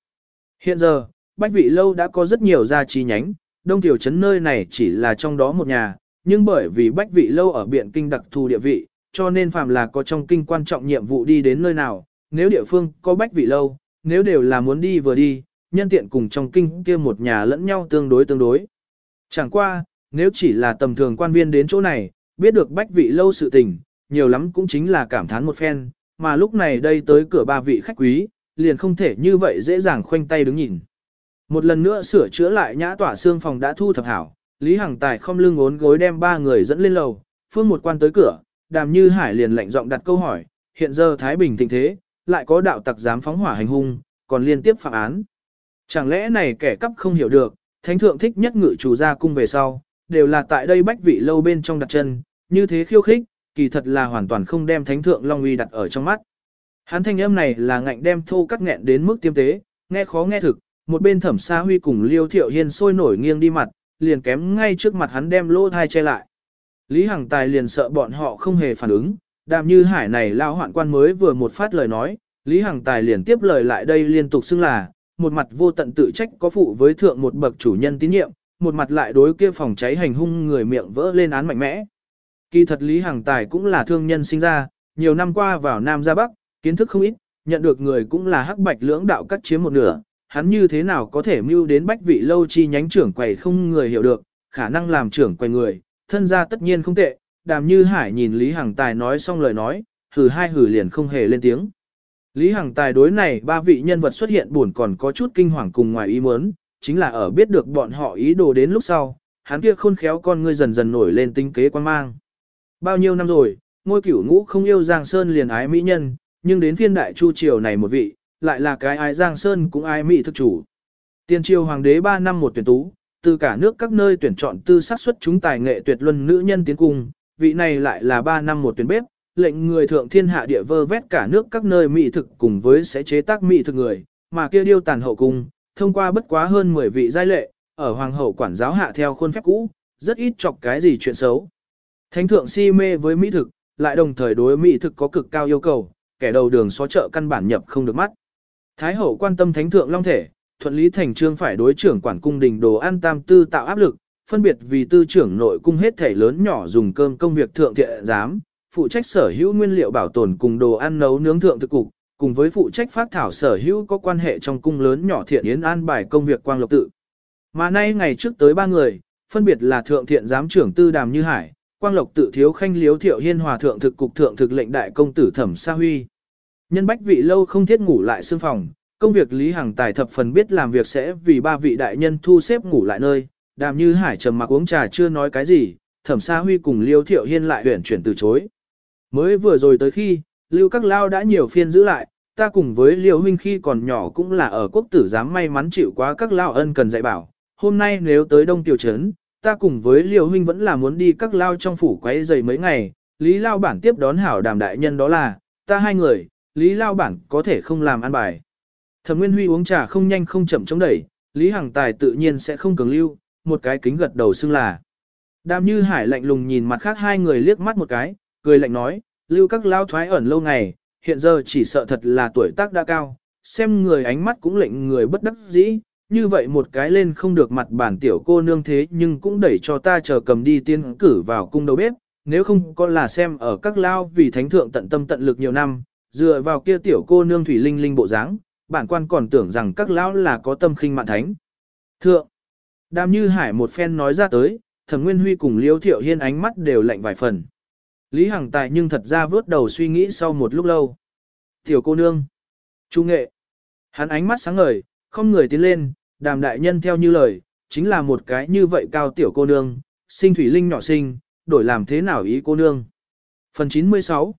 Hiện giờ, bách vị lâu đã có rất nhiều gia chi nhánh, đông tiểu trấn nơi này chỉ là trong đó một nhà, nhưng bởi vì bách vị lâu ở biện kinh đặc thù địa vị, cho nên phàm là có trong kinh quan trọng nhiệm vụ đi đến nơi nào, nếu địa phương có bách vị lâu, nếu đều là muốn đi vừa đi, nhân tiện cùng trong kinh kia một nhà lẫn nhau tương đối tương đối. Chẳng qua, nếu chỉ là tầm thường quan viên đến chỗ này, biết được bách vị lâu sự tình, nhiều lắm cũng chính là cảm thán một phen, mà lúc này đây tới cửa ba vị khách quý, liền không thể như vậy dễ dàng khoanh tay đứng nhìn. Một lần nữa sửa chữa lại nhã tỏa xương phòng đã thu thập hảo, Lý Hằng Tài không lưng ốn gối đem ba người dẫn lên lầu, phương một quan tới cửa, đàm như hải liền lạnh giọng đặt câu hỏi, hiện giờ Thái Bình tình thế, lại có đạo tặc dám phóng hỏa hành hung, còn liên tiếp phạm án. Chẳng lẽ này kẻ cắp không hiểu được, thánh thượng thích nhất ngự chủ ra cung về sau, đều là tại đây bách vị lâu bên trong đặt chân, như thế khiêu khích, kỳ thật là hoàn toàn không đem thánh thượng Long Uy đặt ở trong mắt. Hắn thanh âm này là ngạnh đem thô cắt nghẹn đến mức tiêm tế, nghe khó nghe thực, một bên thẩm sa huy cùng liêu thiệu hiên sôi nổi nghiêng đi mặt, liền kém ngay trước mặt hắn đem lỗ thai che lại. Lý Hằng Tài liền sợ bọn họ không hề phản ứng, đàm như hải này lao hoạn quan mới vừa một phát lời nói, Lý Hằng Tài liền tiếp lời lại đây liên tục xưng là, một mặt vô tận tự trách có phụ với thượng một bậc chủ nhân tín nhiệm, một mặt lại đối kia phòng cháy hành hung người miệng vỡ lên án mạnh mẽ. Kỳ thật Lý Hằng Tài cũng là thương nhân sinh ra, nhiều năm qua vào Nam ra Bắc, kiến thức không ít, nhận được người cũng là hắc bạch lưỡng đạo cắt chiếm một nửa, hắn như thế nào có thể mưu đến bách vị lâu chi nhánh trưởng quầy không người hiểu được, khả năng làm trưởng quầy người, thân gia tất nhiên không tệ, đàm như hải nhìn Lý Hằng Tài nói xong lời nói, hử hai hử liền không hề lên tiếng. Lý Hằng Tài đối này ba vị nhân vật xuất hiện buồn còn có chút kinh hoàng cùng ngoài ý muốn, chính là ở biết được bọn họ ý đồ đến lúc sau, hắn kia khôn khéo con ngươi dần dần nổi lên tinh kế quan mang. Bao nhiêu năm rồi, ngôi cửu ngũ không yêu Giang Sơn liền ái mỹ nhân, nhưng đến phiên đại chu triều này một vị, lại là cái ái Giang Sơn cũng ái mỹ thực chủ. Tiên triều hoàng đế 3 năm một tuyển tú, từ cả nước các nơi tuyển chọn tư sát xuất chúng tài nghệ tuyệt luân nữ nhân tiến cung, vị này lại là 3 năm một tuyển bếp, lệnh người thượng thiên hạ địa vơ vét cả nước các nơi mỹ thực cùng với sẽ chế tác mỹ thực người, mà kia điêu tàn hậu cung, thông qua bất quá hơn 10 vị giai lệ, ở hoàng hậu quản giáo hạ theo khuôn phép cũ, rất ít chọc cái gì chuyện xấu. Thánh thượng si mê với mỹ thực, lại đồng thời đối mỹ thực có cực cao yêu cầu, kẻ đầu đường xó chợ căn bản nhập không được mắt. Thái hậu quan tâm thánh thượng long thể, thuận lý thành trương phải đối trưởng quản cung đình đồ ăn tam tư tạo áp lực, phân biệt vì tư trưởng nội cung hết thể lớn nhỏ dùng cơm công việc thượng thiện giám, phụ trách sở hữu nguyên liệu bảo tồn cùng đồ ăn nấu nướng thượng thực cục, cùng với phụ trách phát thảo sở hữu có quan hệ trong cung lớn nhỏ thiện yến an bài công việc quang lộc tự. Mà nay ngày trước tới ba người, phân biệt là thượng thiện giám trưởng tư đàm như hải, quang lộc tự thiếu khanh liếu thiệu hiên hòa thượng thực cục thượng thực lệnh đại công tử thẩm sa huy. Nhân bách vị lâu không thiết ngủ lại xương phòng, công việc Lý Hằng Tài thập phần biết làm việc sẽ vì ba vị đại nhân thu xếp ngủ lại nơi, đàm như hải trầm mặc uống trà chưa nói cái gì, thẩm sa huy cùng liêu thiệu hiên lại huyển chuyển từ chối. Mới vừa rồi tới khi, lưu các lao đã nhiều phiên giữ lại, ta cùng với liêu huynh khi còn nhỏ cũng là ở quốc tử giám may mắn chịu quá các lao ân cần dạy bảo, hôm nay nếu tới đông tiểu trấn, ta cùng với liêu huynh vẫn là muốn đi các lao trong phủ quấy giày mấy ngày, lý lao bản tiếp đón hảo đàm đại nhân đó là, ta hai người, lý lao bản có thể không làm ăn bài. Thẩm Nguyên Huy uống trà không nhanh không chậm chống đẩy, Lý Hằng Tài tự nhiên sẽ không cường lưu, một cái kính gật đầu xưng là. Đàm Như Hải lạnh lùng nhìn mặt khác hai người liếc mắt một cái, cười lạnh nói, lưu các lao thoái ẩn lâu ngày, hiện giờ chỉ sợ thật là tuổi tác đã cao, xem người ánh mắt cũng lệnh người bất đắc dĩ, như vậy một cái lên không được mặt bản tiểu cô nương thế nhưng cũng đẩy cho ta chờ cầm đi tiên cử vào cung đầu bếp, nếu không có là xem ở các lao vì thánh thượng tận tâm tận lực nhiều năm, dựa vào kia tiểu cô nương thủy linh linh bộ dáng, bản quan còn tưởng rằng các lão là có tâm khinh mạn thánh. Thượng, đàm như hải một phen nói ra tới, thẩm nguyên huy cùng liêu thiệu hiên ánh mắt đều lạnh vài phần. Lý Hằng Tài nhưng thật ra vớt đầu suy nghĩ sau một lúc lâu. Tiểu cô nương, trung nghệ, hắn ánh mắt sáng ngời, không người tiến lên, đàm đại nhân theo như lời, chính là một cái như vậy cao tiểu cô nương, sinh thủy linh nhỏ sinh, đổi làm thế nào ý cô nương. Phần 96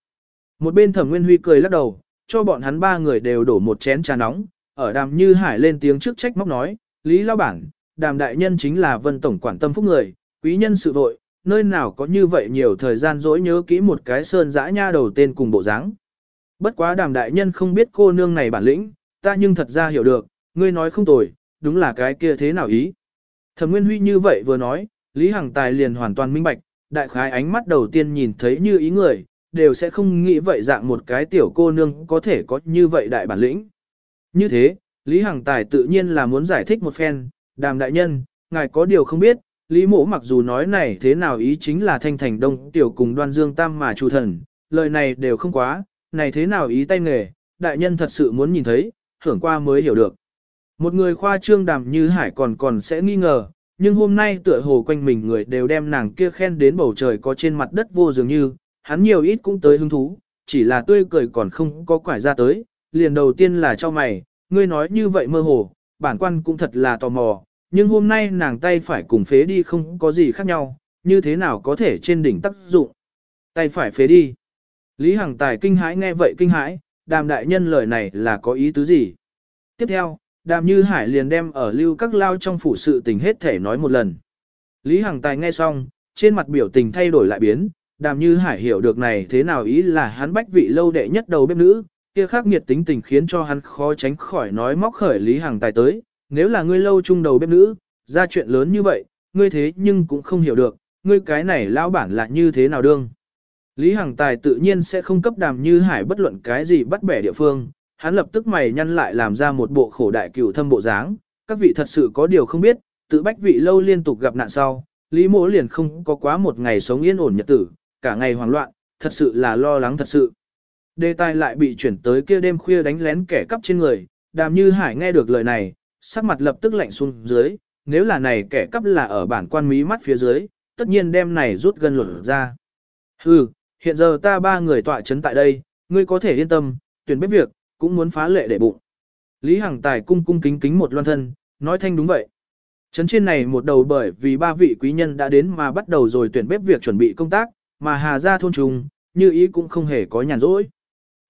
Một bên thẩm nguyên huy cười lắc đầu, cho bọn hắn ba người đều đổ một chén trà nóng, ở đàm như hải lên tiếng trước trách móc nói, Lý Lao Bản, đàm đại nhân chính là vân tổng quản tâm phúc người, quý nhân sự vội, nơi nào có như vậy nhiều thời gian dỗi nhớ kỹ một cái sơn dã nha đầu tên cùng bộ dáng. Bất quá đàm đại nhân không biết cô nương này bản lĩnh, ta nhưng thật ra hiểu được, ngươi nói không tồi, đúng là cái kia thế nào ý. Thẩm Nguyên Huy như vậy vừa nói, Lý Hằng Tài liền hoàn toàn minh bạch, đại khái ánh mắt đầu tiên nhìn thấy như ý người, đều sẽ không nghĩ vậy dạng một cái tiểu cô nương có thể có như vậy đại bản lĩnh. Như thế, Lý Hằng Tài tự nhiên là muốn giải thích một phen, đàm đại nhân, ngài có điều không biết, Lý Mộ mặc dù nói này thế nào ý chính là thanh thành đông tiểu cùng đoan dương tam mà chủ thần, lời này đều không quá, này thế nào ý tay nghề, đại nhân thật sự muốn nhìn thấy, hưởng qua mới hiểu được. Một người khoa trương đàm như hải còn còn sẽ nghi ngờ, nhưng hôm nay tựa hồ quanh mình người đều đem nàng kia khen đến bầu trời có trên mặt đất vô dường như, hắn nhiều ít cũng tới hứng thú, chỉ là tươi cười còn không có quải ra tới, liền đầu tiên là cho mày, ngươi nói như vậy mơ hồ, bản quan cũng thật là tò mò, nhưng hôm nay nàng tay phải cùng phế đi không có gì khác nhau, như thế nào có thể trên đỉnh tác dụng. Tay phải phế đi. Lý Hằng Tài kinh hãi nghe vậy kinh hãi, đàm đại nhân lời này là có ý tứ gì? Tiếp theo, đàm như hải liền đem ở lưu các lao trong phủ sự tình hết thể nói một lần. Lý Hằng Tài nghe xong, trên mặt biểu tình thay đổi lại biến, đàm như hải hiểu được này thế nào ý là hắn bách vị lâu đệ nhất đầu bếp nữ, kia khắc nghiệt tính tình khiến cho hắn khó tránh khỏi nói móc khởi Lý Hằng Tài tới, nếu là ngươi lâu trung đầu bếp nữ, ra chuyện lớn như vậy, ngươi thế nhưng cũng không hiểu được, ngươi cái này lão bản là như thế nào đương. Lý Hằng Tài tự nhiên sẽ không cấp đàm như hải bất luận cái gì bắt bẻ địa phương, hắn lập tức mày nhăn lại làm ra một bộ khổ đại cửu thâm bộ dáng, các vị thật sự có điều không biết, tự bách vị lâu liên tục gặp nạn sau, Lý Mỗ liền không có quá một ngày sống yên ổn nhật tử, cả ngày hoảng loạn, thật sự là lo lắng thật sự. Đề tài lại bị chuyển tới kia đêm khuya đánh lén kẻ cắp trên người, đàm như hải nghe được lời này, sắc mặt lập tức lạnh xuống dưới, nếu là này kẻ cắp là ở bản quan mí mắt phía dưới, tất nhiên đêm này rút gần luật ra. Hừ, hiện giờ ta ba người tọa chấn tại đây, ngươi có thể yên tâm, tuyển bếp việc, cũng muốn phá lệ để bụng. Lý Hằng Tài cung cung kính kính một loan thân, nói thanh đúng vậy. Trấn trên này một đầu bởi vì ba vị quý nhân đã đến mà bắt đầu rồi tuyển bếp việc chuẩn bị công tác, mà hà ra thôn trùng, như ý cũng không hề có nhàn rỗi.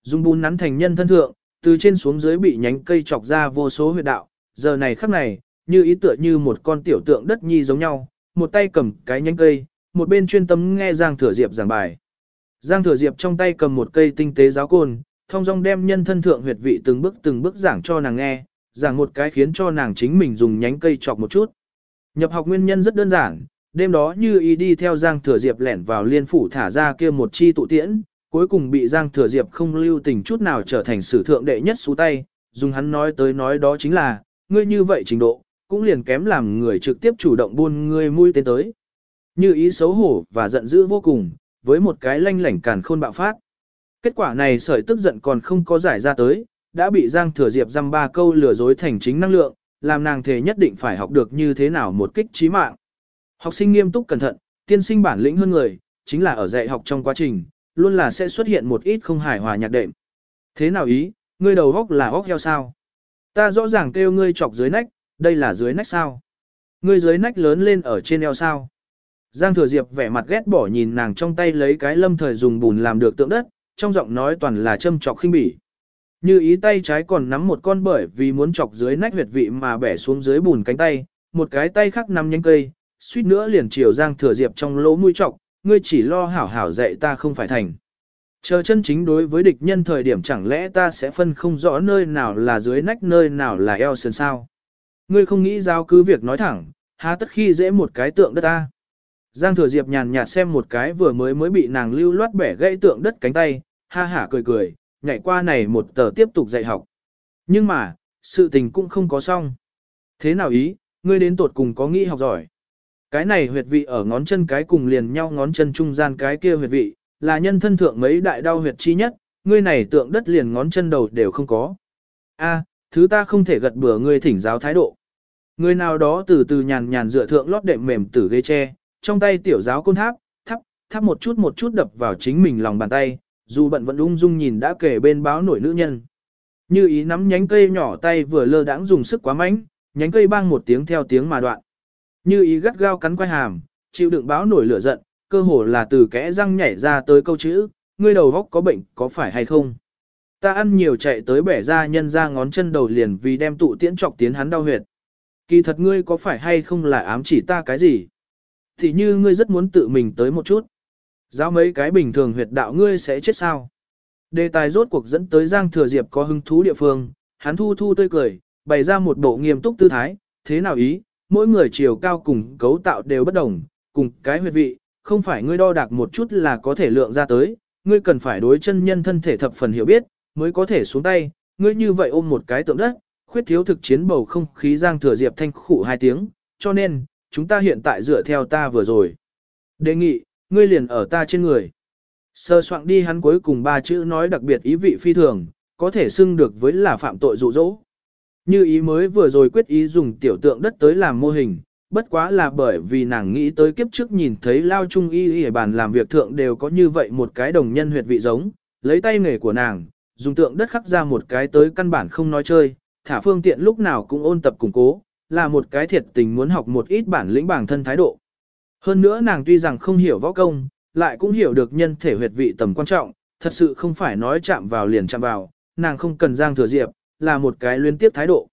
Dùng bùn nắn thành nhân thân thượng, từ trên xuống dưới bị nhánh cây chọc ra vô số huyệt đạo, giờ này khắc này, như ý tựa như một con tiểu tượng đất nhi giống nhau, một tay cầm cái nhánh cây, một bên chuyên tâm nghe Giang Thừa Diệp giảng bài. Giang Thừa Diệp trong tay cầm một cây tinh tế giáo côn, thông dong đem nhân thân thượng huyệt vị từng bước từng bước giảng cho nàng nghe, giảng một cái khiến cho nàng chính mình dùng nhánh cây chọc một chút. Nhập học nguyên nhân rất đơn giản, đêm đó như ý đi theo Giang Thừa Diệp lẻn vào liên phủ thả ra kia một chi tụ tiễn, cuối cùng bị Giang Thừa Diệp không lưu tình chút nào trở thành sử thượng đệ nhất số tay, dùng hắn nói tới nói đó chính là, ngươi như vậy trình độ, cũng liền kém làm người trực tiếp chủ động buôn ngươi mũi tên tới. Như ý xấu hổ và giận dữ vô cùng, với một cái lanh lảnh càn khôn bạo phát. Kết quả này sợi tức giận còn không có giải ra tới, đã bị Giang Thừa Diệp dăm ba câu lừa dối thành chính năng lượng, làm nàng thể nhất định phải học được như thế nào một kích trí mạng. Học sinh nghiêm túc cẩn thận, tiên sinh bản lĩnh hơn người, chính là ở dạy học trong quá trình, luôn là sẽ xuất hiện một ít không hài hòa nhạc đệm. Thế nào ý, ngươi đầu góc là góc heo sao? Ta rõ ràng kêu ngươi chọc dưới nách, đây là dưới nách sao? Ngươi dưới nách lớn lên ở trên eo sao? Giang Thừa Diệp vẻ mặt ghét bỏ nhìn nàng trong tay lấy cái lâm thời dùng bùn làm được tượng đất, trong giọng nói toàn là châm chọc khinh bỉ. Như ý tay trái còn nắm một con bởi vì muốn chọc dưới nách huyệt vị mà bẻ xuống dưới bùn cánh tay, một cái tay khác nắm nhánh cây, suýt nữa liền chiều Giang Thừa Diệp trong lỗ mũi chọc, ngươi chỉ lo hảo hảo dạy ta không phải thành. Chờ chân chính đối với địch nhân thời điểm chẳng lẽ ta sẽ phân không rõ nơi nào là dưới nách nơi nào là eo sườn sao. Ngươi không nghĩ giao cứ việc nói thẳng, há tất khi dễ một cái tượng đất ta. Giang Thừa Diệp nhàn nhạt xem một cái vừa mới mới bị nàng lưu loát bẻ gãy tượng đất cánh tay, ha hả cười cười, nhảy qua này một tờ tiếp tục dạy học. Nhưng mà, sự tình cũng không có xong. Thế nào ý, ngươi đến tột cùng có nghĩ học giỏi. Cái này huyệt vị ở ngón chân cái cùng liền nhau ngón chân trung gian cái kia huyệt vị, là nhân thân thượng mấy đại đau huyệt chi nhất, ngươi này tượng đất liền ngón chân đầu đều không có. A, thứ ta không thể gật bừa ngươi thỉnh giáo thái độ. Người nào đó từ từ nhàn nhàn dựa thượng lót đệm mềm tử ghế tre, trong tay tiểu giáo côn tháp, thắp, thắp một chút một chút đập vào chính mình lòng bàn tay, dù bận vẫn ung dung nhìn đã kể bên báo nổi nữ nhân. Như ý nắm nhánh cây nhỏ tay vừa lơ đãng dùng sức quá mạnh, nhánh cây bang một tiếng theo tiếng mà đoạn. Như ý gắt gao cắn quay hàm, chịu đựng báo nổi lửa giận, cơ hồ là từ kẽ răng nhảy ra tới câu chữ, ngươi đầu góc có bệnh có phải hay không. Ta ăn nhiều chạy tới bẻ ra nhân ra ngón chân đầu liền vì đem tụ tiễn trọc tiến hắn đau huyệt. Kỳ thật ngươi có phải hay không là ám chỉ ta cái gì? Thì như ngươi rất muốn tự mình tới một chút. Giáo mấy cái bình thường huyệt đạo ngươi sẽ chết sao? Đề tài rốt cuộc dẫn tới Giang Thừa Diệp có hứng thú địa phương, hắn thu thu tươi cười, bày ra một bộ nghiêm túc tư thái, thế nào ý, mỗi người chiều cao cùng cấu tạo đều bất đồng, cùng cái huyệt vị, không phải ngươi đo đạc một chút là có thể lượng ra tới, ngươi cần phải đối chân nhân thân thể thập phần hiểu biết, mới có thể xuống tay, ngươi như vậy ôm một cái tượng đất, khuyết thiếu thực chiến bầu không khí Giang Thừa Diệp thanh khụ hai tiếng, cho nên, chúng ta hiện tại dựa theo ta vừa rồi. Đề nghị, ngươi liền ở ta trên người. Sơ soạn đi hắn cuối cùng ba chữ nói đặc biệt ý vị phi thường, có thể xưng được với là phạm tội dụ dỗ. Như ý mới vừa rồi quyết ý dùng tiểu tượng đất tới làm mô hình, bất quá là bởi vì nàng nghĩ tới kiếp trước nhìn thấy lao trung y y bàn làm việc thượng đều có như vậy một cái đồng nhân huyệt vị giống, lấy tay nghề của nàng, dùng tượng đất khắc ra một cái tới căn bản không nói chơi, thả phương tiện lúc nào cũng ôn tập củng cố, là một cái thiệt tình muốn học một ít bản lĩnh bản thân thái độ. Hơn nữa nàng tuy rằng không hiểu võ công, lại cũng hiểu được nhân thể huyệt vị tầm quan trọng, thật sự không phải nói chạm vào liền chạm vào, nàng không cần giang thừa diệp, là một cái liên tiếp thái độ.